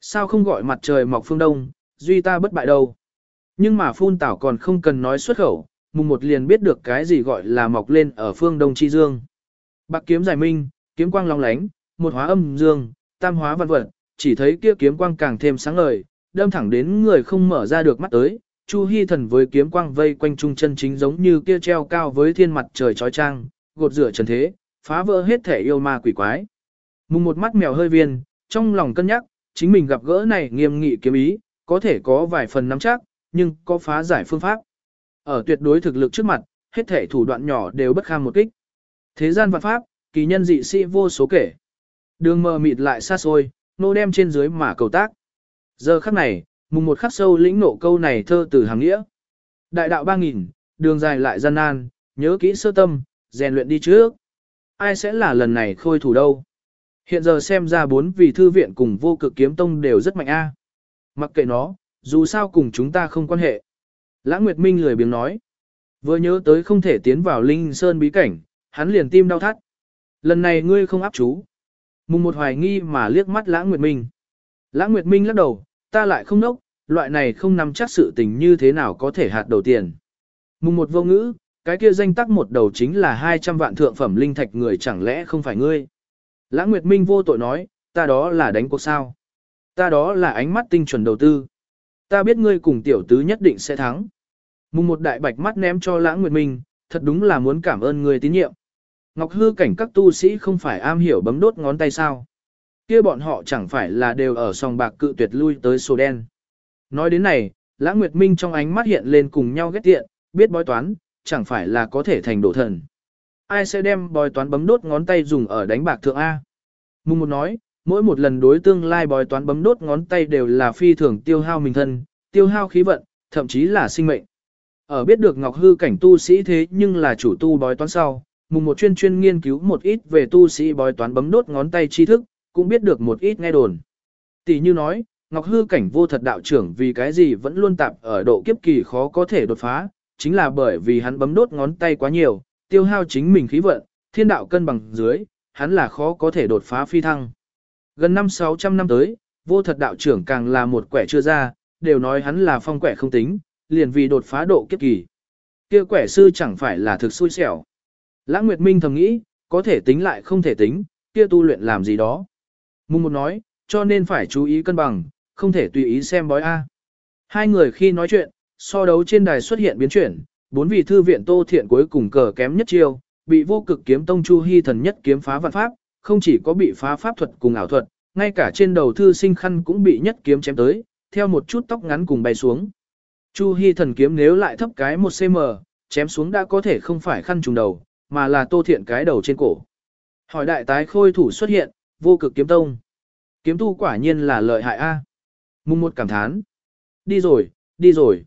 Sao không gọi mặt trời mọc phương Đông, duy ta bất bại đâu. Nhưng mà phun tảo còn không cần nói xuất khẩu, mùng một liền biết được cái gì gọi là mọc lên ở phương Đông Chi Dương. Bạc kiếm giải minh, kiếm quang long lánh, một hóa âm dương, tam hóa văn vật, chỉ thấy kia kiếm quang càng thêm sáng ngời, đâm thẳng đến người không mở ra được mắt tới. Chu Hi thần với kiếm quang vây quanh trung chân chính giống như kia treo cao với thiên mặt trời chói chang, gột rửa trần thế, phá vỡ hết thể yêu ma quỷ quái. Mùng một mắt mèo hơi viên, trong lòng cân nhắc, chính mình gặp gỡ này nghiêm nghị kiếm ý, có thể có vài phần nắm chắc, nhưng có phá giải phương pháp. Ở tuyệt đối thực lực trước mặt, hết thể thủ đoạn nhỏ đều bất kham một kích. Thế gian vạn pháp, kỳ nhân dị sĩ vô số kể. Đường mờ mịt lại xa xôi, nô đem trên dưới mà cầu tác. Giờ khắc này, mùng một khắc sâu lĩnh nộ câu này thơ từ hàng nghĩa. Đại đạo ba nghìn, đường dài lại gian nan, nhớ kỹ sơ tâm, rèn luyện đi trước. Ai sẽ là lần này khôi thủ đâu? Hiện giờ xem ra bốn vị thư viện cùng vô cực kiếm tông đều rất mạnh a. Mặc kệ nó, dù sao cùng chúng ta không quan hệ. Lãng Nguyệt Minh lười biếng nói. Vừa nhớ tới không thể tiến vào Linh Sơn bí cảnh, hắn liền tim đau thắt. Lần này ngươi không áp chú. Mùng một hoài nghi mà liếc mắt Lãng Nguyệt Minh. Lãng Nguyệt Minh lắc đầu, ta lại không nốc, loại này không nắm chắc sự tình như thế nào có thể hạt đầu tiền. Mùng một vô ngữ, cái kia danh tắc một đầu chính là 200 vạn thượng phẩm linh thạch người chẳng lẽ không phải ngươi. Lãng Nguyệt Minh vô tội nói, ta đó là đánh cuộc sao. Ta đó là ánh mắt tinh chuẩn đầu tư. Ta biết ngươi cùng tiểu tứ nhất định sẽ thắng. Mùng một đại bạch mắt ném cho Lãng Nguyệt Minh, thật đúng là muốn cảm ơn người tín nhiệm. Ngọc hư cảnh các tu sĩ không phải am hiểu bấm đốt ngón tay sao. kia bọn họ chẳng phải là đều ở sòng bạc cự tuyệt lui tới sổ đen. Nói đến này, Lãng Nguyệt Minh trong ánh mắt hiện lên cùng nhau ghét tiện, biết bói toán, chẳng phải là có thể thành đổ thần. Ai sẽ đem bói toán bấm đốt ngón tay dùng ở đánh bạc thượng A? Mùng một nói, mỗi một lần đối tương lai bói toán bấm đốt ngón tay đều là phi thường tiêu hao mình thân, tiêu hao khí vận, thậm chí là sinh mệnh. Ở biết được Ngọc Hư cảnh tu sĩ thế nhưng là chủ tu bói toán sau, mùng một chuyên chuyên nghiên cứu một ít về tu sĩ bói toán bấm đốt ngón tay tri thức, cũng biết được một ít nghe đồn. Tỷ như nói, Ngọc Hư cảnh vô thật đạo trưởng vì cái gì vẫn luôn tạp ở độ kiếp kỳ khó có thể đột phá, chính là bởi vì hắn bấm đốt ngón tay quá nhiều, tiêu hao chính mình khí vận, thiên đạo cân bằng dưới, hắn là khó có thể đột phá phi thăng. Gần năm 600 năm tới, vô thật đạo trưởng càng là một quẻ chưa ra, đều nói hắn là phong quẻ không tính, liền vì đột phá độ kiếp kỳ. Kia quẻ sư chẳng phải là thực xui xẻo. Lãng Nguyệt Minh thầm nghĩ, có thể tính lại không thể tính, kia tu luyện làm gì đó. Mùng một nói, cho nên phải chú ý cân bằng, không thể tùy ý xem bói A. Hai người khi nói chuyện, so đấu trên đài xuất hiện biến chuyển, bốn vị thư viện tô thiện cuối cùng cờ kém nhất chiêu, bị vô cực kiếm tông chu hy thần nhất kiếm phá vạn pháp, không chỉ có bị phá pháp thuật cùng ảo thuật, ngay cả trên đầu thư sinh khăn cũng bị nhất kiếm chém tới, theo một chút tóc ngắn cùng bay xuống. Chu hy thần kiếm nếu lại thấp cái một cm, chém xuống đã có thể không phải khăn trùng đầu, mà là tô thiện cái đầu trên cổ. Hỏi đại tái khôi thủ xuất hiện, vô cực kiếm tông. Kiếm tu quả nhiên là lợi hại a. Mùng một cảm thán. Đi rồi, đi rồi.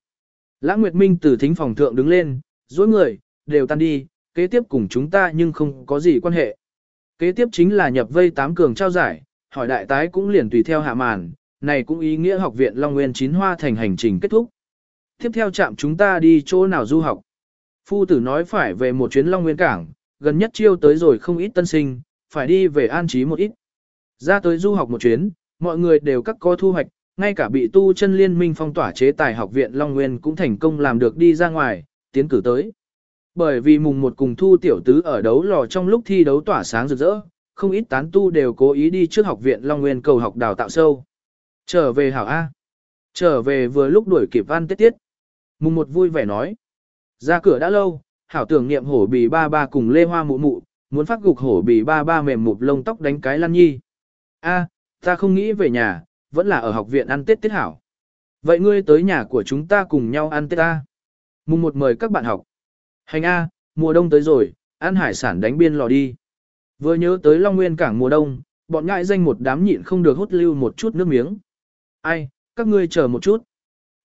Lãng Nguyệt Minh từ thính phòng thượng đứng lên, dối người, đều tan đi, kế tiếp cùng chúng ta nhưng không có gì quan hệ. Kế tiếp chính là nhập vây tám cường trao giải, hỏi đại tái cũng liền tùy theo hạ màn, này cũng ý nghĩa học viện Long Nguyên chín hoa thành hành trình kết thúc. Tiếp theo chạm chúng ta đi chỗ nào du học. Phu tử nói phải về một chuyến Long Nguyên Cảng, gần nhất chiêu tới rồi không ít tân sinh, phải đi về an trí một ít. Ra tới du học một chuyến, mọi người đều các có thu hoạch, ngay cả bị tu chân liên minh phong tỏa chế tài học viện Long Nguyên cũng thành công làm được đi ra ngoài, tiến cử tới. Bởi vì mùng một cùng thu tiểu tứ ở đấu lò trong lúc thi đấu tỏa sáng rực rỡ, không ít tán tu đều cố ý đi trước học viện Long Nguyên cầu học đào tạo sâu. Trở về hảo A. Trở về vừa lúc đuổi kịp văn tiết tiết. Mùng một vui vẻ nói. Ra cửa đã lâu, hảo tưởng niệm hổ bì ba ba cùng lê hoa mụ mụ, muốn phát gục hổ bì ba ba mềm mụp lông tóc đánh cái lăn nhi. A, ta không nghĩ về nhà, vẫn là ở học viện ăn tết tiết hảo. Vậy ngươi tới nhà của chúng ta cùng nhau ăn tết ta. Mùng một mời các bạn học. Hành A, mùa đông tới rồi, ăn hải sản đánh biên lò đi. Vừa nhớ tới Long Nguyên cảng mùa đông, bọn ngại danh một đám nhịn không được hút lưu một chút nước miếng. Ai, các ngươi chờ một chút.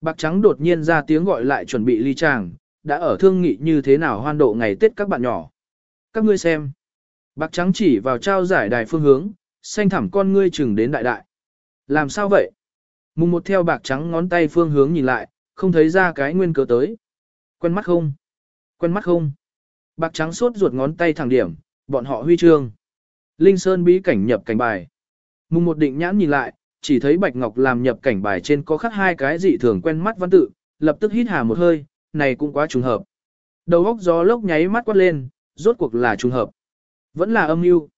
Bạc trắng đột nhiên ra tiếng gọi lại chuẩn bị ly tràng, đã ở thương nghị như thế nào hoan độ ngày Tết các bạn nhỏ. Các ngươi xem. Bạc trắng chỉ vào trao giải đài phương hướng, xanh thẳm con ngươi chừng đến đại đại. Làm sao vậy? Mùng một theo bạc trắng ngón tay phương hướng nhìn lại, không thấy ra cái nguyên cớ tới. Quen mắt không? Quen mắt không? Bạc trắng sốt ruột ngón tay thẳng điểm, bọn họ huy chương. Linh Sơn bí cảnh nhập cảnh bài. Mùng một định nhãn nhìn lại, chỉ thấy Bạch Ngọc làm nhập cảnh bài trên có khắc hai cái dị thường quen mắt văn tự, lập tức hít hà một hơi, này cũng quá trùng hợp. Đầu óc gió lốc nháy mắt quát lên, rốt cuộc là trùng hợp. Vẫn là âm mưu.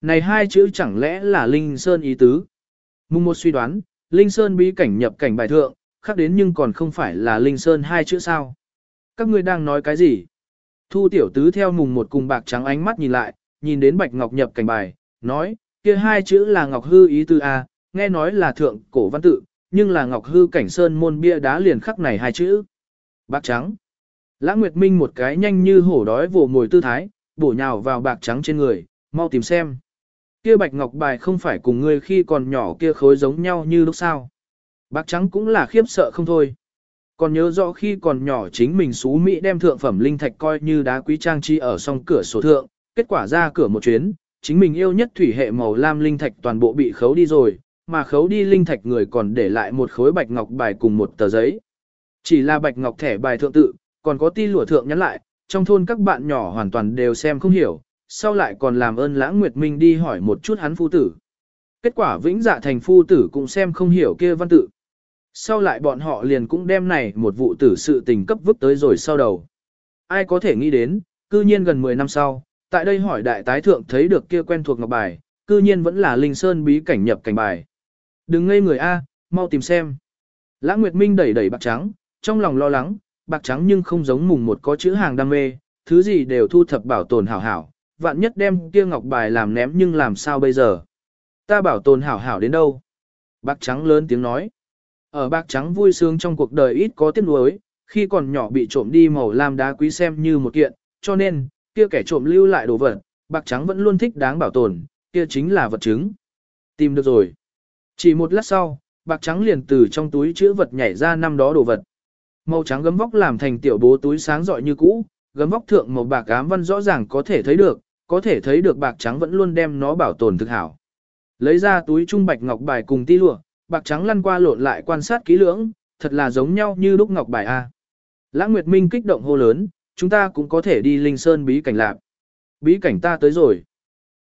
Này hai chữ chẳng lẽ là Linh Sơn ý tứ? Mùng một suy đoán, Linh Sơn bí cảnh nhập cảnh bài thượng, khắc đến nhưng còn không phải là Linh Sơn hai chữ sao. Các ngươi đang nói cái gì? Thu tiểu tứ theo mùng một cùng bạc trắng ánh mắt nhìn lại, nhìn đến Bạch Ngọc nhập cảnh bài, nói, kia hai chữ là Ngọc Hư ý tư A, nghe nói là thượng cổ văn tự, nhưng là Ngọc Hư cảnh sơn môn bia đá liền khắc này hai chữ. Bạc trắng. Lãng Nguyệt Minh một cái nhanh như hổ đói vồ mồi tư thái, bổ nhào vào bạc trắng trên người, mau tìm xem. Kia Bạch Ngọc bài không phải cùng ngươi khi còn nhỏ kia khối giống nhau như lúc sao. Bạc trắng cũng là khiếp sợ không thôi. Còn nhớ rõ khi còn nhỏ chính mình xú Mỹ đem thượng phẩm linh thạch coi như đá quý trang trí ở song cửa sổ thượng, kết quả ra cửa một chuyến, chính mình yêu nhất thủy hệ màu lam linh thạch toàn bộ bị khấu đi rồi, mà khấu đi linh thạch người còn để lại một khối bạch ngọc bài cùng một tờ giấy. Chỉ là bạch ngọc thẻ bài thượng tự, còn có ti lụa thượng nhắn lại, trong thôn các bạn nhỏ hoàn toàn đều xem không hiểu, sau lại còn làm ơn lãng nguyệt minh đi hỏi một chút hắn phu tử. Kết quả vĩnh dạ thành phu tử cũng xem không hiểu kia văn tự. Sau lại bọn họ liền cũng đem này một vụ tử sự tình cấp vứt tới rồi sau đầu. Ai có thể nghĩ đến, cư nhiên gần 10 năm sau, tại đây hỏi đại tái thượng thấy được kia quen thuộc ngọc bài, cư nhiên vẫn là linh sơn bí cảnh nhập cảnh bài. Đừng ngây người A, mau tìm xem. Lãng Nguyệt Minh đẩy đẩy bạc trắng, trong lòng lo lắng, bạc trắng nhưng không giống mùng một có chữ hàng đam mê, thứ gì đều thu thập bảo tồn hảo hảo, vạn nhất đem kia ngọc bài làm ném nhưng làm sao bây giờ. Ta bảo tồn hảo hảo đến đâu? Bạc trắng lớn tiếng nói. Ở bạc trắng vui sướng trong cuộc đời ít có tiếc nuối, khi còn nhỏ bị trộm đi màu lam đá quý xem như một kiện, cho nên, kia kẻ trộm lưu lại đồ vật, bạc trắng vẫn luôn thích đáng bảo tồn, kia chính là vật chứng. Tìm được rồi. Chỉ một lát sau, bạc trắng liền từ trong túi chữ vật nhảy ra năm đó đồ vật. Màu trắng gấm vóc làm thành tiểu bố túi sáng rọi như cũ, gấm vóc thượng màu bạc ám văn rõ ràng có thể thấy được, có thể thấy được bạc trắng vẫn luôn đem nó bảo tồn thực hảo. Lấy ra túi trung bạch ngọc bài cùng ti lụa, bạc trắng lăn qua lộn lại quan sát kỹ lưỡng, thật là giống nhau như lúc ngọc bài A. Lãng Nguyệt Minh kích động hô lớn, chúng ta cũng có thể đi Linh Sơn bí cảnh lạc. Bí cảnh ta tới rồi.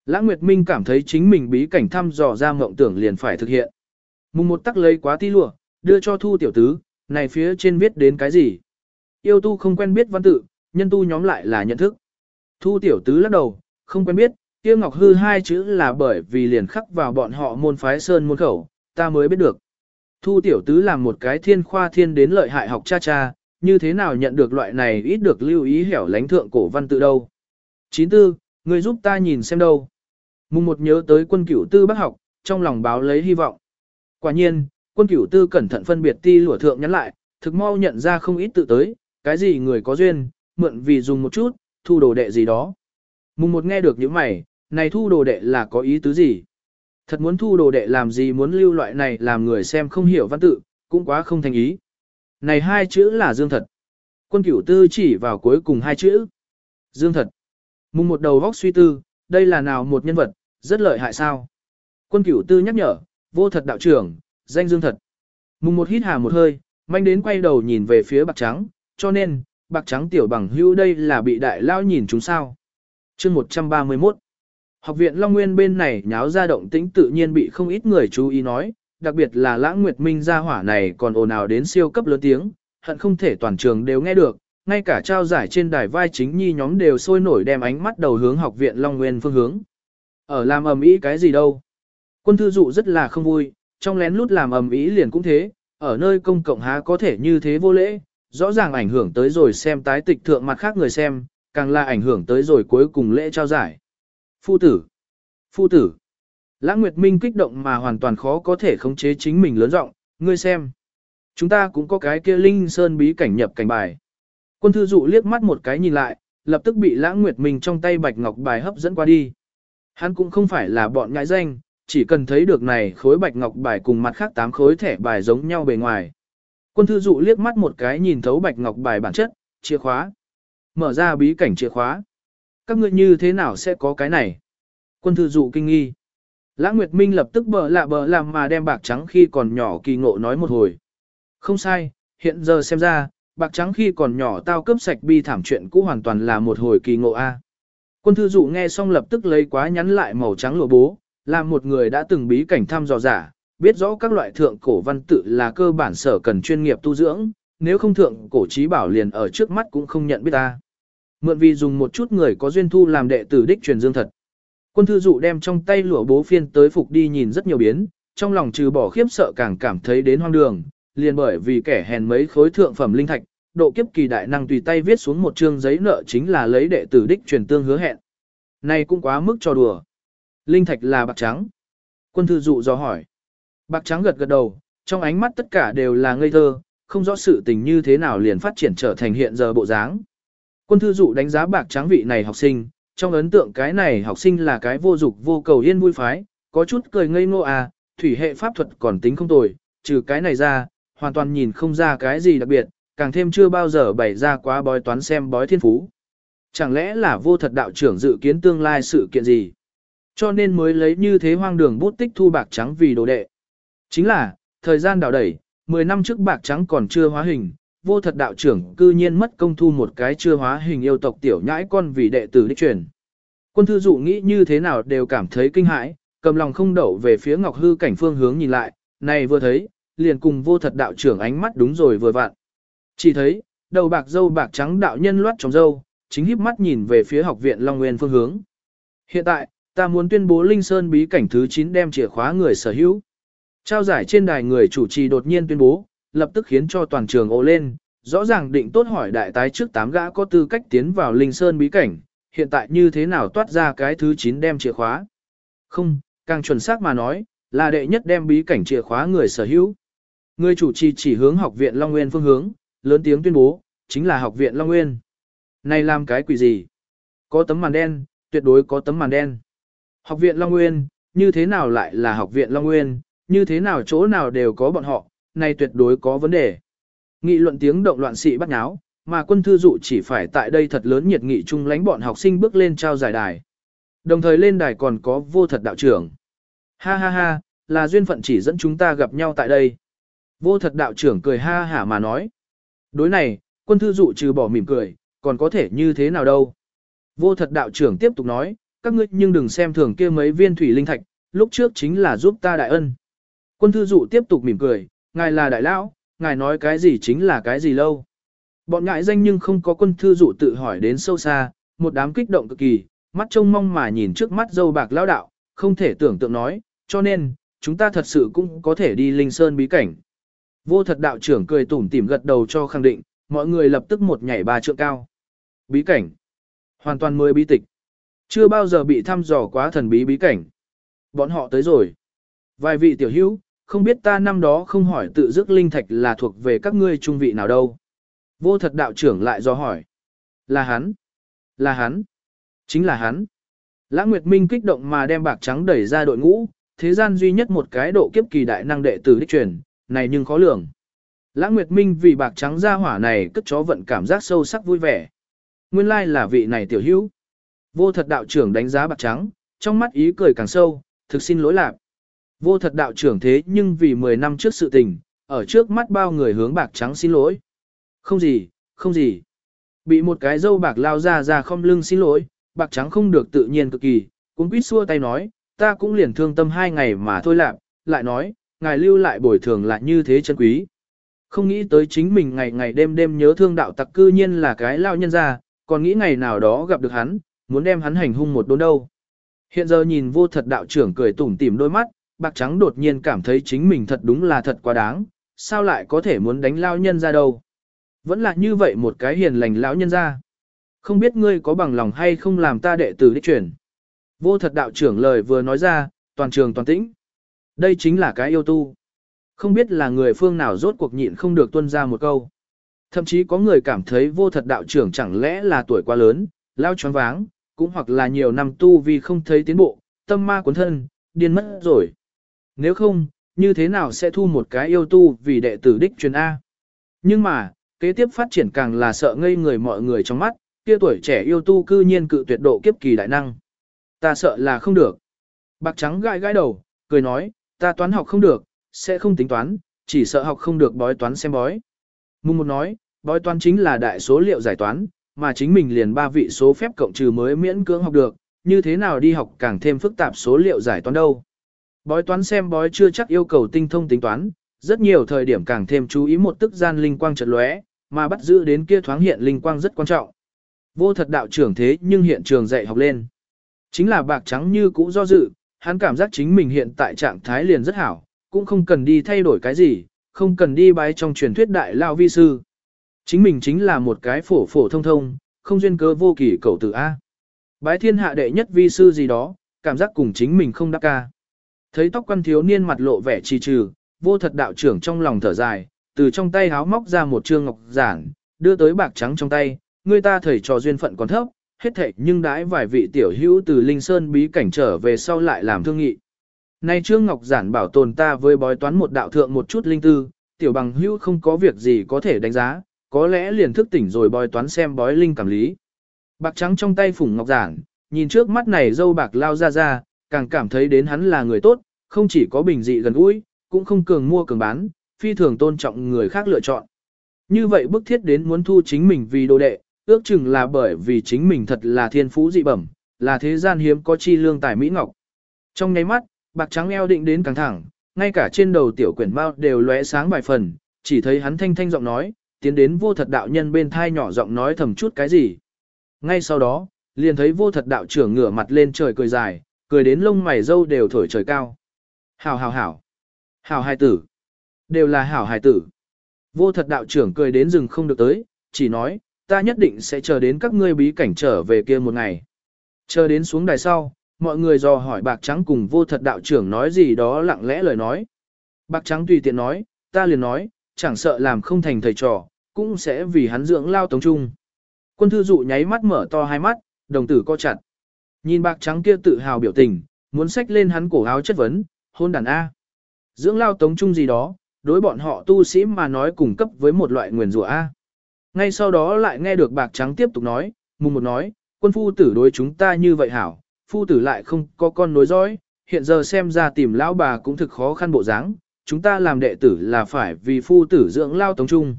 Lãng Nguyệt Minh cảm thấy chính mình bí cảnh thăm dò ra mộng tưởng liền phải thực hiện. Mùng một tắc lấy quá ti lụa, đưa cho thu tiểu tứ, này phía trên viết đến cái gì? Yêu tu không quen biết văn tự, nhân tu nhóm lại là nhận thức. Thu tiểu tứ lắc đầu, không quen biết, kia ngọc hư hai chữ là bởi vì liền khắc vào bọn họ môn phái sơn môn khẩu, ta mới biết được. Thu tiểu tứ làm một cái thiên khoa thiên đến lợi hại học cha cha, như thế nào nhận được loại này ít được lưu ý hẻo lánh thượng cổ văn tự đâu. 94, người giúp ta nhìn xem đâu. Mùng một nhớ tới quân cửu tư bác học, trong lòng báo lấy hy vọng. Quả nhiên, quân cửu tư cẩn thận phân biệt ti lụa thượng nhắn lại, thực mau nhận ra không ít tự tới, cái gì người có duyên, mượn vì dùng một chút, thu đồ đệ gì đó. Mùng một nghe được những mày, này thu đồ đệ là có ý tứ gì? Thật muốn thu đồ đệ làm gì muốn lưu loại này làm người xem không hiểu văn tự, cũng quá không thành ý. Này hai chữ là dương thật. Quân cửu tư chỉ vào cuối cùng hai chữ. Dương thật. Mùng một đầu góc suy tư, đây là nào một nhân vật, rất lợi hại sao? Quân cửu tư nhắc nhở, vô thật đạo trưởng, danh dương thật. Mùng một hít hà một hơi, manh đến quay đầu nhìn về phía bạc trắng, cho nên, bạc trắng tiểu bằng hưu đây là bị đại lao nhìn chúng sao chương 131 Học viện Long Nguyên bên này nháo ra động tĩnh tự nhiên bị không ít người chú ý nói, đặc biệt là lãng nguyệt minh gia hỏa này còn ồn ào đến siêu cấp lớn tiếng, hận không thể toàn trường đều nghe được, ngay cả trao giải trên đài vai chính nhi nhóm đều sôi nổi đem ánh mắt đầu hướng học viện Long Nguyên phương hướng. Ở làm ầm ĩ cái gì đâu? Quân thư dụ rất là không vui, trong lén lút làm ầm ĩ liền cũng thế, ở nơi công cộng há có thể như thế vô lễ, rõ ràng ảnh hưởng tới rồi xem tái tịch thượng mặt khác người xem, càng là ảnh hưởng tới rồi cuối cùng lễ trao giải. Phu tử! Phu tử! Lãng Nguyệt Minh kích động mà hoàn toàn khó có thể khống chế chính mình lớn giọng, ngươi xem. Chúng ta cũng có cái kia Linh Sơn bí cảnh nhập cảnh bài. Quân thư dụ liếc mắt một cái nhìn lại, lập tức bị Lãng Nguyệt Minh trong tay bạch ngọc bài hấp dẫn qua đi. Hắn cũng không phải là bọn ngại danh, chỉ cần thấy được này khối bạch ngọc bài cùng mặt khác tám khối thẻ bài giống nhau bề ngoài. Quân thư dụ liếc mắt một cái nhìn thấu bạch ngọc bài bản chất, chìa khóa. Mở ra bí cảnh chìa khóa. Các ngươi như thế nào sẽ có cái này? Quân thư dụ kinh nghi. Lãng Nguyệt Minh lập tức bờ lạ bờ làm mà đem bạc trắng khi còn nhỏ kỳ ngộ nói một hồi. Không sai, hiện giờ xem ra, bạc trắng khi còn nhỏ tao cướp sạch bi thảm chuyện cũ hoàn toàn là một hồi kỳ ngộ A. Quân thư dụ nghe xong lập tức lấy quá nhắn lại màu trắng lụa bố, là một người đã từng bí cảnh thăm dò giả, biết rõ các loại thượng cổ văn tự là cơ bản sở cần chuyên nghiệp tu dưỡng, nếu không thượng cổ trí bảo liền ở trước mắt cũng không nhận biết ta. Mượn vì dùng một chút người có duyên thu làm đệ tử đích truyền dương thật. Quân thư dụ đem trong tay lụa bố phiên tới phục đi nhìn rất nhiều biến, trong lòng trừ bỏ khiếp sợ càng cảm thấy đến hoang đường, liền bởi vì kẻ hèn mấy khối thượng phẩm linh thạch, độ kiếp kỳ đại năng tùy tay viết xuống một chương giấy nợ chính là lấy đệ tử đích truyền tương hứa hẹn. Này cũng quá mức cho đùa. Linh thạch là bạc trắng. Quân thư dụ do hỏi. Bạc trắng gật gật đầu, trong ánh mắt tất cả đều là ngây thơ, không rõ sự tình như thế nào liền phát triển trở thành hiện giờ bộ dáng. Quân thư dụ đánh giá bạc trắng vị này học sinh, trong ấn tượng cái này học sinh là cái vô dục vô cầu yên vui phái, có chút cười ngây ngô à, thủy hệ pháp thuật còn tính không tồi, trừ cái này ra, hoàn toàn nhìn không ra cái gì đặc biệt, càng thêm chưa bao giờ bày ra quá bói toán xem bói thiên phú. Chẳng lẽ là vô thật đạo trưởng dự kiến tương lai sự kiện gì? Cho nên mới lấy như thế hoang đường bút tích thu bạc trắng vì đồ đệ. Chính là, thời gian đảo đẩy, 10 năm trước bạc trắng còn chưa hóa hình, vô thật đạo trưởng cư nhiên mất công thu một cái chưa hóa hình yêu tộc tiểu nhãi con vì đệ tử đích truyền. Quân thư dụ nghĩ như thế nào đều cảm thấy kinh hãi, cầm lòng không đậu về phía ngọc hư cảnh phương hướng nhìn lại, này vừa thấy, liền cùng vô thật đạo trưởng ánh mắt đúng rồi vừa vặn. Chỉ thấy, đầu bạc dâu bạc trắng đạo nhân loát trong dâu, chính híp mắt nhìn về phía học viện Long Nguyên phương hướng. Hiện tại, ta muốn tuyên bố Linh Sơn bí cảnh thứ 9 đem chìa khóa người sở hữu. Trao giải trên đài người chủ trì đột nhiên tuyên bố, lập tức khiến cho toàn trường ồ lên, rõ ràng định tốt hỏi đại tái trước tám gã có tư cách tiến vào Linh Sơn bí cảnh, hiện tại như thế nào toát ra cái thứ 9 đem chìa khóa. Không, càng chuẩn xác mà nói, là đệ nhất đem bí cảnh chìa khóa người sở hữu. Người chủ trì chỉ hướng học viện Long Nguyên phương hướng, lớn tiếng tuyên bố, chính là học viện Long Nguyên. Này làm cái quỷ gì? Có tấm màn đen, tuyệt đối có tấm màn đen. Học viện Long Nguyên, như thế nào lại là học viện Long Nguyên, như thế nào chỗ nào đều có bọn họ, này tuyệt đối có vấn đề. Nghị luận tiếng động loạn sĩ bắt nháo, mà quân thư dụ chỉ phải tại đây thật lớn nhiệt nghị chung lánh bọn học sinh bước lên trao giải đài. Đồng thời lên đài còn có vô thật đạo trưởng. Ha ha ha, là duyên phận chỉ dẫn chúng ta gặp nhau tại đây. Vô thật đạo trưởng cười ha hả mà nói. Đối này, quân thư dụ trừ bỏ mỉm cười, còn có thể như thế nào đâu. Vô thật đạo trưởng tiếp tục nói, các ngươi nhưng đừng xem thường kia mấy viên thủy linh thạch, lúc trước chính là giúp ta đại ân. Quân thư dụ tiếp tục mỉm cười, ngài là đại lão, ngài nói cái gì chính là cái gì lâu. Bọn ngại danh nhưng không có quân thư dụ tự hỏi đến sâu xa, một đám kích động cực kỳ, mắt trông mong mà nhìn trước mắt dâu bạc lão đạo, không thể tưởng tượng nói, cho nên, chúng ta thật sự cũng có thể đi linh sơn bí cảnh. Vô thật đạo trưởng cười tủm tỉm gật đầu cho khẳng định, mọi người lập tức một nhảy ba trượng cao. Bí cảnh. Hoàn toàn mới bí tịch. Chưa bao giờ bị thăm dò quá thần bí bí cảnh. Bọn họ tới rồi. Vài vị tiểu hữu, không biết ta năm đó không hỏi tự dứt linh thạch là thuộc về các ngươi trung vị nào đâu. Vô thật đạo trưởng lại do hỏi. Là hắn. Là hắn. Chính là hắn. Lã Nguyệt Minh kích động mà đem bạc trắng đẩy ra đội ngũ, thế gian duy nhất một cái độ kiếp kỳ đại năng đệ tử đích truyền, này nhưng khó lường. Lã Nguyệt Minh vì bạc trắng ra hỏa này cất chó vận cảm giác sâu sắc vui vẻ. Nguyên lai là vị này tiểu hữu. Vô thật đạo trưởng đánh giá bạc trắng, trong mắt ý cười càng sâu, thực xin lỗi lạc. Vô thật đạo trưởng thế nhưng vì 10 năm trước sự tình, ở trước mắt bao người hướng bạc trắng xin lỗi. Không gì, không gì. Bị một cái dâu bạc lao ra ra không lưng xin lỗi, bạc trắng không được tự nhiên cực kỳ, cũng quýt xua tay nói, ta cũng liền thương tâm hai ngày mà thôi lạc, lại nói, ngài lưu lại bồi thường lại như thế chân quý. Không nghĩ tới chính mình ngày ngày đêm đêm nhớ thương đạo tặc cư nhiên là cái lao nhân ra, còn nghĩ ngày nào đó gặp được hắn, muốn đem hắn hành hung một đốn đâu. Hiện giờ nhìn vô thật đạo trưởng cười tủm tỉm đôi mắt, bạc trắng đột nhiên cảm thấy chính mình thật đúng là thật quá đáng, sao lại có thể muốn đánh lao nhân ra đâu. Vẫn là như vậy một cái hiền lành lão nhân ra. Không biết ngươi có bằng lòng hay không làm ta đệ tử đích truyền. Vô thật đạo trưởng lời vừa nói ra, toàn trường toàn tĩnh. Đây chính là cái yêu tu. Không biết là người phương nào rốt cuộc nhịn không được tuân ra một câu. Thậm chí có người cảm thấy vô thật đạo trưởng chẳng lẽ là tuổi quá lớn, lao choáng váng, cũng hoặc là nhiều năm tu vì không thấy tiến bộ, tâm ma cuốn thân, điên mất rồi. Nếu không, như thế nào sẽ thu một cái yêu tu vì đệ tử đích truyền A? Nhưng mà, kế tiếp phát triển càng là sợ ngây người mọi người trong mắt, kia tuổi trẻ yêu tu cư nhiên cự tuyệt độ kiếp kỳ đại năng. Ta sợ là không được. Bạc trắng gãi gãi đầu, cười nói, ta toán học không được, sẽ không tính toán, chỉ sợ học không được bói toán xem bói. Mùng một nói, bói toán chính là đại số liệu giải toán, mà chính mình liền ba vị số phép cộng trừ mới miễn cưỡng học được, như thế nào đi học càng thêm phức tạp số liệu giải toán đâu. Bói toán xem bói chưa chắc yêu cầu tinh thông tính toán, rất nhiều thời điểm càng thêm chú ý một tức gian linh quang chợt lóe, mà bắt giữ đến kia thoáng hiện linh quang rất quan trọng. Vô thật đạo trưởng thế nhưng hiện trường dạy học lên. Chính là bạc trắng như cũ do dự, hắn cảm giác chính mình hiện tại trạng thái liền rất hảo, cũng không cần đi thay đổi cái gì, không cần đi bái trong truyền thuyết đại lao vi sư. Chính mình chính là một cái phổ phổ thông thông, không duyên cớ vô kỳ cầu tử A. Bái thiên hạ đệ nhất vi sư gì đó, cảm giác cùng chính mình không đắc ca. Thấy tóc quan thiếu niên mặt lộ vẻ trì trừ, vô thật đạo trưởng trong lòng thở dài, từ trong tay háo móc ra một trương ngọc giản, đưa tới bạc trắng trong tay, người ta thầy trò duyên phận còn thấp, hết thệ nhưng đãi vài vị tiểu hữu từ Linh Sơn bí cảnh trở về sau lại làm thương nghị. Nay Trương Ngọc Giản bảo tồn ta với bói toán một đạo thượng một chút linh tư, tiểu bằng hữu không có việc gì có thể đánh giá, có lẽ liền thức tỉnh rồi bói toán xem bói linh cảm lý. Bạc trắng trong tay phủng Ngọc Giản, nhìn trước mắt này dâu bạc lao ra ra, càng cảm thấy đến hắn là người tốt, không chỉ có bình dị gần gũi, cũng không cường mua cường bán, phi thường tôn trọng người khác lựa chọn. Như vậy bức thiết đến muốn thu chính mình vì đồ đệ, ước chừng là bởi vì chính mình thật là thiên phú dị bẩm, là thế gian hiếm có chi lương tài mỹ ngọc. Trong nháy mắt, bạc trắng eo định đến căng thẳng, ngay cả trên đầu tiểu quyển bao đều lóe sáng vài phần, chỉ thấy hắn thanh thanh giọng nói, tiến đến vô thật đạo nhân bên thai nhỏ giọng nói thầm chút cái gì. Ngay sau đó, liền thấy vô thật đạo trưởng ngửa mặt lên trời cười dài, cười đến lông mày râu đều thổi trời cao. Hảo hảo hảo. Hảo hài tử. Đều là hảo hài tử. Vô thật đạo trưởng cười đến rừng không được tới, chỉ nói, ta nhất định sẽ chờ đến các ngươi bí cảnh trở về kia một ngày. Chờ đến xuống đài sau, mọi người dò hỏi bạc trắng cùng vô thật đạo trưởng nói gì đó lặng lẽ lời nói. Bạc trắng tùy tiện nói, ta liền nói, chẳng sợ làm không thành thầy trò, cũng sẽ vì hắn dưỡng lao tống trung. Quân thư dụ nháy mắt mở to hai mắt, đồng tử co chặt. Nhìn bạc trắng kia tự hào biểu tình, muốn xách lên hắn cổ áo chất vấn, hôn đàn A. Dưỡng lao tống trung gì đó, đối bọn họ tu sĩ mà nói cùng cấp với một loại nguyền rủa A. Ngay sau đó lại nghe được bạc trắng tiếp tục nói, mùng một nói, quân phu tử đối chúng ta như vậy hảo, phu tử lại không có con nối dõi, hiện giờ xem ra tìm lão bà cũng thực khó khăn bộ dáng, chúng ta làm đệ tử là phải vì phu tử dưỡng lao tống trung.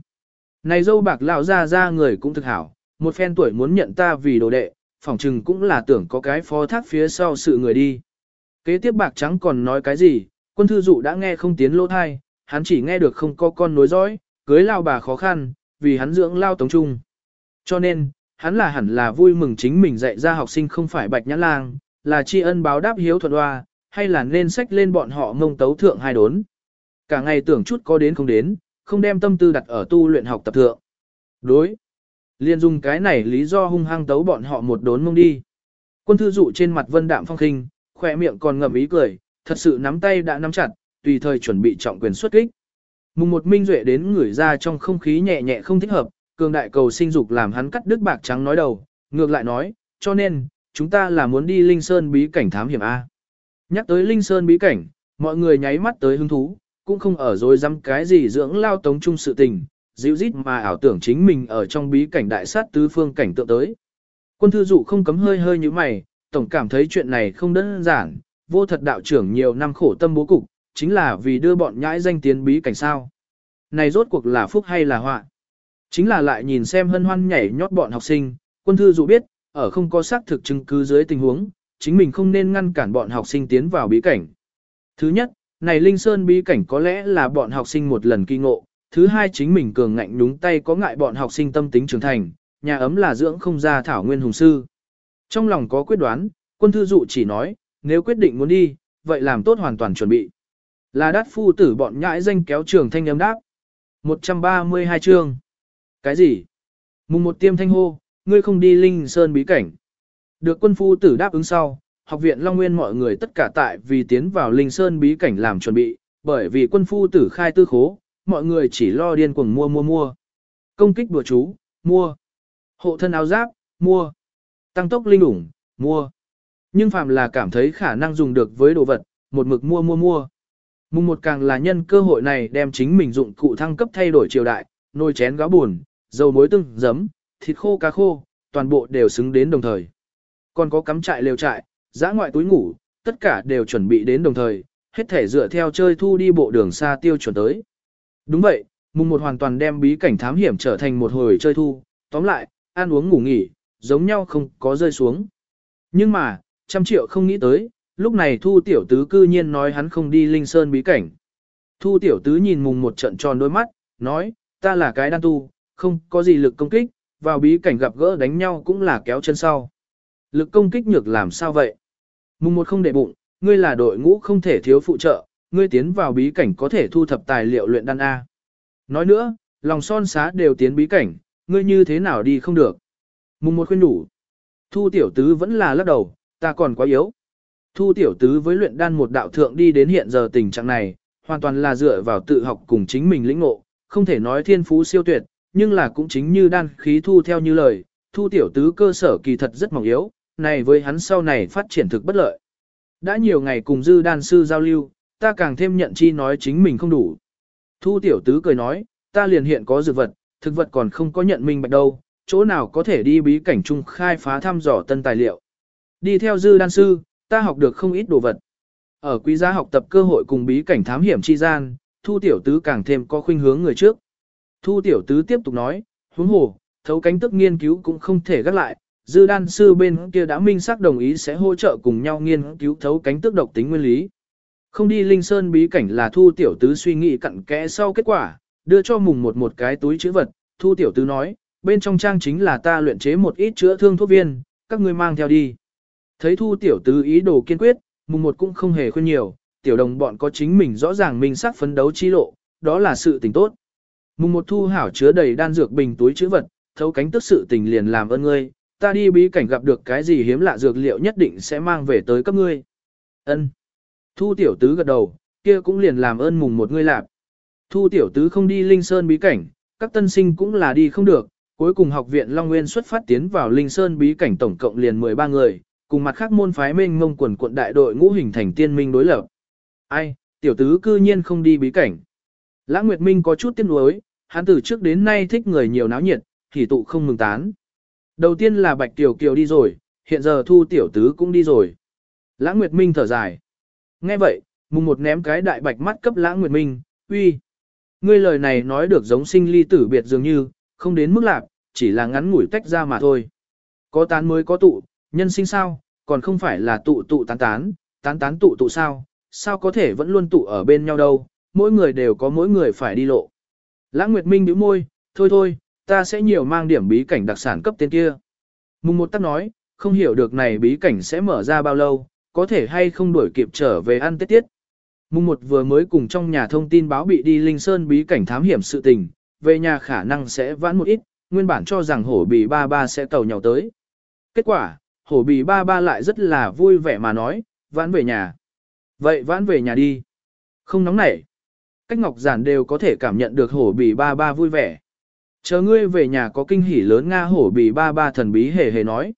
Này dâu bạc lão ra ra người cũng thực hảo, một phen tuổi muốn nhận ta vì đồ đệ, phỏng chừng cũng là tưởng có cái phó thác phía sau sự người đi. Kế tiếp bạc trắng còn nói cái gì, quân thư dụ đã nghe không tiến lỗ thai, hắn chỉ nghe được không có con nối dõi, cưới lao bà khó khăn, vì hắn dưỡng lao tống trung. Cho nên, hắn là hẳn là vui mừng chính mình dạy ra học sinh không phải bạch nhãn lang, là tri ân báo đáp hiếu thuận hoa, hay là nên sách lên bọn họ ngông tấu thượng hai đốn. Cả ngày tưởng chút có đến không đến, không đem tâm tư đặt ở tu luyện học tập thượng. Đối. Liên dùng cái này lý do hung hăng tấu bọn họ một đốn mông đi. Quân thư dụ trên mặt vân đạm phong khinh, khỏe miệng còn ngậm ý cười, thật sự nắm tay đã nắm chặt, tùy thời chuẩn bị trọng quyền xuất kích. Mùng một minh duệ đến người ra trong không khí nhẹ nhẹ không thích hợp, cường đại cầu sinh dục làm hắn cắt đứt bạc trắng nói đầu, ngược lại nói, cho nên, chúng ta là muốn đi Linh Sơn bí cảnh thám hiểm A. Nhắc tới Linh Sơn bí cảnh, mọi người nháy mắt tới hứng thú, cũng không ở dối dăm cái gì dưỡng lao tống chung sự tình, dịu rít mà ảo tưởng chính mình ở trong bí cảnh đại sát tứ phương cảnh tượng tới. Quân thư dụ không cấm hơi hơi như mày, tổng cảm thấy chuyện này không đơn giản, vô thật đạo trưởng nhiều năm khổ tâm bố cục, chính là vì đưa bọn nhãi danh tiến bí cảnh sao. Này rốt cuộc là phúc hay là họa? Chính là lại nhìn xem hân hoan nhảy nhót bọn học sinh, quân thư dụ biết, ở không có xác thực chứng cứ dưới tình huống, chính mình không nên ngăn cản bọn học sinh tiến vào bí cảnh. Thứ nhất, này Linh Sơn bí cảnh có lẽ là bọn học sinh một lần kỳ ngộ, thứ hai chính mình cường ngạnh đúng tay có ngại bọn học sinh tâm tính trưởng thành, nhà ấm là dưỡng không ra thảo nguyên hùng sư. Trong lòng có quyết đoán, quân thư dụ chỉ nói, nếu quyết định muốn đi, vậy làm tốt hoàn toàn chuẩn bị. Là đát phu tử bọn nhãi danh kéo trường thanh âm đáp. 132 chương. Cái gì? Mùng một tiêm thanh hô, ngươi không đi Linh Sơn bí cảnh. Được quân phu tử đáp ứng sau, học viện Long Nguyên mọi người tất cả tại vì tiến vào Linh Sơn bí cảnh làm chuẩn bị, bởi vì quân phu tử khai tư khố, mọi người chỉ lo điên cuồng mua mua mua. Công kích đùa chú, mua. Hộ thân áo giáp, mua. Tăng tốc linh ủng, mua. Nhưng phàm là cảm thấy khả năng dùng được với đồ vật, một mực mua mua mua. Mùng một càng là nhân cơ hội này đem chính mình dụng cụ thăng cấp thay đổi triều đại, nồi chén gáo buồn, dầu muối tương, giấm, thịt khô cá khô, toàn bộ đều xứng đến đồng thời. Còn có cắm trại lều trại, giã ngoại túi ngủ, tất cả đều chuẩn bị đến đồng thời, hết thể dựa theo chơi thu đi bộ đường xa tiêu chuẩn tới. Đúng vậy, mùng một hoàn toàn đem bí cảnh thám hiểm trở thành một hồi chơi thu, tóm lại, ăn uống ngủ nghỉ, giống nhau không có rơi xuống. Nhưng mà, trăm triệu không nghĩ tới, lúc này thu tiểu tứ cư nhiên nói hắn không đi linh sơn bí cảnh. Thu tiểu tứ nhìn mùng một trận tròn đôi mắt, nói, ta là cái đan tu, không có gì lực công kích, vào bí cảnh gặp gỡ đánh nhau cũng là kéo chân sau. Lực công kích nhược làm sao vậy? Mùng một không để bụng, ngươi là đội ngũ không thể thiếu phụ trợ, ngươi tiến vào bí cảnh có thể thu thập tài liệu luyện đan A. Nói nữa, lòng son xá đều tiến bí cảnh, ngươi như thế nào đi không được. Mùng một khuyên đủ. Thu tiểu tứ vẫn là lắc đầu, ta còn quá yếu. Thu tiểu tứ với luyện đan một đạo thượng đi đến hiện giờ tình trạng này, hoàn toàn là dựa vào tự học cùng chính mình lĩnh ngộ, không thể nói thiên phú siêu tuyệt, nhưng là cũng chính như đan khí thu theo như lời, thu tiểu tứ cơ sở kỳ thật rất mỏng yếu, này với hắn sau này phát triển thực bất lợi. Đã nhiều ngày cùng dư đan sư giao lưu, ta càng thêm nhận chi nói chính mình không đủ. Thu tiểu tứ cười nói, ta liền hiện có dược vật, thực vật còn không có nhận minh bạch đâu, chỗ nào có thể đi bí cảnh chung khai phá thăm dò tân tài liệu. Đi theo dư đan sư, ta học được không ít đồ vật. Ở quý giá học tập cơ hội cùng bí cảnh thám hiểm chi gian, thu tiểu tứ càng thêm có khuynh hướng người trước. Thu tiểu tứ tiếp tục nói, huống hồ, thấu cánh tức nghiên cứu cũng không thể gác lại, dư đan sư bên kia đã minh xác đồng ý sẽ hỗ trợ cùng nhau nghiên cứu thấu cánh tức độc tính nguyên lý. Không đi linh sơn bí cảnh là thu tiểu tứ suy nghĩ cặn kẽ sau kết quả, đưa cho mùng một một cái túi chữ vật, thu tiểu tứ nói, bên trong trang chính là ta luyện chế một ít chữa thương thuốc viên, các ngươi mang theo đi. Thấy thu tiểu tứ ý đồ kiên quyết, mùng một cũng không hề khuyên nhiều, tiểu đồng bọn có chính mình rõ ràng mình sắc phấn đấu chi lộ, đó là sự tình tốt. Mùng một thu hảo chứa đầy đan dược bình túi chữ vật, thấu cánh tức sự tình liền làm ơn ngươi, ta đi bí cảnh gặp được cái gì hiếm lạ dược liệu nhất định sẽ mang về tới các ngươi. Ân. Thu tiểu tứ gật đầu, kia cũng liền làm ơn mùng một ngươi lạp. Thu tiểu tứ không đi Linh Sơn bí cảnh, các tân sinh cũng là đi không được, cuối cùng học viện Long Nguyên xuất phát tiến vào Linh Sơn bí cảnh tổng cộng liền 13 người, cùng mặt khác môn phái mênh mông quần quận đại đội ngũ hình thành tiên minh đối lập. Ai, tiểu tứ cư nhiên không đi bí cảnh. Lã Nguyệt Minh có chút tiếc nuối, hắn từ trước đến nay thích người nhiều náo nhiệt, thì tụ không mừng tán. Đầu tiên là Bạch Tiểu Kiều đi rồi, hiện giờ Thu Tiểu Tứ cũng đi rồi. Lã Nguyệt Minh thở dài. Nghe vậy, mùng một ném cái đại bạch mắt cấp lãng nguyệt minh, uy. Ngươi lời này nói được giống sinh ly tử biệt dường như, không đến mức lạc, chỉ là ngắn ngủi tách ra mà thôi. Có tán mới có tụ, nhân sinh sao, còn không phải là tụ tụ tán tán, tán tán tụ tụ sao, sao có thể vẫn luôn tụ ở bên nhau đâu, mỗi người đều có mỗi người phải đi lộ. Lãng Nguyệt Minh bĩu môi, thôi thôi, ta sẽ nhiều mang điểm bí cảnh đặc sản cấp tên kia. Mùng một tắc nói, không hiểu được này bí cảnh sẽ mở ra bao lâu, có thể hay không đuổi kịp trở về ăn tết tiết. Mùng một vừa mới cùng trong nhà thông tin báo bị đi Linh Sơn bí cảnh thám hiểm sự tình, về nhà khả năng sẽ vãn một ít, nguyên bản cho rằng hổ bì ba ba sẽ tàu nhau tới. Kết quả, hổ bì ba ba lại rất là vui vẻ mà nói, vãn về nhà. Vậy vãn về nhà đi. Không nóng nảy. Cách ngọc giản đều có thể cảm nhận được hổ bì ba ba vui vẻ. Chờ ngươi về nhà có kinh hỉ lớn Nga hổ bì ba ba thần bí hề hề nói.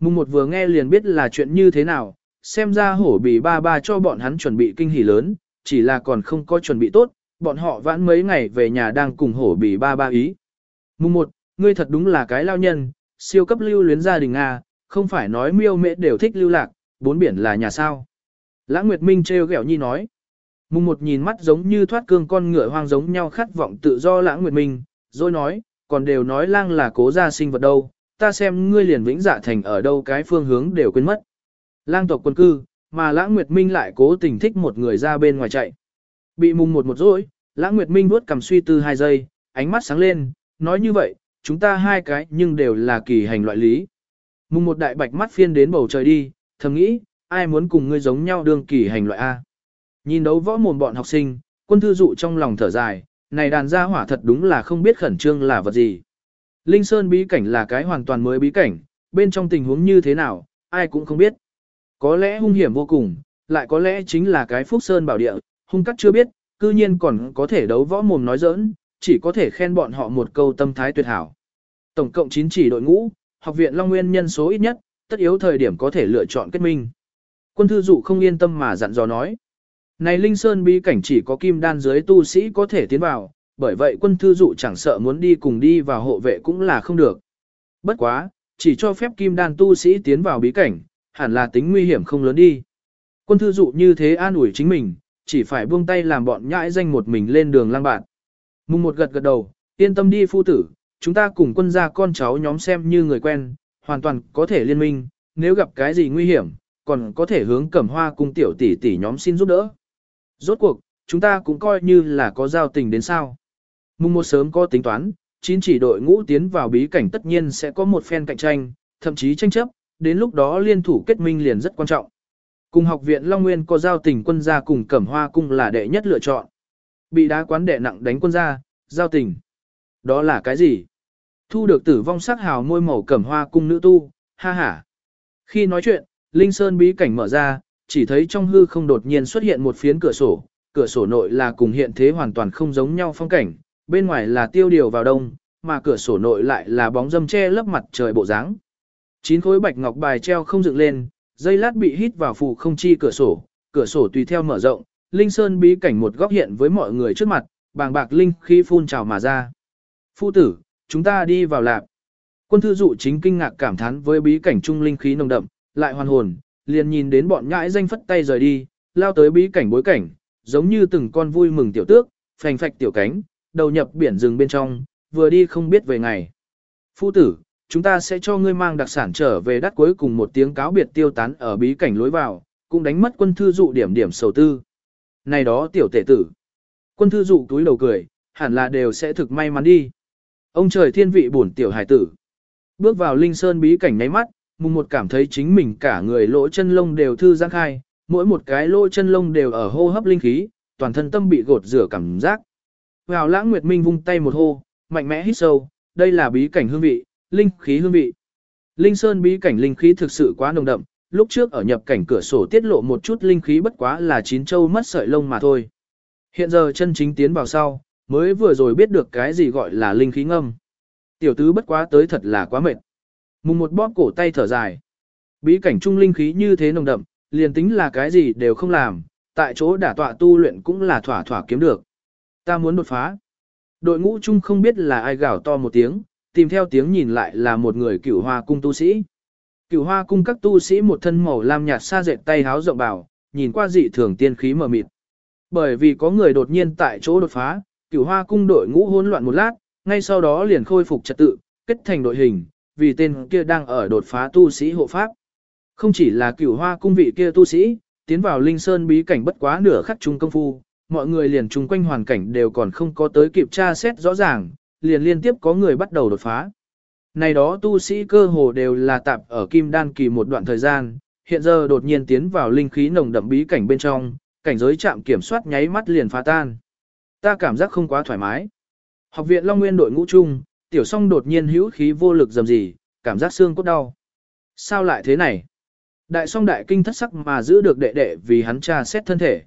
Mùng một vừa nghe liền biết là chuyện như thế nào, xem ra hổ bì ba ba cho bọn hắn chuẩn bị kinh hỉ lớn, chỉ là còn không có chuẩn bị tốt, bọn họ vãn mấy ngày về nhà đang cùng hổ bì ba ba ý. Mùng một, ngươi thật đúng là cái lao nhân, siêu cấp lưu luyến gia đình A, không phải nói miêu mẹ đều thích lưu lạc, bốn biển là nhà sao. Lãng Nguyệt Minh trêu ghẹo nhi nói. Mùng một nhìn mắt giống như thoát cương con ngựa hoang giống nhau khát vọng tự do Lãng Nguyệt Minh, rồi nói, còn đều nói lang là cố gia sinh vật đâu, ta xem ngươi liền vĩnh dạ thành ở đâu cái phương hướng đều quên mất. Lang tộc quân cư, mà Lãng Nguyệt Minh lại cố tình thích một người ra bên ngoài chạy. Bị mùng một một rỗi, Lãng Nguyệt Minh vuốt cầm suy tư hai giây, ánh mắt sáng lên, nói như vậy, chúng ta hai cái nhưng đều là kỳ hành loại lý. Mùng một đại bạch mắt phiên đến bầu trời đi, thầm nghĩ, ai muốn cùng ngươi giống nhau đương kỳ hành loại A. Nhìn đấu võ mồm bọn học sinh, quân thư dụ trong lòng thở dài, này đàn gia hỏa thật đúng là không biết khẩn trương là vật gì. Linh Sơn bí cảnh là cái hoàn toàn mới bí cảnh, bên trong tình huống như thế nào, ai cũng không biết. Có lẽ hung hiểm vô cùng, lại có lẽ chính là cái phúc sơn bảo địa, hung cắt chưa biết, cư nhiên còn có thể đấu võ mồm nói giỡn, chỉ có thể khen bọn họ một câu tâm thái tuyệt hảo. Tổng cộng 9 chỉ đội ngũ, học viện Long Nguyên nhân số ít nhất, tất yếu thời điểm có thể lựa chọn kết minh. Quân thư dụ không yên tâm mà dặn dò nói. Này Linh Sơn bí cảnh chỉ có kim đan dưới tu sĩ có thể tiến vào, bởi vậy quân thư dụ chẳng sợ muốn đi cùng đi vào hộ vệ cũng là không được. Bất quá, chỉ cho phép kim đan tu sĩ tiến vào bí cảnh, hẳn là tính nguy hiểm không lớn đi. Quân thư dụ như thế an ủi chính mình, chỉ phải buông tay làm bọn nhãi danh một mình lên đường lang bạn. Mùng một gật gật đầu, yên tâm đi phu tử, chúng ta cùng quân gia con cháu nhóm xem như người quen, hoàn toàn có thể liên minh, nếu gặp cái gì nguy hiểm, còn có thể hướng cẩm hoa cùng tiểu tỷ tỷ nhóm xin giúp đỡ. Rốt cuộc, chúng ta cũng coi như là có giao tình đến sao. Mùng một sớm có tính toán, chín chỉ đội ngũ tiến vào bí cảnh tất nhiên sẽ có một phen cạnh tranh, thậm chí tranh chấp, đến lúc đó liên thủ kết minh liền rất quan trọng. Cùng học viện Long Nguyên có giao tình quân gia cùng cẩm hoa cung là đệ nhất lựa chọn. Bị đá quán đệ nặng đánh quân gia, giao tình. Đó là cái gì? Thu được tử vong sắc hào môi màu cẩm hoa cung nữ tu, ha ha. Khi nói chuyện, Linh Sơn bí cảnh mở ra, chỉ thấy trong hư không đột nhiên xuất hiện một phiến cửa sổ, cửa sổ nội là cùng hiện thế hoàn toàn không giống nhau phong cảnh, bên ngoài là tiêu điều vào đông, mà cửa sổ nội lại là bóng dâm che lấp mặt trời bộ dáng. Chín khối bạch ngọc bài treo không dựng lên, dây lát bị hít vào phù không chi cửa sổ, cửa sổ tùy theo mở rộng, Linh Sơn bí cảnh một góc hiện với mọi người trước mặt, bàng bạc linh khí phun trào mà ra. Phu tử, chúng ta đi vào lạp. Quân thư dụ chính kinh ngạc cảm thán với bí cảnh trung linh khí nồng đậm, lại hoàn hồn, liền nhìn đến bọn nhãi danh phất tay rời đi, lao tới bí cảnh bối cảnh, giống như từng con vui mừng tiểu tước, phành phạch tiểu cánh, đầu nhập biển rừng bên trong, vừa đi không biết về ngày. Phu tử, chúng ta sẽ cho ngươi mang đặc sản trở về đắt cuối cùng một tiếng cáo biệt tiêu tán ở bí cảnh lối vào, cũng đánh mất quân thư dụ điểm điểm sầu tư. Này đó tiểu tể tử. Quân thư dụ túi đầu cười, hẳn là đều sẽ thực may mắn đi. Ông trời thiên vị bổn tiểu hải tử. Bước vào linh sơn bí cảnh nháy mắt, mùng một cảm thấy chính mình cả người lỗ chân lông đều thư giãn khai, mỗi một cái lỗ chân lông đều ở hô hấp linh khí, toàn thân tâm bị gột rửa cảm giác. Vào lãng nguyệt minh vung tay một hô, mạnh mẽ hít sâu, đây là bí cảnh hương vị, linh khí hương vị. Linh sơn bí cảnh linh khí thực sự quá nồng đậm, lúc trước ở nhập cảnh cửa sổ tiết lộ một chút linh khí bất quá là chín châu mất sợi lông mà thôi. Hiện giờ chân chính tiến vào sau, mới vừa rồi biết được cái gì gọi là linh khí ngâm. Tiểu tứ bất quá tới thật là quá mệt. Mùng một bóp cổ tay thở dài. Bí cảnh trung linh khí như thế nồng đậm, liền tính là cái gì đều không làm, tại chỗ đả tọa tu luyện cũng là thỏa thỏa kiếm được. Ta muốn đột phá. Đội ngũ chung không biết là ai gào to một tiếng, tìm theo tiếng nhìn lại là một người cửu hoa cung tu sĩ. Cửu hoa cung các tu sĩ một thân màu lam nhạt xa dệt tay háo rộng bảo, nhìn qua dị thường tiên khí mờ mịt. Bởi vì có người đột nhiên tại chỗ đột phá, cửu hoa cung đội ngũ hỗn loạn một lát, ngay sau đó liền khôi phục trật tự, kết thành đội hình, vì tên kia đang ở đột phá tu sĩ hộ pháp. Không chỉ là cửu hoa cung vị kia tu sĩ, tiến vào linh sơn bí cảnh bất quá nửa khắc trung công phu, mọi người liền chung quanh hoàn cảnh đều còn không có tới kịp tra xét rõ ràng, liền liên tiếp có người bắt đầu đột phá. Này đó tu sĩ cơ hồ đều là tạp ở kim đan kỳ một đoạn thời gian, hiện giờ đột nhiên tiến vào linh khí nồng đậm bí cảnh bên trong, cảnh giới chạm kiểm soát nháy mắt liền phá tan. Ta cảm giác không quá thoải mái. Học viện Long Nguyên đội ngũ chung, tiểu song đột nhiên hữu khí vô lực dầm gì, cảm giác xương cốt đau. Sao lại thế này? Đại song đại kinh thất sắc mà giữ được đệ đệ vì hắn tra xét thân thể.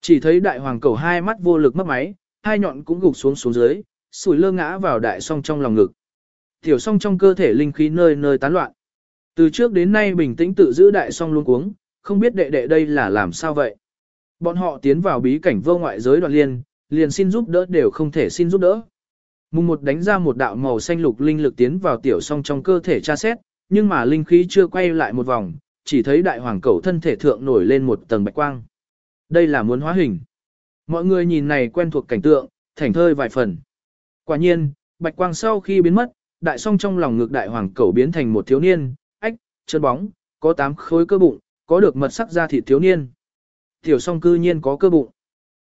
Chỉ thấy đại hoàng cầu hai mắt vô lực mất máy, hai nhọn cũng gục xuống xuống dưới, sủi lơ ngã vào đại song trong lòng ngực. Tiểu song trong cơ thể linh khí nơi nơi tán loạn. Từ trước đến nay bình tĩnh tự giữ đại song luôn cuống, không biết đệ đệ đây là làm sao vậy. Bọn họ tiến vào bí cảnh vô ngoại giới đoạn liên, liền xin giúp đỡ đều không thể xin giúp đỡ. Mùng một đánh ra một đạo màu xanh lục linh lực tiến vào tiểu song trong cơ thể tra xét, nhưng mà linh khí chưa quay lại một vòng, chỉ thấy đại hoàng cẩu thân thể thượng nổi lên một tầng bạch quang. Đây là muốn hóa hình. Mọi người nhìn này quen thuộc cảnh tượng, thảnh thơi vài phần. Quả nhiên, bạch quang sau khi biến mất, đại song trong lòng ngược đại hoàng cẩu biến thành một thiếu niên, ách, chân bóng, có tám khối cơ bụng, có được mật sắc da thịt thiếu niên. Tiểu song cư nhiên có cơ bụng.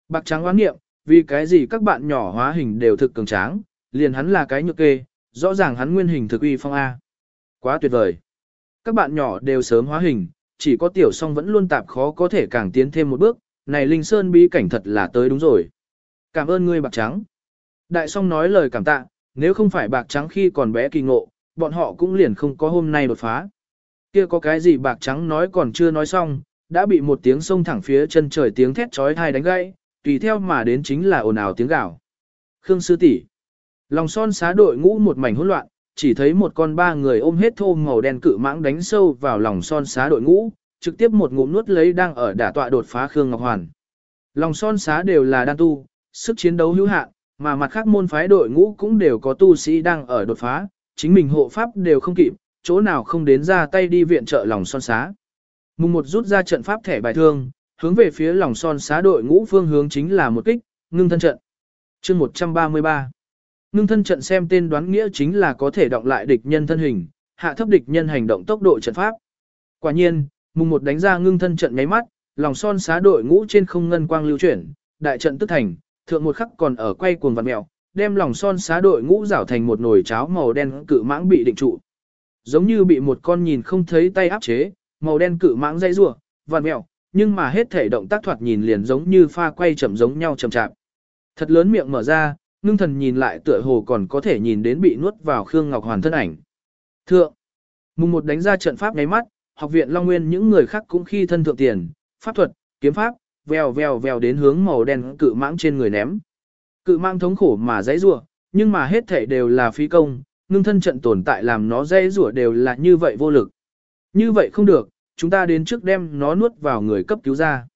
Bạc trắng oán nghiệm, vì cái gì các bạn nhỏ hóa hình đều thực cường tráng, liền hắn là cái nhược kê, rõ ràng hắn nguyên hình thực uy phong A. Quá tuyệt vời. Các bạn nhỏ đều sớm hóa hình, chỉ có tiểu song vẫn luôn tạp khó có thể càng tiến thêm một bước, này Linh Sơn bí cảnh thật là tới đúng rồi. Cảm ơn ngươi bạc trắng. Đại song nói lời cảm tạ, nếu không phải bạc trắng khi còn bé kỳ ngộ, bọn họ cũng liền không có hôm nay đột phá. Kia có cái gì bạc trắng nói còn chưa nói xong, đã bị một tiếng sông thẳng phía chân trời tiếng thét chói tai đánh gãy, tùy theo mà đến chính là ồn ào tiếng gào. Khương sư tỷ, lòng son xá đội ngũ một mảnh hỗn loạn, chỉ thấy một con ba người ôm hết thô màu đen cự mãng đánh sâu vào lòng son xá đội ngũ, trực tiếp một ngụm nuốt lấy đang ở đả tọa đột phá Khương Ngọc Hoàn. Lòng son xá đều là đan tu, sức chiến đấu hữu hạn, mà mặt khác môn phái đội ngũ cũng đều có tu sĩ đang ở đột phá, chính mình hộ pháp đều không kịp, chỗ nào không đến ra tay đi viện trợ lòng son xá. Mùng một rút ra trận pháp thẻ bài thương, hướng về phía lòng son xá đội ngũ phương hướng chính là một kích, ngưng thân trận. chương 133 Ngưng thân trận xem tên đoán nghĩa chính là có thể động lại địch nhân thân hình, hạ thấp địch nhân hành động tốc độ trận pháp. Quả nhiên, mùng một đánh ra ngưng thân trận nháy mắt, lòng son xá đội ngũ trên không ngân quang lưu chuyển, đại trận tức thành, thượng một khắc còn ở quay cuồng vặt mèo, đem lòng son xá đội ngũ rảo thành một nồi cháo màu đen cự mãng bị định trụ. Giống như bị một con nhìn không thấy tay áp chế, màu đen cự mãng dây rủa, vặt mèo, nhưng mà hết thể động tác thoạt nhìn liền giống như pha quay chậm giống nhau chậm chạp. Thật lớn miệng mở ra, ngưng thần nhìn lại tựa hồ còn có thể nhìn đến bị nuốt vào Khương Ngọc Hoàn thân ảnh. Thượng, mùng một đánh ra trận pháp nháy mắt, học viện Long Nguyên những người khác cũng khi thân thượng tiền, pháp thuật, kiếm pháp, vèo vèo vèo đến hướng màu đen cự mãng trên người ném. Cự mãng thống khổ mà dãy rủa, nhưng mà hết thảy đều là phí công, ngưng thân trận tồn tại làm nó dãy rủa đều là như vậy vô lực. Như vậy không được, chúng ta đến trước đem nó nuốt vào người cấp cứu ra.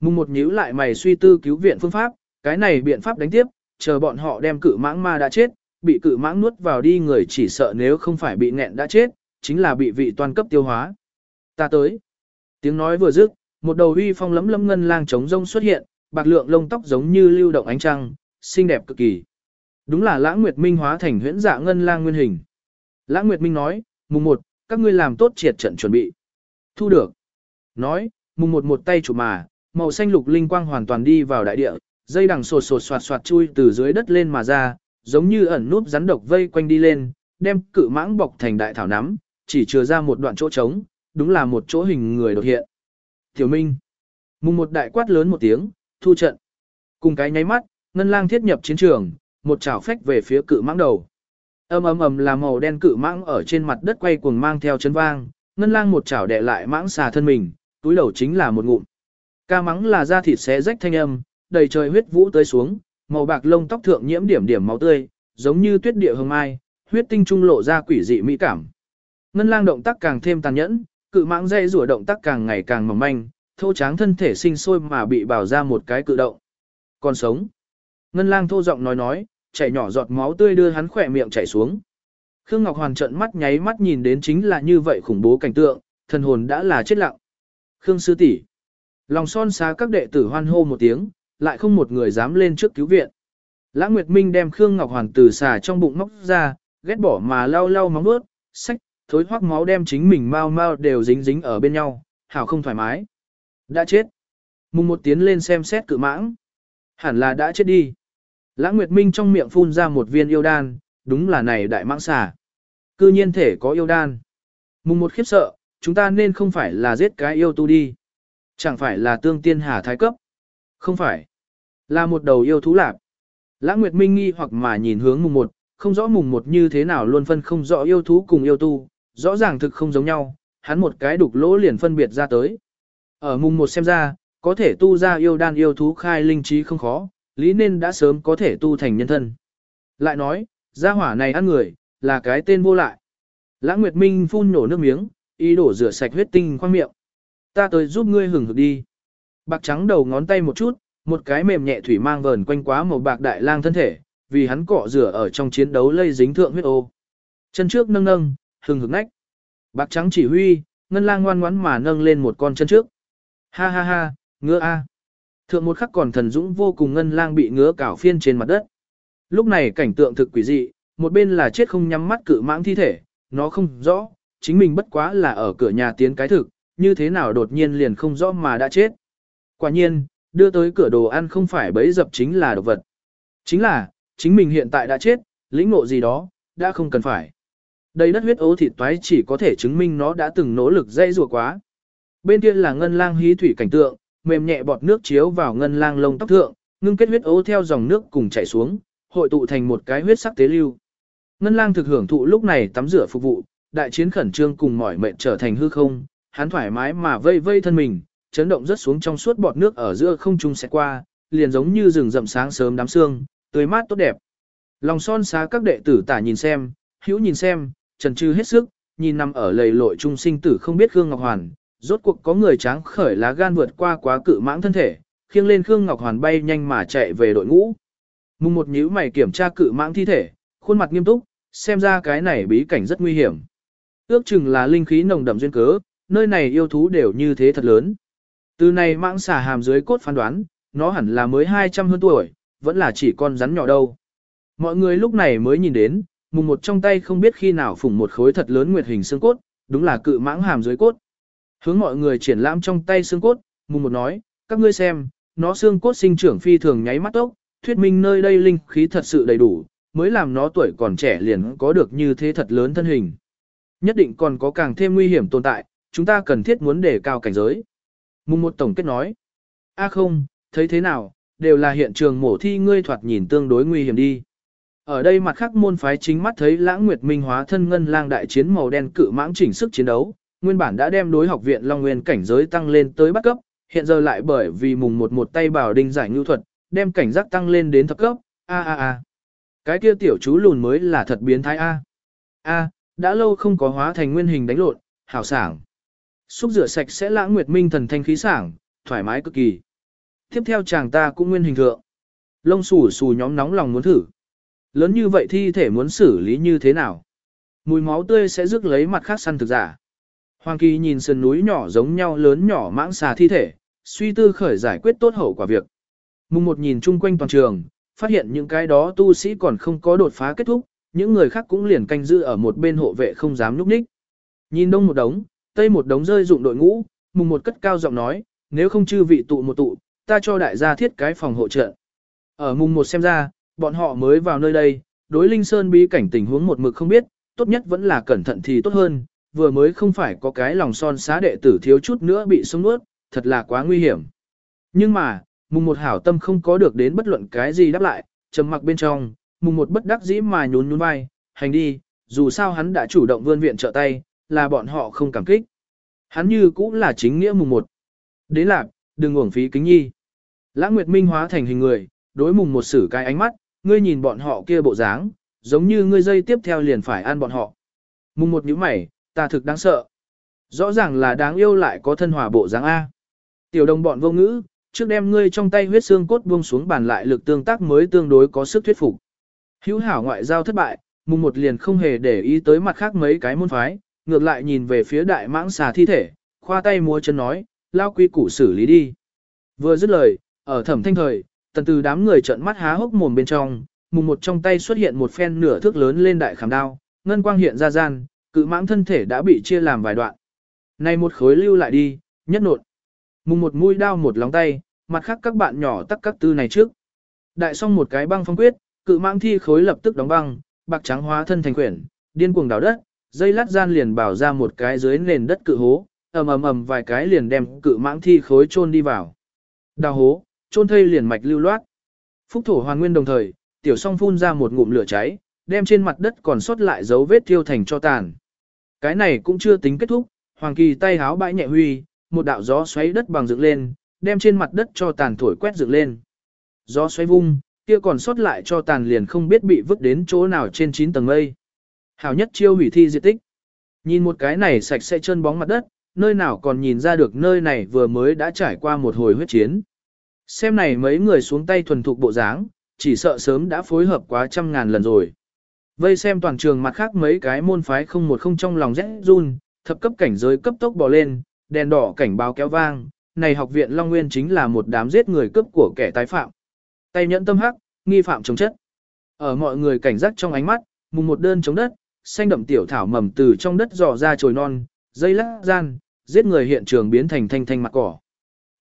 Mùng một nhíu lại mày suy tư cứu viện phương pháp, cái này biện pháp đánh tiếp, chờ bọn họ đem cự mãng ma đã chết, bị cự mãng nuốt vào đi người chỉ sợ nếu không phải bị nghẹn đã chết, chính là bị vị toàn cấp tiêu hóa. Ta tới. Tiếng nói vừa dứt, một đầu uy phong lấm lấm ngân lang trống rông xuất hiện, bạc lượng lông tóc giống như lưu động ánh trăng, xinh đẹp cực kỳ. Đúng là Lãng Nguyệt Minh hóa thành huyễn dạ ngân lang nguyên hình. Lãng Nguyệt Minh nói, mùng một, các ngươi làm tốt triệt trận chuẩn bị. Thu được. Nói, mùng một một tay chủ mà, màu xanh lục linh quang hoàn toàn đi vào đại địa, dây đằng sột sột soạt soạt chui từ dưới đất lên mà ra, giống như ẩn núp rắn độc vây quanh đi lên, đem cự mãng bọc thành đại thảo nắm, chỉ chừa ra một đoạn chỗ trống, đúng là một chỗ hình người đột hiện. Tiểu Minh. Mùng một đại quát lớn một tiếng, thu trận. Cùng cái nháy mắt, ngân lang thiết nhập chiến trường, một chảo phách về phía cự mãng đầu. Ầm ầm ầm là màu đen cự mãng ở trên mặt đất quay cuồng mang theo chấn vang, ngân lang một chảo đè lại mãng xà thân mình, túi đầu chính là một ngụm. Ca mắng là da thịt xé rách thanh âm, đầy trời huyết vũ tới xuống, màu bạc lông tóc thượng nhiễm điểm điểm máu tươi, giống như tuyết địa hương mai, huyết tinh trung lộ ra quỷ dị mỹ cảm. Ngân lang động tác càng thêm tàn nhẫn, cự mãng dây rủa động tác càng ngày càng mỏng manh, thô tráng thân thể sinh sôi mà bị bảo ra một cái cự động. Còn sống. Ngân lang thô giọng nói nói, chảy nhỏ giọt máu tươi đưa hắn khỏe miệng chảy xuống. Khương Ngọc Hoàn trợn mắt nháy mắt nhìn đến chính là như vậy khủng bố cảnh tượng, thần hồn đã là chết lặng. Khương sư tỷ, Lòng son xá các đệ tử hoan hô một tiếng, lại không một người dám lên trước cứu viện. Lã Nguyệt Minh đem Khương Ngọc Hoàn từ xà trong bụng móc ra, ghét bỏ mà lau lau móng nuốt, sách, thối hoắc máu đem chính mình mau mau đều dính dính ở bên nhau, hảo không thoải mái. Đã chết. Mùng một tiến lên xem xét cự mãng. Hẳn là đã chết đi. lãng Nguyệt Minh trong miệng phun ra một viên yêu đan, đúng là này đại mãng xà. Cư nhiên thể có yêu đan. Mùng một khiếp sợ, chúng ta nên không phải là giết cái yêu tu đi. Chẳng phải là tương tiên hà thái cấp. Không phải. Là một đầu yêu thú lạc. lãng Nguyệt Minh nghi hoặc mà nhìn hướng mùng một, không rõ mùng một như thế nào luôn phân không rõ yêu thú cùng yêu tu, rõ ràng thực không giống nhau, hắn một cái đục lỗ liền phân biệt ra tới. Ở mùng một xem ra, có thể tu ra yêu đan yêu thú khai linh trí không khó, lý nên đã sớm có thể tu thành nhân thân. Lại nói, gia hỏa này ăn người, là cái tên vô lại. lãng Nguyệt Minh phun nổ nước miếng, ý đổ rửa sạch huyết tinh khoang miệng. Ta tới giúp ngươi hừng hực đi. Bạc trắng đầu ngón tay một chút, một cái mềm nhẹ thủy mang vờn quanh quá màu bạc đại lang thân thể, vì hắn cọ rửa ở trong chiến đấu lây dính thượng huyết ô. Chân trước nâng nâng, hừng hực nách. Bạc trắng chỉ huy, ngân lang ngoan ngoãn mà nâng lên một con chân trước. Ha ha ha, ngứa a. Thượng một khắc còn thần dũng vô cùng ngân lang bị ngứa cảo phiên trên mặt đất. Lúc này cảnh tượng thực quỷ dị, một bên là chết không nhắm mắt cự mãng thi thể, nó không rõ, chính mình bất quá là ở cửa nhà tiến cái thực, như thế nào đột nhiên liền không rõ mà đã chết. Quả nhiên, đưa tới cửa đồ ăn không phải bấy dập chính là độc vật. Chính là, chính mình hiện tại đã chết, lĩnh ngộ gì đó, đã không cần phải. Đây đất huyết ố thịt toái chỉ có thể chứng minh nó đã từng nỗ lực dây rùa quá. Bên kia là ngân lang hí thủy cảnh tượng, mềm nhẹ bọt nước chiếu vào ngân lang lông tóc thượng, ngưng kết huyết ố theo dòng nước cùng chảy xuống, hội tụ thành một cái huyết sắc tế lưu. Ngân lang thực hưởng thụ lúc này tắm rửa phục vụ, đại chiến khẩn trương cùng mỏi mệt trở thành hư không, hắn thoải mái mà vây vây thân mình, chấn động rất xuống trong suốt bọt nước ở giữa không trung sẽ qua, liền giống như rừng rậm sáng sớm đám sương, tươi mát tốt đẹp. Lòng son xá các đệ tử tả nhìn xem, hữu nhìn xem, trần trừ hết sức, nhìn nằm ở lầy lội trung sinh tử không biết Khương Ngọc Hoàn, rốt cuộc có người tráng khởi lá gan vượt qua quá cự mãng thân thể, khiêng lên Khương Ngọc Hoàn bay nhanh mà chạy về đội ngũ. Mùng một nhíu mày kiểm tra cự mãng thi thể, khuôn mặt nghiêm túc, xem ra cái này bí cảnh rất nguy hiểm. Ước chừng là linh khí nồng đậm duyên cớ, nơi này yêu thú đều như thế thật lớn. Từ này mãng xà hàm dưới cốt phán đoán, nó hẳn là mới 200 hơn tuổi, vẫn là chỉ con rắn nhỏ đâu. Mọi người lúc này mới nhìn đến, mùng một trong tay không biết khi nào phủng một khối thật lớn nguyệt hình xương cốt, đúng là cự mãng hàm dưới cốt. Hướng mọi người triển lãm trong tay xương cốt, mùng một nói, các ngươi xem, nó xương cốt sinh trưởng phi thường nháy mắt tốc, thuyết minh nơi đây linh khí thật sự đầy đủ, mới làm nó tuổi còn trẻ liền có được như thế thật lớn thân hình. Nhất định còn có càng thêm nguy hiểm tồn tại, chúng ta cần thiết muốn đề cao cảnh giới. Mùng một tổng kết nói, a không, thấy thế nào, đều là hiện trường mổ thi ngươi thoạt nhìn tương đối nguy hiểm đi. Ở đây mặt khác môn phái chính mắt thấy lãng nguyệt minh hóa thân ngân lang đại chiến màu đen cự mãng chỉnh sức chiến đấu, nguyên bản đã đem đối học viện Long Nguyên cảnh giới tăng lên tới bắt cấp, hiện giờ lại bởi vì mùng một một tay bảo đinh giải nhu thuật, đem cảnh giác tăng lên đến thập cấp, a a a. Cái kia tiểu chú lùn mới là thật biến thái a. A, đã lâu không có hóa thành nguyên hình đánh lộn, hảo sảng. Xúc rửa sạch sẽ lãng nguyệt minh thần thanh khí sảng, thoải mái cực kỳ. Tiếp theo chàng ta cũng nguyên hình thượng. Lông xù xù nhóm nóng lòng muốn thử. Lớn như vậy thi thể muốn xử lý như thế nào? Mùi máu tươi sẽ rước lấy mặt khác săn thực giả. Hoàng Kỳ nhìn sườn núi nhỏ giống nhau lớn nhỏ mãng xà thi thể, suy tư khởi giải quyết tốt hậu quả việc. Mùng một nhìn chung quanh toàn trường, phát hiện những cái đó tu sĩ còn không có đột phá kết thúc, những người khác cũng liền canh giữ ở một bên hộ vệ không dám núp ních. Nhìn đông một đống, tây một đống rơi dụng đội ngũ, mùng một cất cao giọng nói, nếu không chư vị tụ một tụ, ta cho đại gia thiết cái phòng hộ trợ. Ở mùng một xem ra, bọn họ mới vào nơi đây, đối Linh Sơn bí cảnh tình huống một mực không biết, tốt nhất vẫn là cẩn thận thì tốt hơn, vừa mới không phải có cái lòng son xá đệ tử thiếu chút nữa bị sống nuốt, thật là quá nguy hiểm. Nhưng mà, mùng một hảo tâm không có được đến bất luận cái gì đáp lại, trầm mặc bên trong, mùng một bất đắc dĩ mà nhún nhún vai, hành đi, dù sao hắn đã chủ động vươn viện trợ tay, là bọn họ không cảm kích. Hắn như cũng là chính nghĩa mùng một. Đến lạc, đừng uổng phí kính nhi. Lãng Nguyệt Minh hóa thành hình người, đối mùng một sử cái ánh mắt, ngươi nhìn bọn họ kia bộ dáng, giống như ngươi dây tiếp theo liền phải ăn bọn họ. Mùng một nhíu mày, ta thực đáng sợ. Rõ ràng là đáng yêu lại có thân hòa bộ dáng A. Tiểu đồng bọn vô ngữ, trước đem ngươi trong tay huyết xương cốt buông xuống bàn lại lực tương tác mới tương đối có sức thuyết phục. Hữu hảo ngoại giao thất bại, mùng một liền không hề để ý tới mặt khác mấy cái môn phái, ngược lại nhìn về phía đại mãng xà thi thể, khoa tay múa chân nói, lao quy củ xử lý đi. Vừa dứt lời, ở thẩm thanh thời, tần từ đám người trợn mắt há hốc mồm bên trong, mùng một trong tay xuất hiện một phen nửa thước lớn lên đại khảm đao, ngân quang hiện ra gian, cự mãng thân thể đã bị chia làm vài đoạn. Này một khối lưu lại đi, nhất nột. Mùng một mũi đao một lóng tay, mặt khác các bạn nhỏ tắc các tư này trước. Đại xong một cái băng phong quyết, cự mãng thi khối lập tức đóng băng, bạc trắng hóa thân thành quyển, điên cuồng đào đất, dây lát gian liền bảo ra một cái dưới nền đất cự hố, ầm ầm ầm vài cái liền đem cự mãng thi khối chôn đi vào. Đào hố, chôn thây liền mạch lưu loát. Phúc thổ hoàn nguyên đồng thời, tiểu song phun ra một ngụm lửa cháy, đem trên mặt đất còn sót lại dấu vết thiêu thành cho tàn. Cái này cũng chưa tính kết thúc, Hoàng Kỳ tay háo bãi nhẹ huy, một đạo gió xoáy đất bằng dựng lên, đem trên mặt đất cho tàn thổi quét dựng lên. Gió xoáy vung, kia còn sót lại cho tàn liền không biết bị vứt đến chỗ nào trên 9 tầng mây. Hảo nhất chiêu hủy thi diệt tích. Nhìn một cái này sạch sẽ chân bóng mặt đất, nơi nào còn nhìn ra được nơi này vừa mới đã trải qua một hồi huyết chiến. Xem này mấy người xuống tay thuần thục bộ dáng, chỉ sợ sớm đã phối hợp quá trăm ngàn lần rồi. Vây xem toàn trường mặt khác mấy cái môn phái không một không trong lòng rẽ run, thập cấp cảnh giới cấp tốc bò lên, đèn đỏ cảnh báo kéo vang, này học viện Long Nguyên chính là một đám giết người cướp của kẻ tái phạm. Tay nhẫn tâm hắc, nghi phạm chống chất. Ở mọi người cảnh giác trong ánh mắt, mùng một đơn chống đất, xanh đậm tiểu thảo mầm từ trong đất dò ra trồi non, dây lắc gian, giết người hiện trường biến thành thanh thanh mặt cỏ.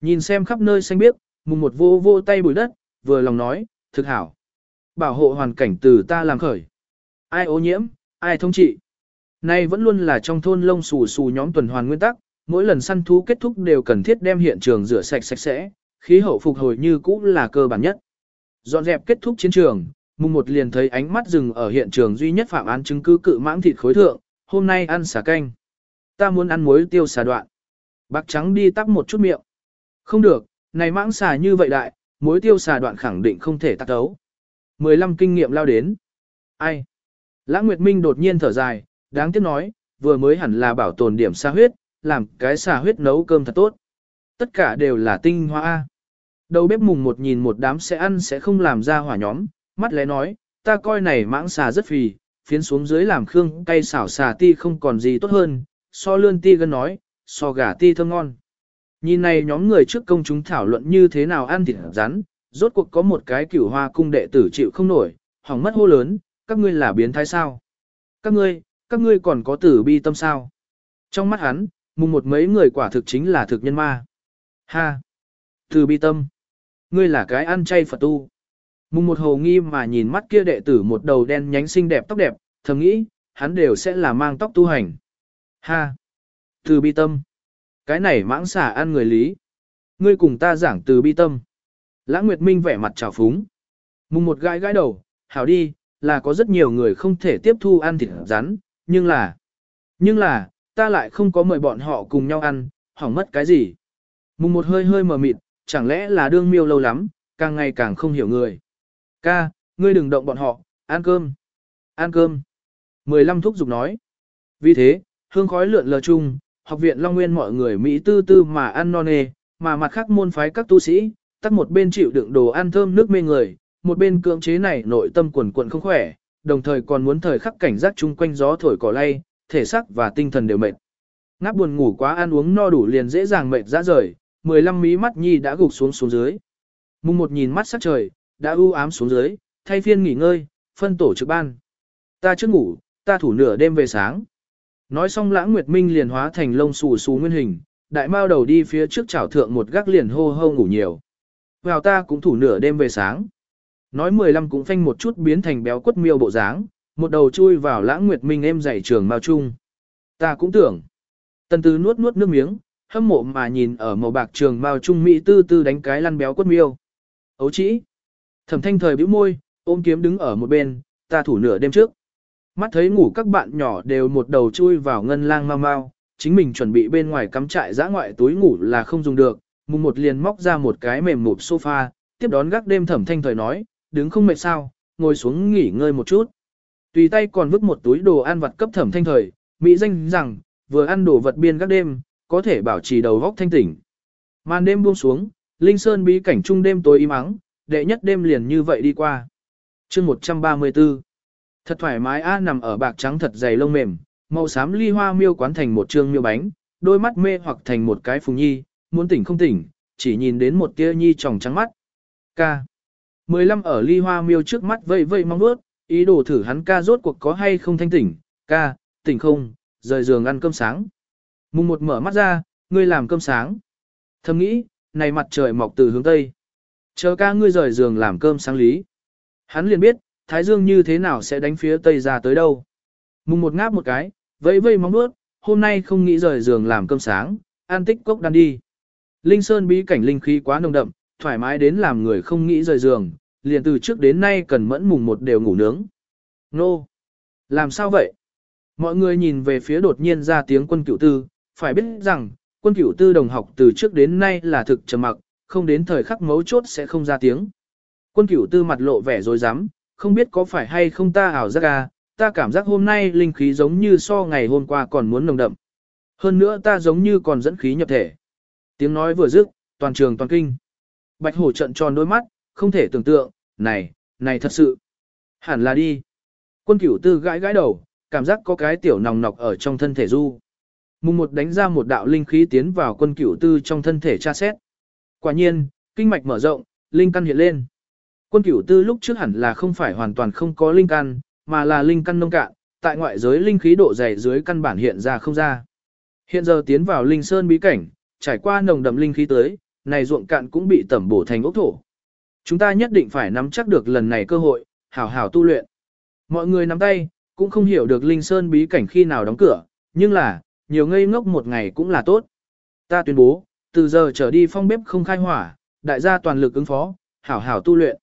Nhìn xem khắp nơi xanh biếc, mùng một vô vô tay bụi đất, vừa lòng nói, thực hảo. Bảo hộ hoàn cảnh từ ta làm khởi. Ai ô nhiễm, ai thông trị. Nay vẫn luôn là trong thôn lông xù xù nhóm tuần hoàn nguyên tắc, mỗi lần săn thú kết thúc đều cần thiết đem hiện trường rửa sạch sạch sẽ, khí hậu phục hồi như cũ là cơ bản nhất. Dọn dẹp kết thúc chiến trường, mùng một liền thấy ánh mắt dừng ở hiện trường duy nhất phạm án chứng cứ cự mãng thịt khối thượng, hôm nay ăn xà canh. Ta muốn ăn muối tiêu xà đoạn. Bạc trắng đi tắp một chút miệng. Không được, này mãng xà như vậy đại, muối tiêu xà đoạn khẳng định không thể tắc đấu. 15 kinh nghiệm lao đến. Ai? Lãng Nguyệt Minh đột nhiên thở dài, đáng tiếc nói, vừa mới hẳn là bảo tồn điểm xà huyết, làm cái xà huyết nấu cơm thật tốt. Tất cả đều là tinh hoa. Đầu bếp mùng một nhìn một đám sẽ ăn sẽ không làm ra hỏa nhóm, mắt lẽ nói, ta coi này mãng xà rất phì, phiến xuống dưới làm khương cay xảo xà ti không còn gì tốt hơn, so lươn ti gân nói, so gà ti thơm ngon. Nhìn này nhóm người trước công chúng thảo luận như thế nào ăn thịt rắn, rốt cuộc có một cái cửu hoa cung đệ tử chịu không nổi, hỏng mất hô lớn, các ngươi là biến thái sao? Các ngươi, các ngươi còn có tử bi tâm sao? Trong mắt hắn, mùng một mấy người quả thực chính là thực nhân ma. Ha! Tử bi tâm! Ngươi là cái ăn chay Phật tu. Mùng một hồ nghi mà nhìn mắt kia đệ tử một đầu đen nhánh xinh đẹp tóc đẹp, thầm nghĩ, hắn đều sẽ là mang tóc tu hành. Ha! tử bi tâm! Cái này mãng xà ăn người lý. Ngươi cùng ta giảng từ bi tâm. Lãng Nguyệt Minh vẻ mặt trào phúng. Mùng một gãi gãi đầu, hảo đi, là có rất nhiều người không thể tiếp thu ăn thịt rắn, nhưng là, nhưng là, ta lại không có mời bọn họ cùng nhau ăn, hỏng mất cái gì. Mùng một hơi hơi mờ mịt, chẳng lẽ là đương miêu lâu lắm, càng ngày càng không hiểu người. Ca, ngươi đừng động bọn họ, ăn cơm, ăn cơm. Mười lăm thúc giục nói. Vì thế, hương khói lượn lờ chung, học viện Long Nguyên mọi người Mỹ tư tư mà ăn non nê, mà mặt khác môn phái các tu sĩ, tắt một bên chịu đựng đồ ăn thơm nước mê người, một bên cưỡng chế này nội tâm quần quận không khỏe, đồng thời còn muốn thời khắc cảnh giác chung quanh gió thổi cỏ lay, thể xác và tinh thần đều mệt. Ngáp buồn ngủ quá ăn uống no đủ liền dễ dàng mệt ra rời, 15 mí mắt nhi đã gục xuống xuống dưới. Mùng một nhìn mắt sắc trời, đã u ám xuống dưới, thay phiên nghỉ ngơi, phân tổ trực ban. Ta trước ngủ, ta thủ nửa đêm về sáng. Nói xong lãng nguyệt minh liền hóa thành lông xù xù nguyên hình, đại mao đầu đi phía trước chảo thượng một gác liền hô hô ngủ nhiều. Vào ta cũng thủ nửa đêm về sáng. Nói 15 cũng phanh một chút biến thành béo quất miêu bộ dáng, một đầu chui vào lãng nguyệt minh em dạy trường mao chung. Ta cũng tưởng. Tần tư nuốt nuốt nước miếng, hâm mộ mà nhìn ở màu bạc trường mao trung mỹ tư tư đánh cái lăn béo quất miêu. Ấu chỉ. Thẩm thanh thời bĩu môi, ôm kiếm đứng ở một bên, ta thủ nửa đêm trước. Mắt thấy ngủ các bạn nhỏ đều một đầu chui vào ngân lang mau mau, chính mình chuẩn bị bên ngoài cắm trại giã ngoại túi ngủ là không dùng được, mùng một liền móc ra một cái mềm mụp sofa, tiếp đón gác đêm thẩm thanh thời nói, đứng không mệt sao, ngồi xuống nghỉ ngơi một chút. Tùy tay còn vứt một túi đồ ăn vặt cấp thẩm thanh thời, Mỹ danh rằng, vừa ăn đồ vật biên gác đêm, có thể bảo trì đầu góc thanh tỉnh. Màn đêm buông xuống, Linh Sơn bí cảnh trung đêm tối im ắng, đệ nhất đêm liền như vậy đi qua. chương 134 Thật thoải mái a nằm ở bạc trắng thật dày lông mềm, màu xám ly hoa miêu quán thành một trương miêu bánh, đôi mắt mê hoặc thành một cái phùng nhi, muốn tỉnh không tỉnh, chỉ nhìn đến một tia nhi tròng trắng mắt. Ca. 15 ở ly hoa miêu trước mắt vây vây mong bước, ý đồ thử hắn ca rốt cuộc có hay không thanh tỉnh. Ca, tỉnh không, rời giường ăn cơm sáng. Mùng một mở mắt ra, ngươi làm cơm sáng. Thầm nghĩ, này mặt trời mọc từ hướng Tây. Chờ ca ngươi rời giường làm cơm sáng lý. Hắn liền biết, Thái Dương như thế nào sẽ đánh phía Tây ra tới đâu. Mùng một ngáp một cái, vẫy vây móng bước, hôm nay không nghĩ rời giường làm cơm sáng, an tích cốc đan đi. Linh Sơn bí cảnh linh khí quá nồng đậm, thoải mái đến làm người không nghĩ rời giường, liền từ trước đến nay cần mẫn mùng một đều ngủ nướng. Nô! Làm sao vậy? Mọi người nhìn về phía đột nhiên ra tiếng quân cửu tư, phải biết rằng, quân cửu tư đồng học từ trước đến nay là thực trầm mặc, không đến thời khắc mấu chốt sẽ không ra tiếng. Quân cửu tư mặt lộ vẻ dối rắm không biết có phải hay không ta ảo giác à, ta cảm giác hôm nay linh khí giống như so ngày hôm qua còn muốn nồng đậm. Hơn nữa ta giống như còn dẫn khí nhập thể. Tiếng nói vừa dứt, toàn trường toàn kinh. Bạch hổ trận tròn đôi mắt, không thể tưởng tượng, này, này thật sự. Hẳn là đi. Quân cửu tư gãi gãi đầu, cảm giác có cái tiểu nòng nọc ở trong thân thể du. Mùng một đánh ra một đạo linh khí tiến vào quân cửu tư trong thân thể tra xét. Quả nhiên, kinh mạch mở rộng, linh căn hiện lên. Quân cửu tư lúc trước hẳn là không phải hoàn toàn không có linh căn, mà là linh căn nông cạn, tại ngoại giới linh khí độ dày dưới căn bản hiện ra không ra. Hiện giờ tiến vào linh sơn bí cảnh, trải qua nồng đậm linh khí tới, này ruộng cạn cũng bị tẩm bổ thành ốc thổ. Chúng ta nhất định phải nắm chắc được lần này cơ hội, hảo hảo tu luyện. Mọi người nắm tay, cũng không hiểu được linh sơn bí cảnh khi nào đóng cửa, nhưng là, nhiều ngây ngốc một ngày cũng là tốt. Ta tuyên bố, từ giờ trở đi phong bếp không khai hỏa, đại gia toàn lực ứng phó, hảo hảo tu luyện.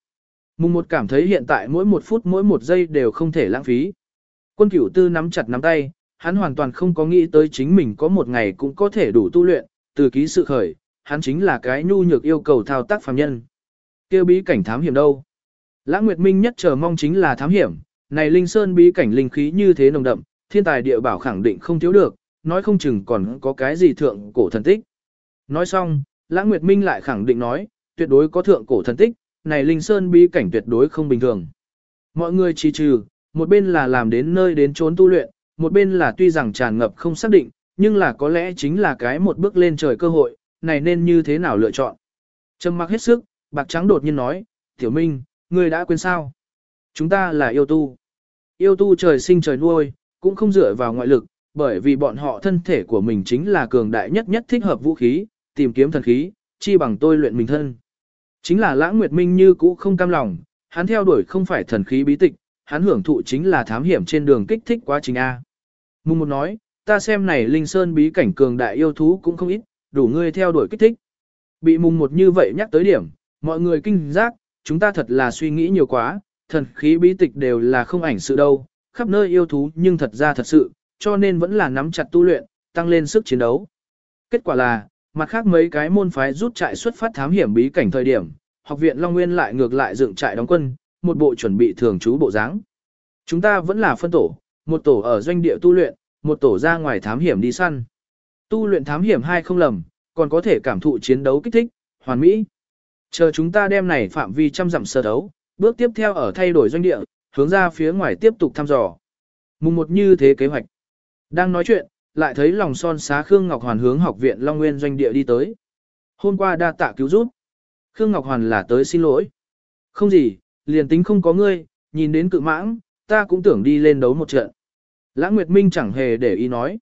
Mùng một cảm thấy hiện tại mỗi một phút mỗi một giây đều không thể lãng phí. Quân cửu tư nắm chặt nắm tay, hắn hoàn toàn không có nghĩ tới chính mình có một ngày cũng có thể đủ tu luyện, từ ký sự khởi, hắn chính là cái nhu nhược yêu cầu thao tác phàm nhân. Kêu bí cảnh thám hiểm đâu? Lãng Nguyệt Minh nhất chờ mong chính là thám hiểm, này Linh Sơn bí cảnh linh khí như thế nồng đậm, thiên tài địa bảo khẳng định không thiếu được, nói không chừng còn có cái gì thượng cổ thần tích. Nói xong, Lãng Nguyệt Minh lại khẳng định nói, tuyệt đối có thượng cổ thần tích, này Linh Sơn bí cảnh tuyệt đối không bình thường. Mọi người chỉ trừ, một bên là làm đến nơi đến trốn tu luyện, một bên là tuy rằng tràn ngập không xác định, nhưng là có lẽ chính là cái một bước lên trời cơ hội, này nên như thế nào lựa chọn. Trầm mặc hết sức, bạc trắng đột nhiên nói, Tiểu Minh, ngươi đã quên sao? Chúng ta là yêu tu. Yêu tu trời sinh trời nuôi, cũng không dựa vào ngoại lực, bởi vì bọn họ thân thể của mình chính là cường đại nhất nhất thích hợp vũ khí, tìm kiếm thần khí, chi bằng tôi luyện mình thân. Chính là lãng nguyệt minh như cũ không cam lòng, hắn theo đuổi không phải thần khí bí tịch, hắn hưởng thụ chính là thám hiểm trên đường kích thích quá trình A. Mùng một nói, ta xem này linh sơn bí cảnh cường đại yêu thú cũng không ít, đủ ngươi theo đuổi kích thích. Bị mùng một như vậy nhắc tới điểm, mọi người kinh giác, chúng ta thật là suy nghĩ nhiều quá, thần khí bí tịch đều là không ảnh sự đâu, khắp nơi yêu thú nhưng thật ra thật sự, cho nên vẫn là nắm chặt tu luyện, tăng lên sức chiến đấu. Kết quả là, mặt khác mấy cái môn phái rút trại xuất phát thám hiểm bí cảnh thời điểm, học viện Long Nguyên lại ngược lại dựng trại đóng quân, một bộ chuẩn bị thường trú bộ dáng. Chúng ta vẫn là phân tổ, một tổ ở doanh địa tu luyện, một tổ ra ngoài thám hiểm đi săn. Tu luyện thám hiểm hai không lầm, còn có thể cảm thụ chiến đấu kích thích, hoàn mỹ. Chờ chúng ta đem này phạm vi trăm dặm sơ đấu, bước tiếp theo ở thay đổi doanh địa, hướng ra phía ngoài tiếp tục thăm dò. Mùng một như thế kế hoạch. Đang nói chuyện, lại thấy lòng son xá Khương Ngọc Hoàn hướng học viện Long Nguyên doanh địa đi tới. Hôm qua đa tạ cứu giúp. Khương Ngọc Hoàn là tới xin lỗi. Không gì, liền tính không có ngươi, nhìn đến cự mãng, ta cũng tưởng đi lên đấu một trận. Lãng Nguyệt Minh chẳng hề để ý nói.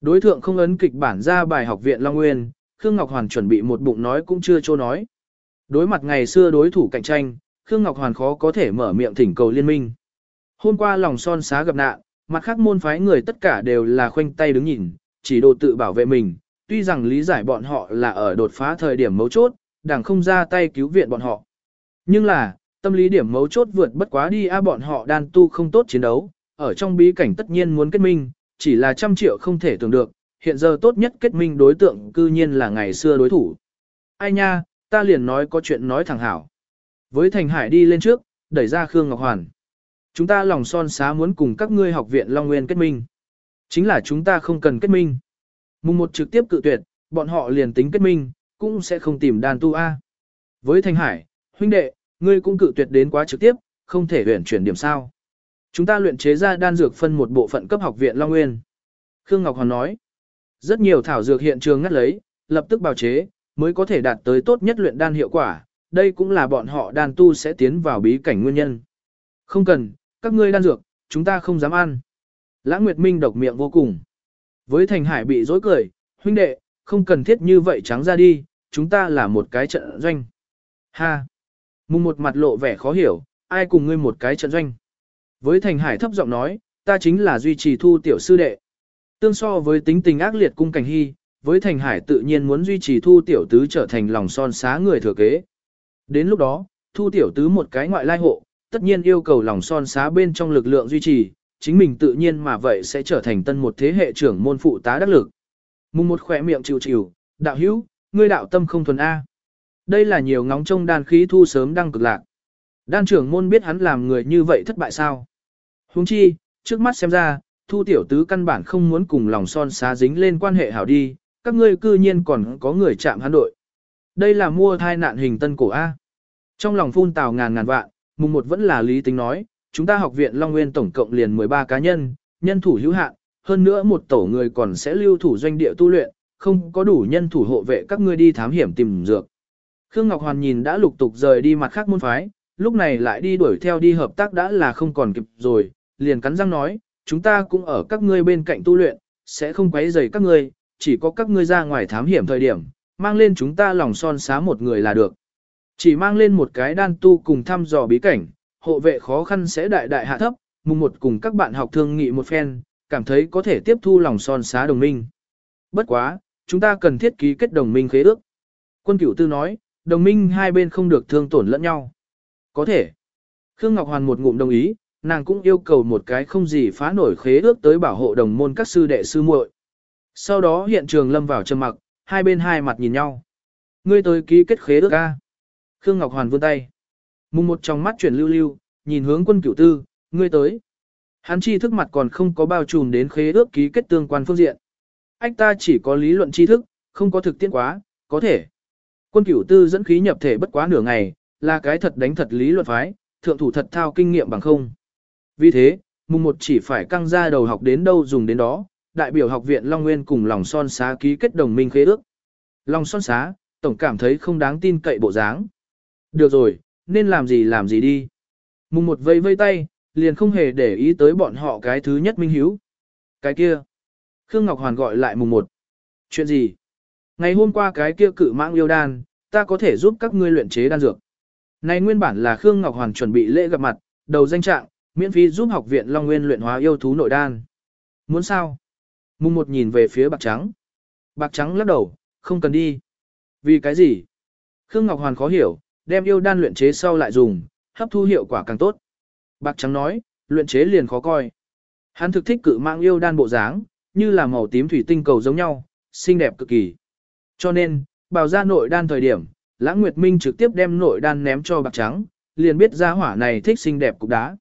Đối thượng không ấn kịch bản ra bài học viện Long Nguyên, Khương Ngọc Hoàn chuẩn bị một bụng nói cũng chưa cho nói. Đối mặt ngày xưa đối thủ cạnh tranh, Khương Ngọc Hoàn khó có thể mở miệng thỉnh cầu liên minh. Hôm qua lòng son xá gặp nạn, mặt khác môn phái người tất cả đều là khoanh tay đứng nhìn, chỉ đồ tự bảo vệ mình, tuy rằng lý giải bọn họ là ở đột phá thời điểm mấu chốt, đảng không ra tay cứu viện bọn họ. Nhưng là, tâm lý điểm mấu chốt vượt bất quá đi a bọn họ đan tu không tốt chiến đấu, ở trong bí cảnh tất nhiên muốn kết minh, chỉ là trăm triệu không thể tưởng được, hiện giờ tốt nhất kết minh đối tượng cư nhiên là ngày xưa đối thủ. Ai nha, ta liền nói có chuyện nói thẳng hảo. Với Thành Hải đi lên trước, đẩy ra Khương Ngọc Hoàn. Chúng ta lòng son xá muốn cùng các ngươi học viện Long Nguyên kết minh. Chính là chúng ta không cần kết minh. Mùng một trực tiếp cự tuyệt, bọn họ liền tính kết minh, cũng sẽ không tìm đàn tu A. Với Thanh Hải, huynh đệ, ngươi cũng cự tuyệt đến quá trực tiếp, không thể luyện chuyển điểm sao. Chúng ta luyện chế ra đan dược phân một bộ phận cấp học viện Long Nguyên. Khương Ngọc Hoàn nói, rất nhiều thảo dược hiện trường ngắt lấy, lập tức bào chế, mới có thể đạt tới tốt nhất luyện đan hiệu quả, đây cũng là bọn họ đan tu sẽ tiến vào bí cảnh nguyên nhân. Không cần, các ngươi đan dược, chúng ta không dám ăn. Lãng Nguyệt Minh độc miệng vô cùng. Với Thành Hải bị dối cười, huynh đệ, không cần thiết như vậy trắng ra đi, chúng ta là một cái trận doanh. Ha! Mùng một mặt lộ vẻ khó hiểu, ai cùng ngươi một cái trận doanh. Với Thành Hải thấp giọng nói, ta chính là duy trì thu tiểu sư đệ. Tương so với tính tình ác liệt cung cảnh hy, với Thành Hải tự nhiên muốn duy trì thu tiểu tứ trở thành lòng son xá người thừa kế. Đến lúc đó, thu tiểu tứ một cái ngoại lai hộ, tất nhiên yêu cầu lòng son xá bên trong lực lượng duy trì, chính mình tự nhiên mà vậy sẽ trở thành tân một thế hệ trưởng môn phụ tá đắc lực. Mùng một khỏe miệng chịu chịu, đạo hữu, ngươi đạo tâm không thuần A. Đây là nhiều ngóng trông đan khí thu sớm đang cực lạc. Đan trưởng môn biết hắn làm người như vậy thất bại sao? Huống chi, trước mắt xem ra, thu tiểu tứ căn bản không muốn cùng lòng son xá dính lên quan hệ hảo đi, các ngươi cư nhiên còn có người chạm hắn đội. Đây là mua thai nạn hình tân cổ A. Trong lòng phun tào ngàn ngàn vạn, mùng một vẫn là lý tính nói, chúng ta học viện Long Nguyên tổng cộng liền 13 cá nhân, nhân thủ hữu hạn, hơn nữa một tổ người còn sẽ lưu thủ doanh địa tu luyện, không có đủ nhân thủ hộ vệ các ngươi đi thám hiểm tìm dược. Khương Ngọc Hoàn nhìn đã lục tục rời đi mặt khác môn phái, lúc này lại đi đuổi theo đi hợp tác đã là không còn kịp rồi, liền cắn răng nói, chúng ta cũng ở các ngươi bên cạnh tu luyện, sẽ không quấy rầy các ngươi, chỉ có các ngươi ra ngoài thám hiểm thời điểm, mang lên chúng ta lòng son xá một người là được. Chỉ mang lên một cái đan tu cùng thăm dò bí cảnh, hộ vệ khó khăn sẽ đại đại hạ thấp, mùng một cùng các bạn học thương nghị một phen, cảm thấy có thể tiếp thu lòng son xá đồng minh. Bất quá, chúng ta cần thiết ký kết đồng minh khế ước. Quân cửu tư nói, đồng minh hai bên không được thương tổn lẫn nhau. Có thể. Khương Ngọc Hoàn một ngụm đồng ý, nàng cũng yêu cầu một cái không gì phá nổi khế ước tới bảo hộ đồng môn các sư đệ sư muội. Sau đó hiện trường lâm vào trầm mặc, hai bên hai mặt nhìn nhau. Ngươi tới ký kết khế ước a. Khương Ngọc Hoàn vươn tay. Mùng một trong mắt chuyển lưu lưu, nhìn hướng quân cửu tư, ngươi tới. Hắn chi thức mặt còn không có bao trùm đến khế ước ký kết tương quan phương diện. Anh ta chỉ có lý luận tri thức, không có thực tiễn quá, có thể. Quân cửu tư dẫn khí nhập thể bất quá nửa ngày, là cái thật đánh thật lý luận phái, thượng thủ thật thao kinh nghiệm bằng không. Vì thế, mùng một chỉ phải căng ra đầu học đến đâu dùng đến đó, đại biểu học viện Long Nguyên cùng lòng son xá ký kết đồng minh khế ước. Lòng son xá, tổng cảm thấy không đáng tin cậy bộ dáng. Được rồi, nên làm gì làm gì đi. Mùng một vây vây tay, liền không hề để ý tới bọn họ cái thứ nhất minh hiếu. Cái kia. Khương Ngọc Hoàn gọi lại mùng một. Chuyện gì? Ngày hôm qua cái kia cự mãng yêu đan, ta có thể giúp các ngươi luyện chế đan dược. Này nguyên bản là Khương Ngọc Hoàn chuẩn bị lễ gặp mặt, đầu danh trạng, miễn phí giúp học viện Long Nguyên luyện hóa yêu thú nội đan. Muốn sao? Mùng một nhìn về phía bạc trắng. Bạc trắng lắc đầu, không cần đi. Vì cái gì? Khương Ngọc Hoàn khó hiểu, đem yêu đan luyện chế sau lại dùng, hấp thu hiệu quả càng tốt. Bạc trắng nói, luyện chế liền khó coi. Hắn thực thích cự mạng yêu đan bộ dáng, như là màu tím thủy tinh cầu giống nhau, xinh đẹp cực kỳ. Cho nên, bào ra nội đan thời điểm, Lãng Nguyệt Minh trực tiếp đem nội đan ném cho bạc trắng, liền biết ra hỏa này thích xinh đẹp cục đá.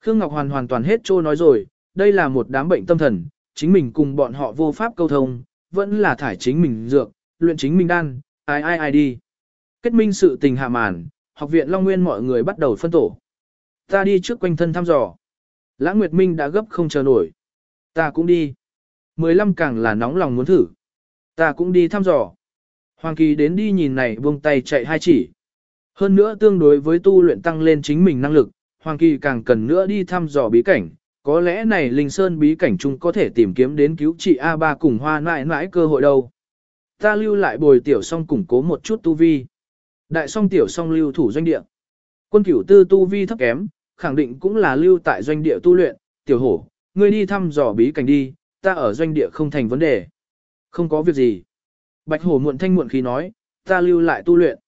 Khương Ngọc Hoàn hoàn toàn hết trô nói rồi, đây là một đám bệnh tâm thần, chính mình cùng bọn họ vô pháp câu thông, vẫn là thải chính mình dược, luyện chính mình đan, ai ai ai đi. Kết minh sự tình hạ màn, học viện Long Nguyên mọi người bắt đầu phân tổ. Ta đi trước quanh thân thăm dò. Lãng Nguyệt Minh đã gấp không chờ nổi. Ta cũng đi. Mười lăm càng là nóng lòng muốn thử. Ta cũng đi thăm dò. Hoàng Kỳ đến đi nhìn này buông tay chạy hai chỉ. Hơn nữa tương đối với tu luyện tăng lên chính mình năng lực, Hoàng Kỳ càng cần nữa đi thăm dò bí cảnh. Có lẽ này Linh Sơn bí cảnh chung có thể tìm kiếm đến cứu trị A3 cùng hoa mãi mãi cơ hội đâu. Ta lưu lại bồi tiểu xong củng cố một chút tu vi. Đại song tiểu song lưu thủ doanh địa. Quân cửu tư tu vi thấp kém, khẳng định cũng là lưu tại doanh địa tu luyện, tiểu hổ, ngươi đi thăm dò bí cảnh đi, ta ở doanh địa không thành vấn đề. Không có việc gì. Bạch hổ muộn thanh muộn khí nói, ta lưu lại tu luyện.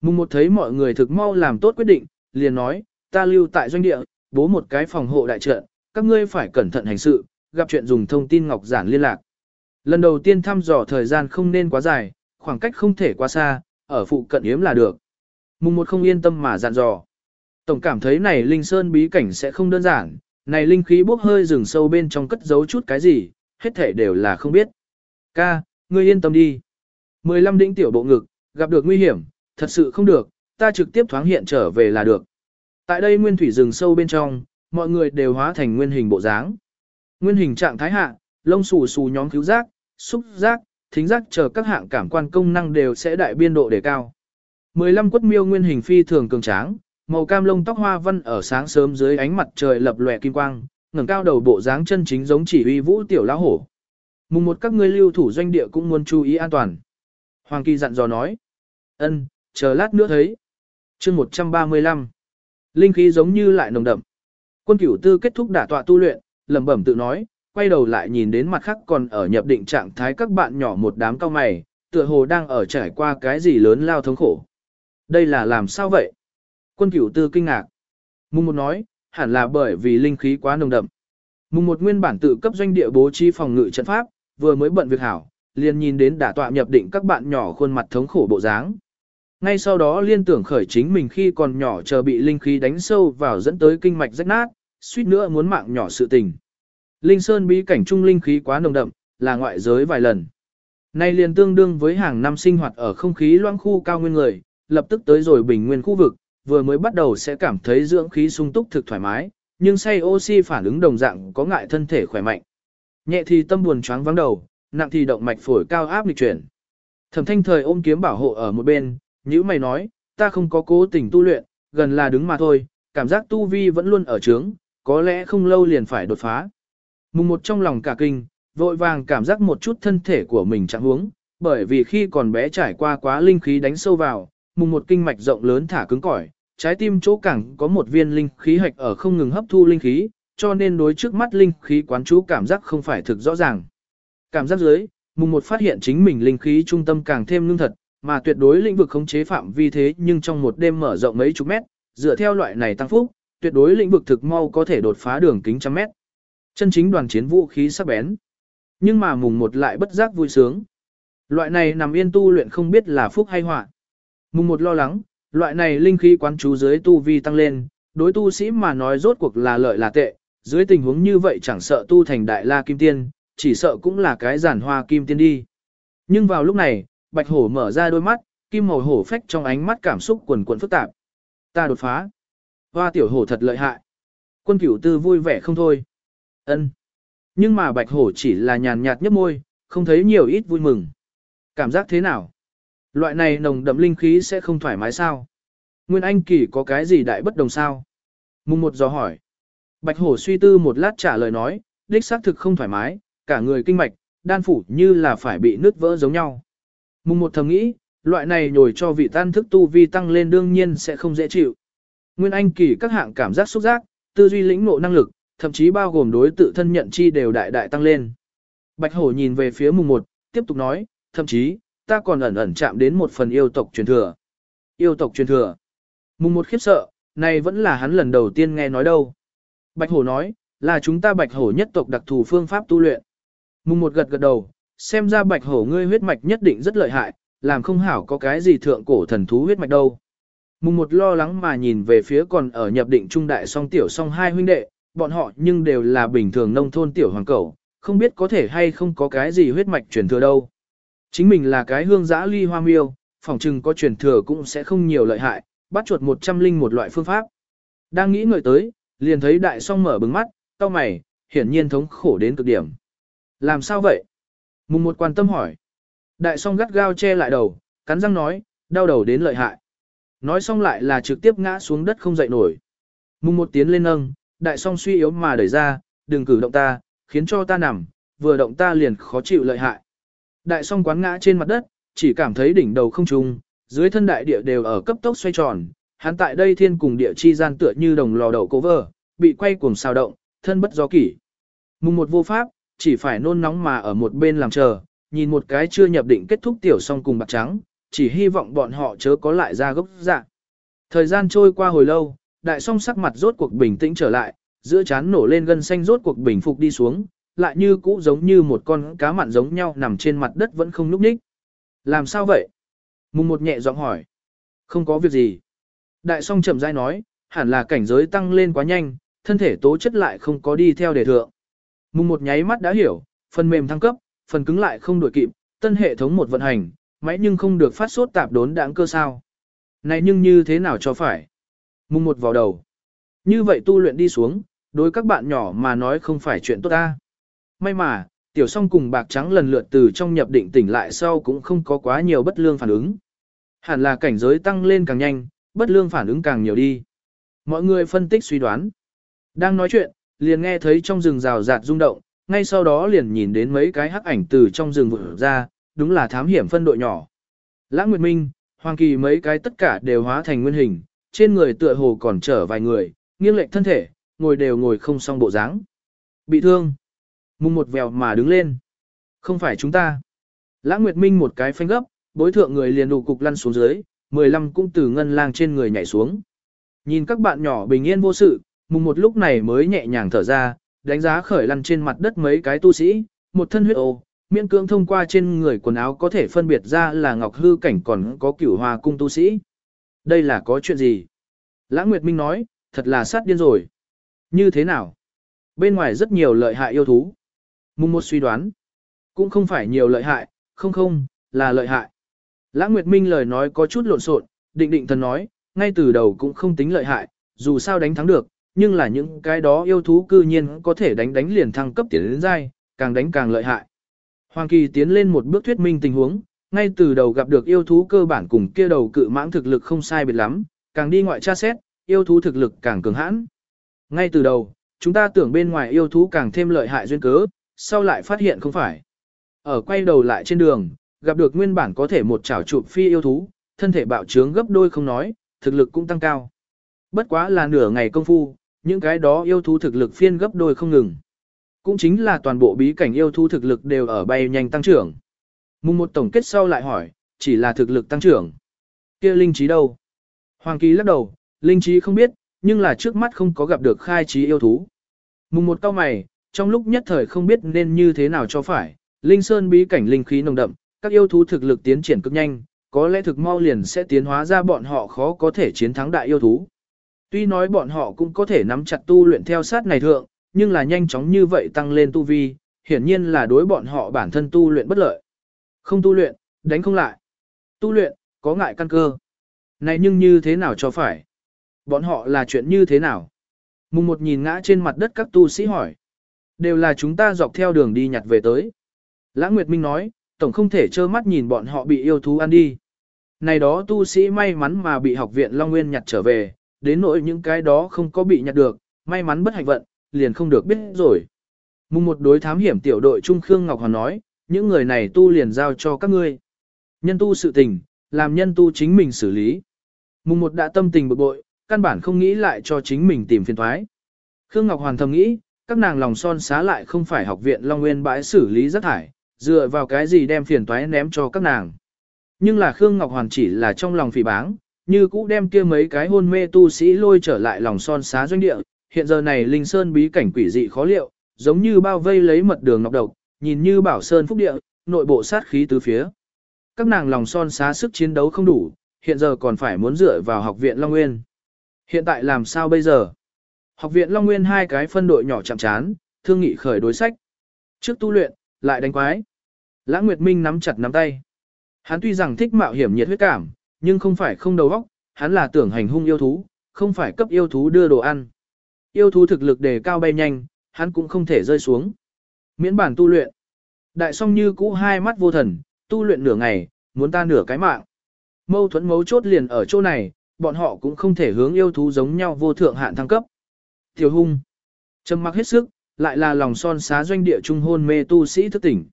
Mùng một thấy mọi người thực mau làm tốt quyết định, liền nói, ta lưu tại doanh địa, bố một cái phòng hộ đại trận, các ngươi phải cẩn thận hành sự, gặp chuyện dùng thông tin ngọc giản liên lạc. Lần đầu tiên thăm dò thời gian không nên quá dài, khoảng cách không thể quá xa, ở phụ cận yếm là được. Mùng một không yên tâm mà dặn dò. Tổng cảm thấy này linh sơn bí cảnh sẽ không đơn giản, này linh khí bốc hơi rừng sâu bên trong cất giấu chút cái gì, hết thể đều là không biết. Ca, ngươi yên tâm đi. 15 đỉnh tiểu bộ ngực, gặp được nguy hiểm, thật sự không được, ta trực tiếp thoáng hiện trở về là được. Tại đây nguyên thủy rừng sâu bên trong, mọi người đều hóa thành nguyên hình bộ dáng. Nguyên hình trạng thái hạ, lông xù xù nhóm cứu giác, xúc giác, thính giác chờ các hạng cảm quan công năng đều sẽ đại biên độ đề cao. 15 quất miêu nguyên hình phi thường cường tráng, màu cam lông tóc hoa văn ở sáng sớm dưới ánh mặt trời lập lòe kim quang, ngẩng cao đầu bộ dáng chân chính giống chỉ uy vũ tiểu lão hổ. Mùng một các ngươi lưu thủ doanh địa cũng muốn chú ý an toàn. Hoàng Kỳ dặn dò nói. Ân, chờ lát nữa thấy. chương 135. Linh khí giống như lại nồng đậm. Quân cửu tư kết thúc đả tọa tu luyện, lẩm bẩm tự nói, quay đầu lại nhìn đến mặt khác còn ở nhập định trạng thái các bạn nhỏ một đám cao mày, tựa hồ đang ở trải qua cái gì lớn lao thống khổ. Đây là làm sao vậy? Quân cửu tư kinh ngạc. Mùng một nói, hẳn là bởi vì linh khí quá nồng đậm. Mùng một nguyên bản tự cấp doanh địa bố trí phòng ngự trận pháp, vừa mới bận việc hảo, liền nhìn đến đả tọa nhập định các bạn nhỏ khuôn mặt thống khổ bộ dáng. Ngay sau đó liên tưởng khởi chính mình khi còn nhỏ chờ bị linh khí đánh sâu vào dẫn tới kinh mạch rách nát, suýt nữa muốn mạng nhỏ sự tình. Linh Sơn bí cảnh trung linh khí quá nồng đậm, là ngoại giới vài lần. Nay liền tương đương với hàng năm sinh hoạt ở không khí loãng khu cao nguyên người, lập tức tới rồi bình nguyên khu vực, vừa mới bắt đầu sẽ cảm thấy dưỡng khí sung túc thực thoải mái, nhưng say oxy phản ứng đồng dạng có ngại thân thể khỏe mạnh. Nhẹ thì tâm buồn choáng vắng đầu, nặng thì động mạch phổi cao áp lịch chuyển. Thẩm thanh thời ôm kiếm bảo hộ ở một bên, như mày nói, ta không có cố tình tu luyện, gần là đứng mà thôi, cảm giác tu vi vẫn luôn ở trướng, có lẽ không lâu liền phải đột phá. Mùng một trong lòng cả kinh, vội vàng cảm giác một chút thân thể của mình chẳng huống, bởi vì khi còn bé trải qua quá linh khí đánh sâu vào, mùng một kinh mạch rộng lớn thả cứng cỏi, trái tim chỗ cẳng có một viên linh khí hạch ở không ngừng hấp thu linh khí, cho nên đối trước mắt linh khí quán chú cảm giác không phải thực rõ ràng. Cảm giác dưới, mùng một phát hiện chính mình linh khí trung tâm càng thêm lương thật, mà tuyệt đối lĩnh vực khống chế phạm vi thế nhưng trong một đêm mở rộng mấy chục mét, dựa theo loại này tăng phúc, tuyệt đối lĩnh vực thực mau có thể đột phá đường kính trăm mét. Chân chính đoàn chiến vũ khí sắc bén. Nhưng mà mùng một lại bất giác vui sướng. Loại này nằm yên tu luyện không biết là phúc hay họa. Mùng một lo lắng, loại này linh khí quán chú dưới tu vi tăng lên, đối tu sĩ mà nói rốt cuộc là lợi là tệ, dưới tình huống như vậy chẳng sợ tu thành đại la kim tiên, chỉ sợ cũng là cái giản hoa kim tiên đi. Nhưng vào lúc này, bạch hổ mở ra đôi mắt, kim màu hổ phách trong ánh mắt cảm xúc quần quần phức tạp. Ta đột phá. Hoa tiểu hổ thật lợi hại. Quân cửu tư vui vẻ không thôi ân Nhưng mà bạch hổ chỉ là nhàn nhạt nhấp môi, không thấy nhiều ít vui mừng. Cảm giác thế nào? Loại này nồng đậm linh khí sẽ không thoải mái sao? Nguyên Anh kỳ có cái gì đại bất đồng sao? Mùng một gió hỏi. Bạch hổ suy tư một lát trả lời nói, đích xác thực không thoải mái, cả người kinh mạch, đan phủ như là phải bị nứt vỡ giống nhau. Mùng một thầm nghĩ, loại này nhồi cho vị tan thức tu vi tăng lên đương nhiên sẽ không dễ chịu. Nguyên Anh kỳ các hạng cảm giác xúc giác, tư duy lĩnh ngộ năng lực, thậm chí bao gồm đối tự thân nhận chi đều đại đại tăng lên. Bạch hổ nhìn về phía mùng một, tiếp tục nói, thậm chí, ta còn ẩn ẩn chạm đến một phần yêu tộc truyền thừa. Yêu tộc truyền thừa. Mùng một khiếp sợ, này vẫn là hắn lần đầu tiên nghe nói đâu. Bạch hổ nói, là chúng ta bạch hổ nhất tộc đặc thù phương pháp tu luyện. Mùng một gật gật đầu, xem ra bạch hổ ngươi huyết mạch nhất định rất lợi hại, làm không hảo có cái gì thượng cổ thần thú huyết mạch đâu. Mùng một lo lắng mà nhìn về phía còn ở nhập định trung đại song tiểu song hai huynh đệ, bọn họ nhưng đều là bình thường nông thôn tiểu hoàng cẩu, không biết có thể hay không có cái gì huyết mạch truyền thừa đâu. Chính mình là cái hương giã ly hoa miêu, phỏng chừng có truyền thừa cũng sẽ không nhiều lợi hại, bắt chuột một trăm linh một loại phương pháp. Đang nghĩ ngợi tới, liền thấy đại song mở bừng mắt, cau mày, hiển nhiên thống khổ đến cực điểm. Làm sao vậy? Mùng một quan tâm hỏi. Đại song gắt gao che lại đầu, cắn răng nói, đau đầu đến lợi hại. Nói xong lại là trực tiếp ngã xuống đất không dậy nổi. Mùng một tiến lên nâng, đại song suy yếu mà đẩy ra, đừng cử động ta, khiến cho ta nằm, vừa động ta liền khó chịu lợi hại. Đại song quán ngã trên mặt đất, chỉ cảm thấy đỉnh đầu không trùng, dưới thân đại địa đều ở cấp tốc xoay tròn, hắn tại đây thiên cùng địa chi gian tựa như đồng lò đậu cố vờ, bị quay cuồng sao động, thân bất do kỷ. Mùng một vô pháp, chỉ phải nôn nóng mà ở một bên làm chờ, nhìn một cái chưa nhập định kết thúc tiểu song cùng bạc trắng, chỉ hy vọng bọn họ chớ có lại ra gốc dạ. Thời gian trôi qua hồi lâu, đại song sắc mặt rốt cuộc bình tĩnh trở lại, giữa chán nổ lên gân xanh rốt cuộc bình phục đi xuống, lại như cũ giống như một con cá mặn giống nhau nằm trên mặt đất vẫn không nhúc ních. Làm sao vậy? Mùng một nhẹ giọng hỏi. Không có việc gì. Đại song chậm rãi nói, hẳn là cảnh giới tăng lên quá nhanh, thân thể tố chất lại không có đi theo đề thượng. Mùng một nháy mắt đã hiểu, phần mềm thăng cấp, phần cứng lại không đổi kịp, tân hệ thống một vận hành, máy nhưng không được phát sốt tạp đốn đáng cơ sao. Này nhưng như thế nào cho phải? Mùng một vào đầu. Như vậy tu luyện đi xuống, đối các bạn nhỏ mà nói không phải chuyện tốt ta. May mà, Tiểu song cùng bạc trắng lần lượt từ trong nhập định tỉnh lại sau cũng không có quá nhiều bất lương phản ứng. Hẳn là cảnh giới tăng lên càng nhanh, bất lương phản ứng càng nhiều đi. Mọi người phân tích suy đoán. Đang nói chuyện, liền nghe thấy trong rừng rào rạt rung động, ngay sau đó liền nhìn đến mấy cái hắc ảnh từ trong rừng vụt ra, đúng là thám hiểm phân đội nhỏ. Lãng Nguyệt Minh, Hoàng Kỳ mấy cái tất cả đều hóa thành nguyên hình, trên người tựa hồ còn chở vài người, nghiêng lệch thân thể, ngồi đều ngồi không xong bộ dáng. Bị thương. Mùng một vèo mà đứng lên. Không phải chúng ta. Lãng Nguyệt Minh một cái phanh gấp, bối thượng người liền đủ cục lăn xuống dưới, 15 cũng từ ngân lang trên người nhảy xuống. Nhìn các bạn nhỏ bình yên vô sự, mùng một lúc này mới nhẹ nhàng thở ra, đánh giá khởi lăn trên mặt đất mấy cái tu sĩ, một thân huyết ô, miễn cưỡng thông qua trên người quần áo có thể phân biệt ra là ngọc hư cảnh còn có cửu hòa cung tu sĩ. Đây là có chuyện gì? Lãng Nguyệt Minh nói, thật là sát điên rồi. Như thế nào? Bên ngoài rất nhiều lợi hại yêu thú. Mùng một suy đoán. Cũng không phải nhiều lợi hại, không không, là lợi hại. Lãng Nguyệt Minh lời nói có chút lộn xộn, định định thần nói, ngay từ đầu cũng không tính lợi hại, dù sao đánh thắng được, nhưng là những cái đó yêu thú cư nhiên có thể đánh đánh liền thăng cấp tiến đến giai, càng đánh càng lợi hại. Hoàng Kỳ tiến lên một bước thuyết minh tình huống, ngay từ đầu gặp được yêu thú cơ bản cùng kia đầu cự mãng thực lực không sai biệt lắm, càng đi ngoại tra xét, yêu thú thực lực càng cường hãn. Ngay từ đầu, chúng ta tưởng bên ngoài yêu thú càng thêm lợi hại duyên cớ, sau lại phát hiện không phải. Ở quay đầu lại trên đường, gặp được nguyên bản có thể một chảo chụp phi yêu thú, thân thể bạo trướng gấp đôi không nói, thực lực cũng tăng cao. Bất quá là nửa ngày công phu, những cái đó yêu thú thực lực phiên gấp đôi không ngừng. Cũng chính là toàn bộ bí cảnh yêu thú thực lực đều ở bay nhanh tăng trưởng. Mùng một tổng kết sau lại hỏi, chỉ là thực lực tăng trưởng. kia linh trí đâu? Hoàng Kỳ lắc đầu, linh trí không biết, nhưng là trước mắt không có gặp được khai trí yêu thú. Mùng một cao mày, trong lúc nhất thời không biết nên như thế nào cho phải, linh sơn bí cảnh linh khí nồng đậm, các yêu thú thực lực tiến triển cực nhanh, có lẽ thực mau liền sẽ tiến hóa ra bọn họ khó có thể chiến thắng đại yêu thú. Tuy nói bọn họ cũng có thể nắm chặt tu luyện theo sát này thượng, nhưng là nhanh chóng như vậy tăng lên tu vi, hiển nhiên là đối bọn họ bản thân tu luyện bất lợi. Không tu luyện, đánh không lại. Tu luyện, có ngại căn cơ. Này nhưng như thế nào cho phải? Bọn họ là chuyện như thế nào? Mùng một nhìn ngã trên mặt đất các tu sĩ hỏi. Đều là chúng ta dọc theo đường đi nhặt về tới. Lãng Nguyệt Minh nói, tổng không thể trơ mắt nhìn bọn họ bị yêu thú ăn đi. Này đó tu sĩ may mắn mà bị học viện Long Nguyên nhặt trở về, đến nỗi những cái đó không có bị nhặt được, may mắn bất hạnh vận, liền không được biết rồi. Mùng một đối thám hiểm tiểu đội Trung Khương Ngọc Hoàn nói, những người này tu liền giao cho các ngươi. Nhân tu sự tình, làm nhân tu chính mình xử lý. Mùng một đã tâm tình bực bội, căn bản không nghĩ lại cho chính mình tìm phiền thoái. Khương Ngọc Hoàn thầm nghĩ, các nàng lòng son xá lại không phải học viện Long Nguyên bãi xử lý rác thải, dựa vào cái gì đem phiền toái ném cho các nàng. Nhưng là Khương Ngọc Hoàn chỉ là trong lòng phỉ báng, như cũ đem kia mấy cái hôn mê tu sĩ lôi trở lại lòng son xá doanh địa, hiện giờ này Linh Sơn bí cảnh quỷ dị khó liệu, giống như bao vây lấy mật đường ngọc độc, nhìn như bảo sơn phúc địa, nội bộ sát khí tứ phía. Các nàng lòng son xá sức chiến đấu không đủ, hiện giờ còn phải muốn dựa vào học viện Long Nguyên. Hiện tại làm sao bây giờ? Học viện Long Nguyên hai cái phân đội nhỏ chạm chán, thương nghị khởi đối sách. Trước tu luyện, lại đánh quái. Lãng Nguyệt Minh nắm chặt nắm tay. Hắn tuy rằng thích mạo hiểm nhiệt huyết cảm, nhưng không phải không đầu óc, hắn là tưởng hành hung yêu thú, không phải cấp yêu thú đưa đồ ăn. Yêu thú thực lực đề cao bay nhanh, hắn cũng không thể rơi xuống. Miễn bản tu luyện. Đại song như cũ hai mắt vô thần, tu luyện nửa ngày, muốn ta nửa cái mạng. Mâu thuẫn mấu chốt liền ở chỗ này, bọn họ cũng không thể hướng yêu thú giống nhau vô thượng hạn thăng cấp. Tiểu hung. Trầm mặc hết sức, lại là lòng son xá doanh địa trung hôn mê tu sĩ thức tỉnh.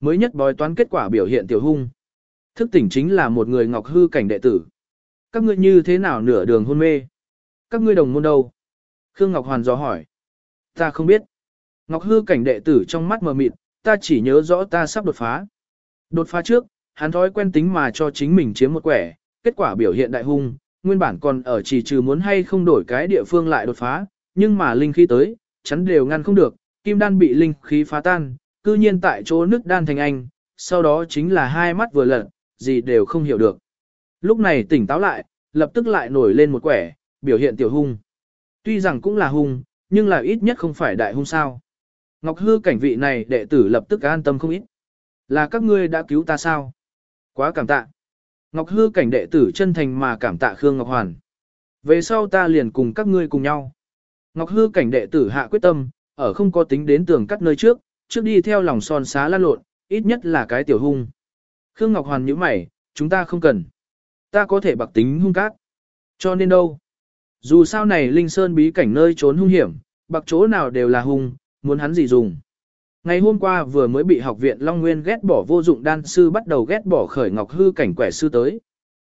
Mới nhất bói toán kết quả biểu hiện tiểu hung. Thức tỉnh chính là một người ngọc hư cảnh đệ tử. Các ngươi như thế nào nửa đường hôn mê? Các ngươi đồng môn đâu? Khương Ngọc Hoàn dò hỏi. Ta không biết. Ngọc hư cảnh đệ tử trong mắt mờ mịt, ta chỉ nhớ rõ ta sắp đột phá. Đột phá trước, hắn thói quen tính mà cho chính mình chiếm một quẻ, kết quả biểu hiện đại hung, nguyên bản còn ở chỉ trừ muốn hay không đổi cái địa phương lại đột phá, nhưng mà linh khí tới, chắn đều ngăn không được, kim đan bị linh khí phá tan, cư nhiên tại chỗ nước đan thành anh, sau đó chính là hai mắt vừa lật, gì đều không hiểu được. Lúc này tỉnh táo lại, lập tức lại nổi lên một quẻ, biểu hiện tiểu hung. Tuy rằng cũng là hung, nhưng là ít nhất không phải đại hung sao. Ngọc hư cảnh vị này đệ tử lập tức an tâm không ít. Là các ngươi đã cứu ta sao? Quá cảm tạ. Ngọc hư cảnh đệ tử chân thành mà cảm tạ Khương Ngọc Hoàn. Về sau ta liền cùng các ngươi cùng nhau. Ngọc hư cảnh đệ tử hạ quyết tâm, ở không có tính đến tường cắt nơi trước, trước đi theo lòng son xá lan lộn, ít nhất là cái tiểu hung. Khương Ngọc Hoàn nhíu mày, chúng ta không cần. Ta có thể bạc tính hung cát. Cho nên đâu? Dù sao này Linh Sơn bí cảnh nơi trốn hung hiểm, bạc chỗ nào đều là hung, muốn hắn gì dùng. Ngày hôm qua vừa mới bị học viện Long Nguyên ghét bỏ vô dụng đan sư bắt đầu ghét bỏ khởi Ngọc Hư cảnh quẻ sư tới.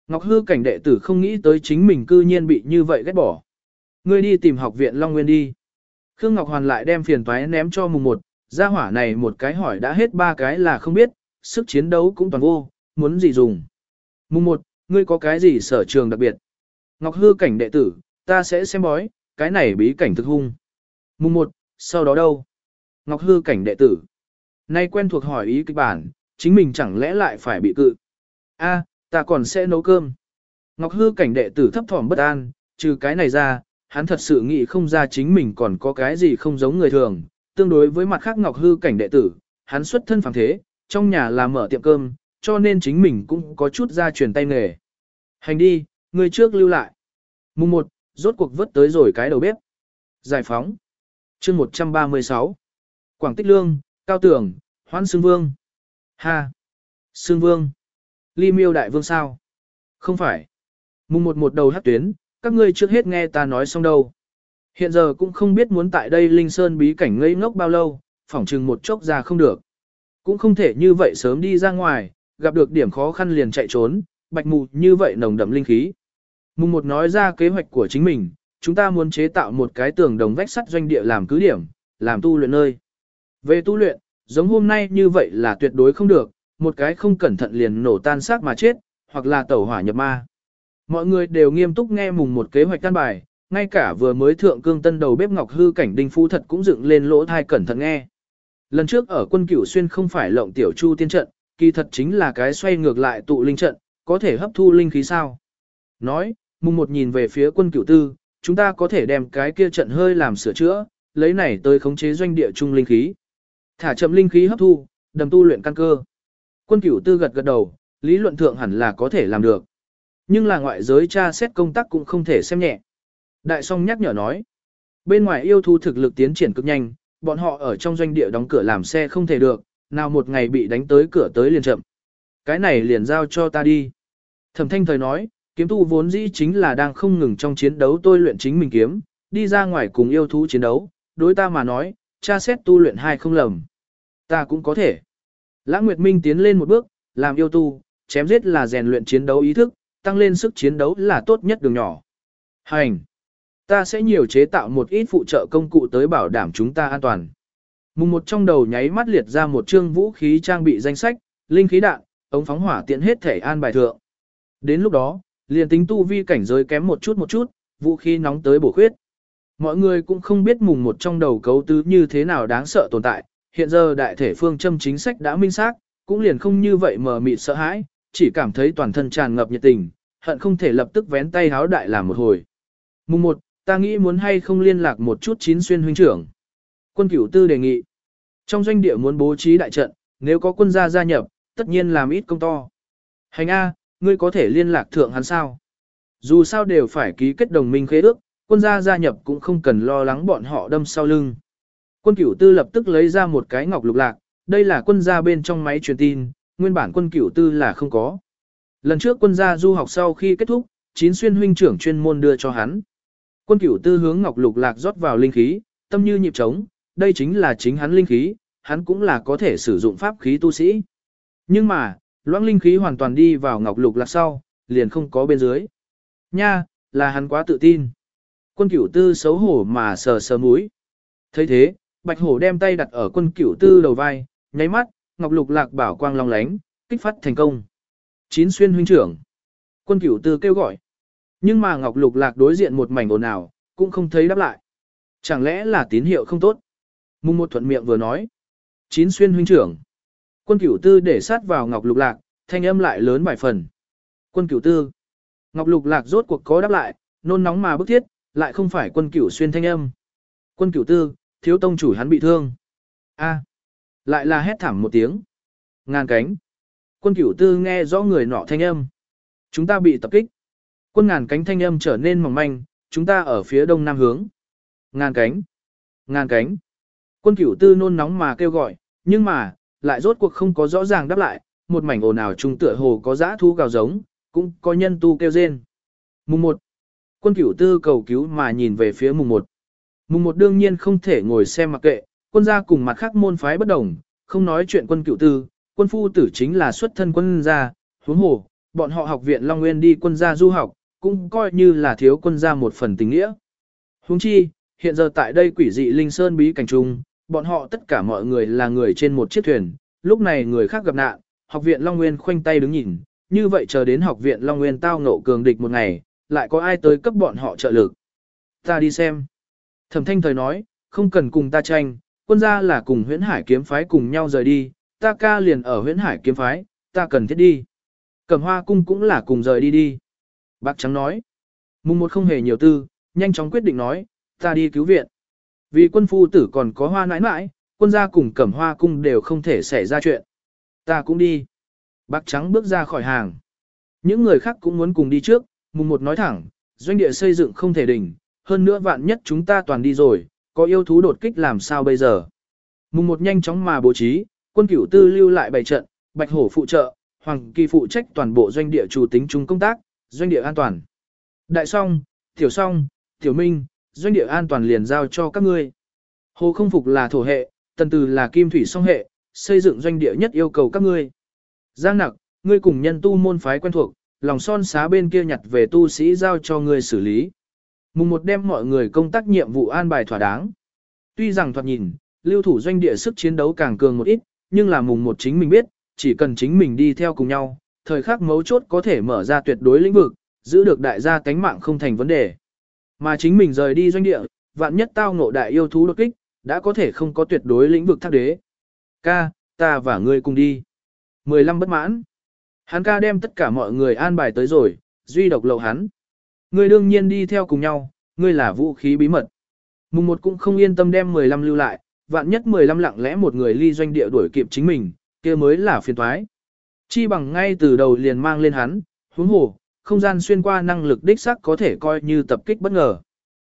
Ngọc Hư cảnh đệ tử không nghĩ tới chính mình cư nhiên bị như vậy ghét bỏ. Ngươi đi tìm học viện Long Nguyên đi. Khương Ngọc Hoàn lại đem phiền toái ném cho mùng một, gia hỏa này một cái hỏi đã hết ba cái là không biết, sức chiến đấu cũng toàn vô, muốn gì dùng. Mùng một, ngươi có cái gì sở trường đặc biệt? Ngọc Hư cảnh đệ tử, ta sẽ xem bói, cái này bí cảnh thực hung. Mùng một, sau đó đâu? Ngọc Hư cảnh đệ tử. Nay quen thuộc hỏi ý kịch bản, chính mình chẳng lẽ lại phải bị cự. A, ta còn sẽ nấu cơm. Ngọc Hư cảnh đệ tử thấp thỏm bất an, trừ cái này ra, hắn thật sự nghĩ không ra chính mình còn có cái gì không giống người thường. Tương đối với mặt khác Ngọc Hư cảnh đệ tử, hắn xuất thân phàm thế, trong nhà là mở tiệm cơm, cho nên chính mình cũng có chút ra truyền tay nghề. Hành đi, người trước lưu lại. Mùng 1, rốt cuộc vớt tới rồi cái đầu bếp. Giải phóng chương 136. Quảng Tích Lương, Cao Tường, Hoan Sương Vương. Ha. Sương Vương. Ly miêu đại vương sao? Không phải. Mùng một một đầu hát tuyến, các ngươi trước hết nghe ta nói xong đâu. Hiện giờ cũng không biết muốn tại đây Linh Sơn bí cảnh ngây ngốc bao lâu, phỏng chừng một chốc ra không được. Cũng không thể như vậy sớm đi ra ngoài, gặp được điểm khó khăn liền chạy trốn, bạch mù như vậy nồng đậm linh khí. Mùng một nói ra kế hoạch của chính mình, chúng ta muốn chế tạo một cái tường đồng vách sắt doanh địa làm cứ điểm, làm tu luyện nơi. Về tu luyện, giống hôm nay như vậy là tuyệt đối không được, một cái không cẩn thận liền nổ tan xác mà chết, hoặc là tẩu hỏa nhập ma. Mọi người đều nghiêm túc nghe mùng một kế hoạch căn bài, ngay cả vừa mới thượng cương tân đầu bếp ngọc hư cảnh đinh phu thật cũng dựng lên lỗ thai cẩn thận nghe. Lần trước ở quân cửu xuyên không phải lộng tiểu chu tiên trận, kỳ thật chính là cái xoay ngược lại tụ linh trận, có thể hấp thu linh khí sao. Nói, mùng một nhìn về phía quân cửu tư, chúng ta có thể đem cái kia trận hơi làm sửa chữa, lấy này tới khống chế doanh địa trung linh khí. Thả chậm linh khí hấp thu, đầm tu luyện căn cơ. Quân cửu tư gật gật đầu, lý luận thượng hẳn là có thể làm được. Nhưng là ngoại giới tra xét công tác cũng không thể xem nhẹ. Đại song nhắc nhở nói, bên ngoài yêu thu thực lực tiến triển cực nhanh, bọn họ ở trong doanh địa đóng cửa làm xe không thể được, nào một ngày bị đánh tới cửa tới liền chậm. Cái này liền giao cho ta đi. Thẩm thanh thời nói, kiếm tu vốn dĩ chính là đang không ngừng trong chiến đấu tôi luyện chính mình kiếm, đi ra ngoài cùng yêu thú chiến đấu, đối ta mà nói, cha xét tu luyện hai không lầm. Ta cũng có thể. Lã Nguyệt Minh tiến lên một bước, làm yêu tu, chém giết là rèn luyện chiến đấu ý thức, tăng lên sức chiến đấu là tốt nhất đường nhỏ. Hành! Ta sẽ nhiều chế tạo một ít phụ trợ công cụ tới bảo đảm chúng ta an toàn. Mùng một trong đầu nháy mắt liệt ra một chương vũ khí trang bị danh sách, linh khí đạn, ống phóng hỏa tiện hết thể an bài thượng. Đến lúc đó, liền tính tu vi cảnh giới kém một chút một chút, vũ khí nóng tới bổ khuyết. Mọi người cũng không biết mùng một trong đầu cấu tứ như thế nào đáng sợ tồn tại, hiện giờ đại thể phương châm chính sách đã minh xác, cũng liền không như vậy mờ mịt sợ hãi, chỉ cảm thấy toàn thân tràn ngập nhiệt tình, hận không thể lập tức vén tay háo đại làm một hồi. Mùng một, ta nghĩ muốn hay không liên lạc một chút chín xuyên huynh trưởng. Quân cửu tư đề nghị. Trong doanh địa muốn bố trí đại trận, nếu có quân gia gia nhập, tất nhiên làm ít công to. Hành A, ngươi có thể liên lạc thượng hắn sao? Dù sao đều phải ký kết đồng minh khế ước, quân gia gia nhập cũng không cần lo lắng bọn họ đâm sau lưng. Quân cửu tư lập tức lấy ra một cái ngọc lục lạc, đây là quân gia bên trong máy truyền tin, nguyên bản quân cửu tư là không có. Lần trước quân gia du học sau khi kết thúc, chín xuyên huynh trưởng chuyên môn đưa cho hắn. Quân cửu tư hướng ngọc lục lạc rót vào linh khí, tâm như nhịp trống, đây chính là chính hắn linh khí, hắn cũng là có thể sử dụng pháp khí tu sĩ. Nhưng mà, loãng linh khí hoàn toàn đi vào ngọc lục lạc sau, liền không có bên dưới. Nha, là hắn quá tự tin. Quân cửu tư xấu hổ mà sờ sờ mũi. thấy thế, bạch hổ đem tay đặt ở quân cửu tư đầu vai, nháy mắt, ngọc lục lạc bảo quang long lánh, kích phát thành công. Chín xuyên huynh trưởng. Quân cửu tư kêu gọi. Nhưng mà ngọc lục lạc đối diện một mảnh ồn ào, cũng không thấy đáp lại. Chẳng lẽ là tín hiệu không tốt? Mùng một thuận miệng vừa nói. Chín xuyên huynh trưởng. Quân cửu tư để sát vào ngọc lục lạc, thanh âm lại lớn vài phần. Quân cửu tư. Ngọc lục lạc rốt cuộc có đáp lại, nôn nóng mà bức thiết, lại không phải quân cửu xuyên thanh âm. Quân cửu tư, thiếu tông chủ hắn bị thương. A. Lại là hét thảm một tiếng. Ngàn cánh. Quân cửu tư nghe rõ người nọ thanh âm. Chúng ta bị tập kích. Quân ngàn cánh thanh âm trở nên mỏng manh, chúng ta ở phía đông nam hướng. Ngàn cánh. Ngàn cánh. Quân cửu tư nôn nóng mà kêu gọi, Nhưng mà, lại rốt cuộc không có rõ ràng đáp lại, một mảnh ồn ào trung tựa hồ có dã thú gào giống, cũng có nhân tu kêu rên. Mùng 1. Quân cửu tư cầu cứu mà nhìn về phía mùng 1. Mùng 1 đương nhiên không thể ngồi xem mặc kệ, quân gia cùng mặt khác môn phái bất đồng, không nói chuyện quân cửu tư, quân phu tử chính là xuất thân quân gia, huống hồ, bọn họ học viện Long Nguyên đi quân gia du học, cũng coi như là thiếu quân gia một phần tình nghĩa. Huống chi, hiện giờ tại đây quỷ dị linh sơn bí cảnh trung, bọn họ tất cả mọi người là người trên một chiếc thuyền, lúc này người khác gặp nạn, học viện Long Nguyên khoanh tay đứng nhìn, như vậy chờ đến học viện Long Nguyên tao ngộ cường địch một ngày, lại có ai tới cấp bọn họ trợ lực. Ta đi xem. Thẩm thanh thời nói, không cần cùng ta tranh, quân gia là cùng huyễn hải kiếm phái cùng nhau rời đi, ta ca liền ở huyễn hải kiếm phái, ta cần thiết đi. Cẩm hoa cung cũng là cùng rời đi đi. Bác trắng nói. Mùng một không hề nhiều tư, nhanh chóng quyết định nói, ta đi cứu viện. Vì quân phu tử còn có hoa nãi nãi, quân gia cùng cẩm hoa cung đều không thể xảy ra chuyện. Ta cũng đi. Bác trắng bước ra khỏi hàng. Những người khác cũng muốn cùng đi trước, mùng một nói thẳng, doanh địa xây dựng không thể đỉnh, hơn nữa vạn nhất chúng ta toàn đi rồi, có yêu thú đột kích làm sao bây giờ. Mùng một nhanh chóng mà bố trí, quân cửu tư lưu lại bảy trận, bạch hổ phụ trợ, hoàng kỳ phụ trách toàn bộ doanh địa chủ tính chung công tác, doanh địa an toàn. Đại song, tiểu song, tiểu minh, doanh địa an toàn liền giao cho các ngươi. Hồ không phục là thổ hệ, tần từ là kim thủy song hệ, xây dựng doanh địa nhất yêu cầu các ngươi. Giang nặc, ngươi cùng nhân tu môn phái quen thuộc, lòng son xá bên kia nhặt về tu sĩ giao cho ngươi xử lý. Mùng một đem mọi người công tác nhiệm vụ an bài thỏa đáng. Tuy rằng thoạt nhìn, lưu thủ doanh địa sức chiến đấu càng cường một ít, nhưng là mùng một chính mình biết, chỉ cần chính mình đi theo cùng nhau, thời khắc mấu chốt có thể mở ra tuyệt đối lĩnh vực, giữ được đại gia tánh mạng không thành vấn đề. Mà chính mình rời đi doanh địa, vạn nhất tao ngộ đại yêu thú đột kích, đã có thể không có tuyệt đối lĩnh vực thác đế. Ca, ta và ngươi cùng đi. 15 bất mãn. Hắn ca đem tất cả mọi người an bài tới rồi, duy độc lộ hắn. Ngươi đương nhiên đi theo cùng nhau, ngươi là vũ khí bí mật. Mùng một cũng không yên tâm đem 15 lưu lại, vạn nhất 15 lặng lẽ một người ly doanh địa đuổi kịp chính mình, kia mới là phiền toái. Chi bằng ngay từ đầu liền mang lên hắn, huống hồ, không gian xuyên qua năng lực đích sắc có thể coi như tập kích bất ngờ.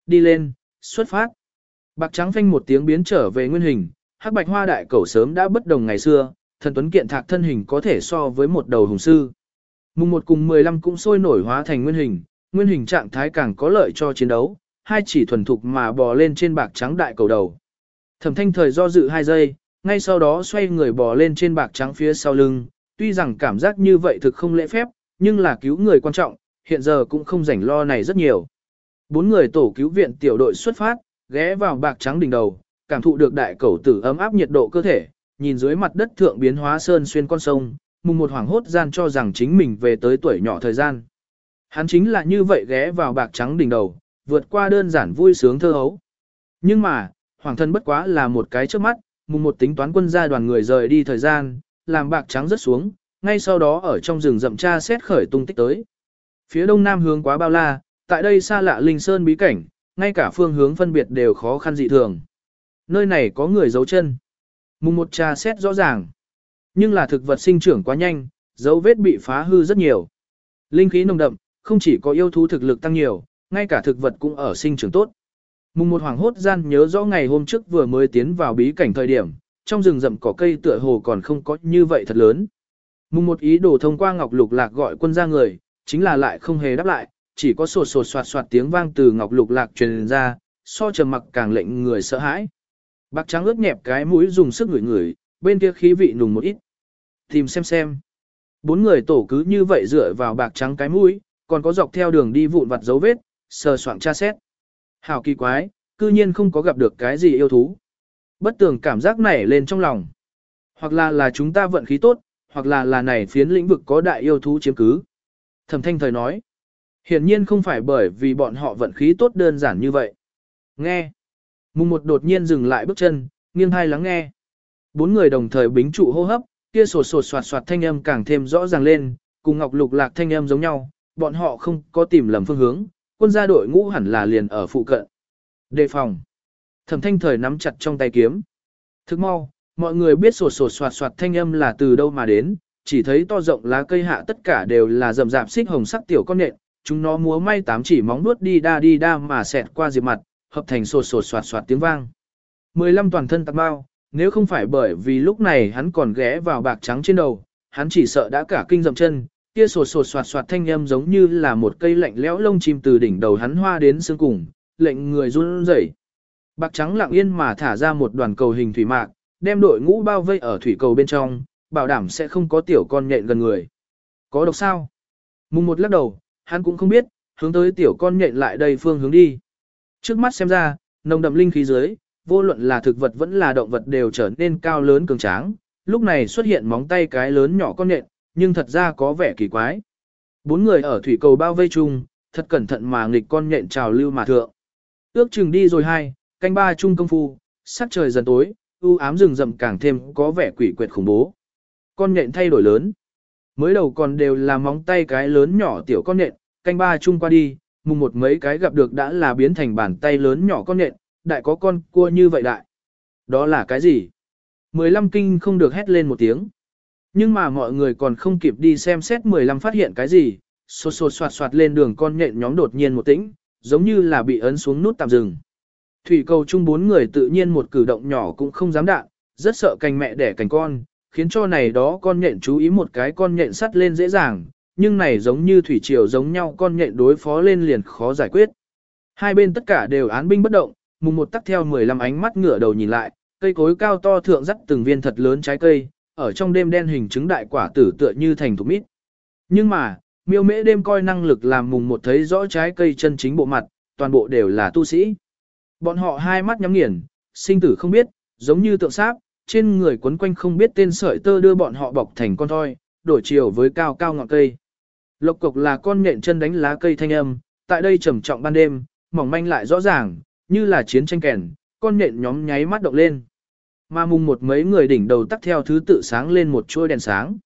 Đi lên, xuất phát. Bạc trắng phanh một tiếng biến trở về nguyên hình, hắc bạch hoa đại cẩu sớm đã bất đồng ngày xưa, thần tuấn kiện thạc thân hình có thể so với một đầu hùng sư. Mùng một cùng 15 cũng sôi nổi hóa thành nguyên hình, nguyên hình trạng thái càng có lợi cho chiến đấu, hai chỉ thuần thục mà bò lên trên bạc trắng đại cầu đầu. Thẩm thanh thời do dự hai giây, ngay sau đó xoay người bò lên trên bạc trắng phía sau lưng, tuy rằng cảm giác như vậy thực không lễ phép, nhưng là cứu người quan trọng, hiện giờ cũng không rảnh lo này rất nhiều. Bốn người tổ cứu viện tiểu đội xuất phát, ghé vào bạc trắng đỉnh đầu, cảm thụ được đại cầu tử ấm áp nhiệt độ cơ thể, nhìn dưới mặt đất thượng biến hóa sơn xuyên con sông, mùng một hoảng hốt gian cho rằng chính mình về tới tuổi nhỏ thời gian. Hắn chính là như vậy ghé vào bạc trắng đỉnh đầu, vượt qua đơn giản vui sướng thơ hấu. Nhưng mà, hoàng thân bất quá là một cái trước mắt, mùng một tính toán quân gia đoàn người rời đi thời gian, làm bạc trắng rất xuống, ngay sau đó ở trong rừng rậm tra xét khởi tung tích tới. Phía đông nam hướng quá bao la, tại đây xa lạ linh sơn bí cảnh, ngay cả phương hướng phân biệt đều khó khăn dị thường. Nơi này có người giấu chân. Mùng một tra xét rõ ràng. Nhưng là thực vật sinh trưởng quá nhanh, dấu vết bị phá hư rất nhiều. Linh khí nồng đậm, không chỉ có yêu thú thực lực tăng nhiều, ngay cả thực vật cũng ở sinh trưởng tốt. Mùng một hoàng hốt gian nhớ rõ ngày hôm trước vừa mới tiến vào bí cảnh thời điểm, trong rừng rậm cỏ cây tựa hồ còn không có như vậy thật lớn. Mùng một ý đồ thông qua ngọc lục lạc gọi quân ra người, chính là lại không hề đáp lại, chỉ có sột sột soạt soạt tiếng vang từ ngọc lục lạc truyền ra, so trầm mặc càng lệnh người sợ hãi. Bạc trắng ướt nhẹp cái mũi dùng sức ngửi ngửi, bên kia khí vị nùng một ít. Tìm xem xem. Bốn người tổ cứ như vậy dựa vào bạc trắng cái mũi, còn có dọc theo đường đi vụn vặt dấu vết, sờ soạn tra xét. Hảo kỳ quái, cư nhiên không có gặp được cái gì yêu thú. Bất tường cảm giác nảy lên trong lòng. Hoặc là là chúng ta vận khí tốt, hoặc là là này phiến lĩnh vực có đại yêu thú chiếm cứ. Thẩm thanh thời nói. Hiển nhiên không phải bởi vì bọn họ vận khí tốt đơn giản như vậy. Nghe. Mùng một đột nhiên dừng lại bước chân, nghiêng hai lắng nghe. Bốn người đồng thời bính trụ hô hấp, kia sột sột soạt soạt thanh âm càng thêm rõ ràng lên, cùng ngọc lục lạc thanh âm giống nhau, bọn họ không có tìm lầm phương hướng, quân gia đội ngũ hẳn là liền ở phụ cận. Đề phòng. Thẩm thanh thời nắm chặt trong tay kiếm. Thức mau, mọi người biết sột sột soạt soạt thanh âm là từ đâu mà đến, chỉ thấy to rộng lá cây hạ tất cả đều là rậm rạp xích hồng sắc tiểu con nện, chúng nó múa may tám chỉ móng nuốt đi đa đi đa mà xẹt qua diệp mặt, hợp thành sột sột soạt soạt tiếng vang. 15 toàn thân tạc bao, nếu không phải bởi vì lúc này hắn còn ghé vào bạc trắng trên đầu, hắn chỉ sợ đã cả kinh dậm chân, kia sột sột soạt soạt thanh âm giống như là một cây lạnh lẽo lông chim từ đỉnh đầu hắn hoa đến xương cùng, lệnh người run rẩy. Bạc trắng lặng yên mà thả ra một đoàn cầu hình thủy mạc, đem đội ngũ bao vây ở thủy cầu bên trong, bảo đảm sẽ không có tiểu con nhện gần người. Có độc sao? Mùng một lắc đầu, hắn cũng không biết, hướng tới tiểu con nhện lại đây phương hướng đi. Trước mắt xem ra, nồng đậm linh khí dưới, vô luận là thực vật vẫn là động vật đều trở nên cao lớn cường tráng, lúc này xuất hiện móng tay cái lớn nhỏ con nhện, nhưng thật ra có vẻ kỳ quái. Bốn người ở thủy cầu bao vây chung, thật cẩn thận mà nghịch con nhện trào lưu mà thượng. Ước chừng đi rồi hai, canh ba chung công phu, sắc trời dần tối, u ám rừng rậm càng thêm có vẻ quỷ quyệt khủng bố. Con nhện thay đổi lớn. Mới đầu còn đều là móng tay cái lớn nhỏ tiểu con nhện, canh ba chung qua đi, mùng một mấy cái gặp được đã là biến thành bàn tay lớn nhỏ con nhện, đại có con cua như vậy đại. Đó là cái gì? Mười lăm kinh không được hét lên một tiếng. Nhưng mà mọi người còn không kịp đi xem xét mười lăm phát hiện cái gì, xô xô soạt soạt lên đường con nhện nhóm đột nhiên một tĩnh, giống như là bị ấn xuống nút tạm dừng. Thủy cầu chung bốn người tự nhiên một cử động nhỏ cũng không dám đạn, rất sợ cành mẹ đẻ cành con, khiến cho này đó con nhện chú ý một cái con nhện sắt lên dễ dàng, nhưng này giống như thủy triều giống nhau con nhện đối phó lên liền khó giải quyết. Hai bên tất cả đều án binh bất động, mùng một tắc theo 15 ánh mắt ngửa đầu nhìn lại, cây cối cao to thượng dắt từng viên thật lớn trái cây, ở trong đêm đen hình trứng đại quả tử tựa như thành thục mít. Nhưng mà, miêu mễ đêm coi năng lực làm mùng một thấy rõ trái cây chân chính bộ mặt, toàn bộ đều là tu sĩ. Bọn họ hai mắt nhắm nghiền, sinh tử không biết, giống như tượng sáp, trên người quấn quanh không biết tên sợi tơ đưa bọn họ bọc thành con thoi, đổi chiều với cao cao ngọn cây. Lộc cục là con nhện chân đánh lá cây thanh âm, tại đây trầm trọng ban đêm, mỏng manh lại rõ ràng, như là chiến tranh kèn, con nhện nhóm nháy mắt động lên. Mà mùng một mấy người đỉnh đầu tắt theo thứ tự sáng lên một chuôi đèn sáng.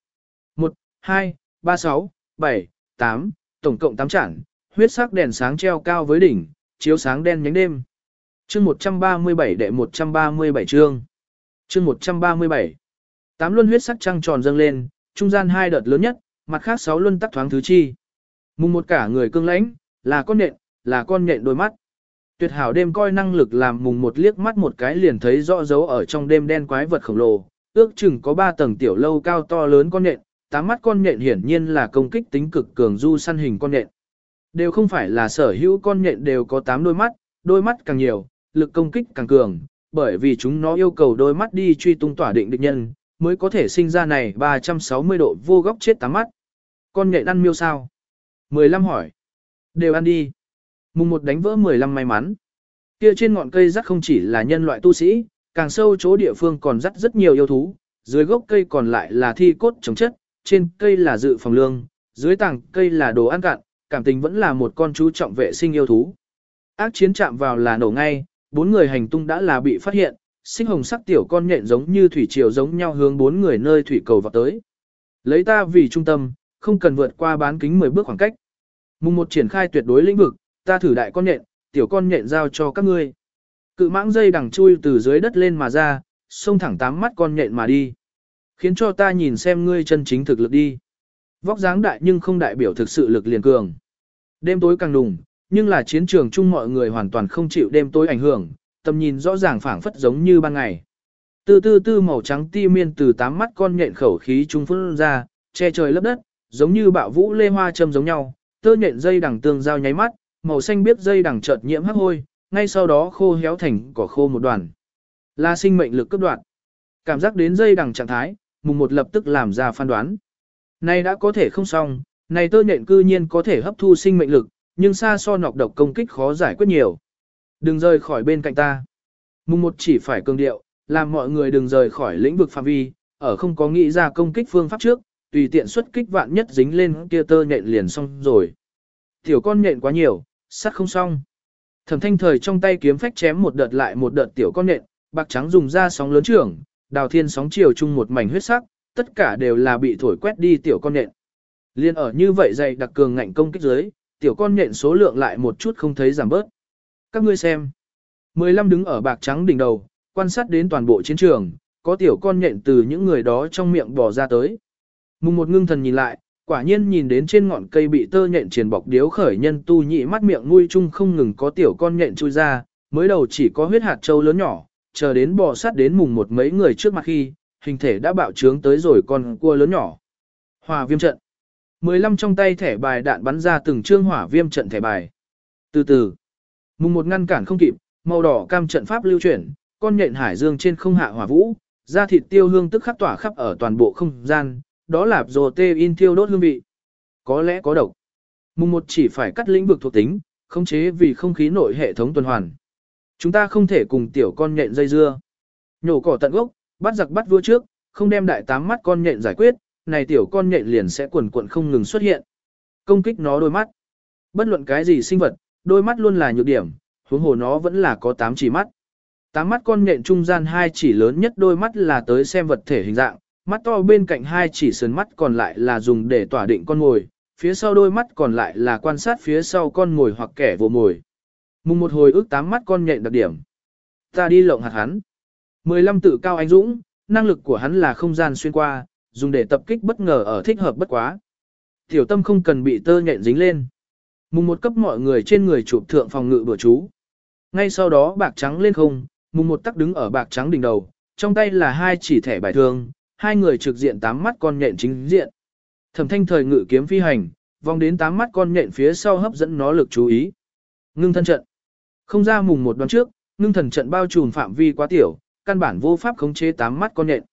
1, 2, 3, 6, 7, 8, tổng cộng 8 chản, huyết sắc đèn sáng treo cao với đỉnh, chiếu sáng đen nhánh đêm. Chương 137 đệ 137 chương. Chương 137. Tám luân huyết sắc trăng tròn dâng lên, trung gian hai đợt lớn nhất, mặt khác sáu luân tắc thoáng thứ chi. Mùng một cả người cương lãnh, là con nện. là con nện đôi mắt. Tuyệt hảo đêm coi năng lực làm mùng một liếc mắt một cái liền thấy rõ dấu ở trong đêm đen quái vật khổng lồ, ước chừng có ba tầng tiểu lâu cao to lớn con nện. tám mắt con nhện hiển nhiên là công kích tính cực cường du săn hình con nhện. Đều không phải là sở hữu con nhện đều có tám đôi mắt, đôi mắt càng nhiều, lực công kích càng cường, bởi vì chúng nó yêu cầu đôi mắt đi truy tung tỏa định địch nhân, mới có thể sinh ra này 360 độ vô góc chết tám mắt. Con nhện ăn miêu sao? 15 hỏi. Đều ăn đi. Mùng một đánh vỡ 15 may mắn. Kia trên ngọn cây rắc không chỉ là nhân loại tu sĩ, càng sâu chỗ địa phương còn rắc rất nhiều yêu thú, dưới gốc cây còn lại là thi cốt chống chất, trên cây là dự phòng lương, dưới tảng cây là đồ ăn cạn, cảm tình vẫn là một con chú trọng vệ sinh yêu thú. Ác chiến chạm vào là nổ ngay, bốn người hành tung đã là bị phát hiện, sinh hồng sắc tiểu con nhện giống như thủy triều giống nhau hướng bốn người nơi thủy cầu vào tới. Lấy ta vì trung tâm, không cần vượt qua bán kính 10 bước khoảng cách. Mùng một triển khai tuyệt đối lĩnh vực, ta thử đại con nhện, tiểu con nhện giao cho các ngươi. Cự mãng dây đằng chui từ dưới đất lên mà ra, xông thẳng tám mắt con nhện mà đi. Khiến cho ta nhìn xem ngươi chân chính thực lực đi. Vóc dáng đại nhưng không đại biểu thực sự lực liền cường. Đêm tối càng đùng, nhưng là chiến trường chung mọi người hoàn toàn không chịu đêm tối ảnh hưởng, tầm nhìn rõ ràng phảng phất giống như ban ngày. Từ từ tư màu trắng ti miên từ tám mắt con nhện khẩu khí trung phun ra, che trời lấp đất, giống như bạo vũ lê hoa châm giống nhau, tơ nhện dây đằng tương giao nháy mắt, màu xanh biết dây đằng chợt nhiễm hắc hôi, ngay sau đó khô héo thành cỏ khô một đoàn. Là sinh mệnh lực cấp đoạn. Cảm giác đến dây đằng trạng thái, mùng một lập tức làm ra phán đoán. Này đã có thể không xong, này tơ nhện cư nhiên có thể hấp thu sinh mệnh lực, nhưng xa so nọc độc công kích khó giải quyết nhiều. Đừng rời khỏi bên cạnh ta. Mùng một chỉ phải cường điệu, làm mọi người đừng rời khỏi lĩnh vực phạm vi, ở không có nghĩ ra công kích phương pháp trước, tùy tiện xuất kích vạn nhất dính lên kia tơ nhện liền xong rồi. Tiểu con nhện quá nhiều, sắt không xong. Thẩm thanh thời trong tay kiếm phách chém một đợt lại một đợt tiểu con nhện, bạc trắng dùng ra sóng lớn trưởng, đào thiên sóng chiều chung một mảnh huyết sắc, tất cả đều là bị thổi quét đi tiểu con nhện. Liên ở như vậy dày đặc cường ngạnh công kích dưới, tiểu con nhện số lượng lại một chút không thấy giảm bớt. Các ngươi xem. 15 đứng ở bạc trắng đỉnh đầu, quan sát đến toàn bộ chiến trường, có tiểu con nhện từ những người đó trong miệng bò ra tới. Mùng một ngưng thần nhìn lại, quả nhiên nhìn đến trên ngọn cây bị tơ nhện triền bọc điếu khởi nhân tu nhị mắt miệng nuôi chung không ngừng có tiểu con nhện chui ra, mới đầu chỉ có huyết hạt châu lớn nhỏ, chờ đến bò sát đến mùng một mấy người trước mặt khi, hình thể đã bạo trướng tới rồi con cua lớn nhỏ. Hòa viêm trận. 15 trong tay thẻ bài đạn bắn ra từng trương hỏa viêm trận thẻ bài. Từ từ, mùng một ngăn cản không kịp, màu đỏ cam trận pháp lưu chuyển, con nhện hải dương trên không hạ hỏa vũ, da thịt tiêu hương tức khắc tỏa khắp ở toàn bộ không gian, đó là rồ tê in tiêu đốt hương vị. Có lẽ có độc. Mùng một chỉ phải cắt lĩnh vực thuộc tính, khống chế vì không khí nội hệ thống tuần hoàn. Chúng ta không thể cùng tiểu con nhện dây dưa. Nhổ cỏ tận gốc, bắt giặc bắt vua trước, không đem đại tám mắt con nhện giải quyết, này tiểu con nhện liền sẽ quần quận không ngừng xuất hiện. Công kích nó đôi mắt. Bất luận cái gì sinh vật, đôi mắt luôn là nhược điểm, huống hồ nó vẫn là có tám chỉ mắt. Tám mắt con nhện trung gian hai chỉ lớn nhất đôi mắt là tới xem vật thể hình dạng, mắt to bên cạnh hai chỉ sườn mắt còn lại là dùng để tỏa định con ngồi, phía sau đôi mắt còn lại là quan sát phía sau con ngồi hoặc kẻ vô mồi. Mùng một hồi ước tám mắt con nhện đặc điểm. Ta đi lộng hạt hắn. 15 tự cao anh dũng, năng lực của hắn là không gian xuyên qua, dùng để tập kích bất ngờ ở thích hợp bất quá. Tiểu tâm không cần bị tơ nhện dính lên. Mùng một cấp mọi người trên người chụp thượng phòng ngự bữa chú. Ngay sau đó bạc trắng lên không, mùng một tắc đứng ở bạc trắng đỉnh đầu, trong tay là hai chỉ thẻ bài thương, hai người trực diện tám mắt con nhện chính diện. Thẩm thanh thời ngự kiếm phi hành, vòng đến tám mắt con nhện phía sau hấp dẫn nó lực chú ý. Ngưng thân trận. Không ra mùng một đoán trước, ngưng thần trận bao trùm phạm vi quá tiểu, căn bản vô pháp khống chế tám mắt con nhện.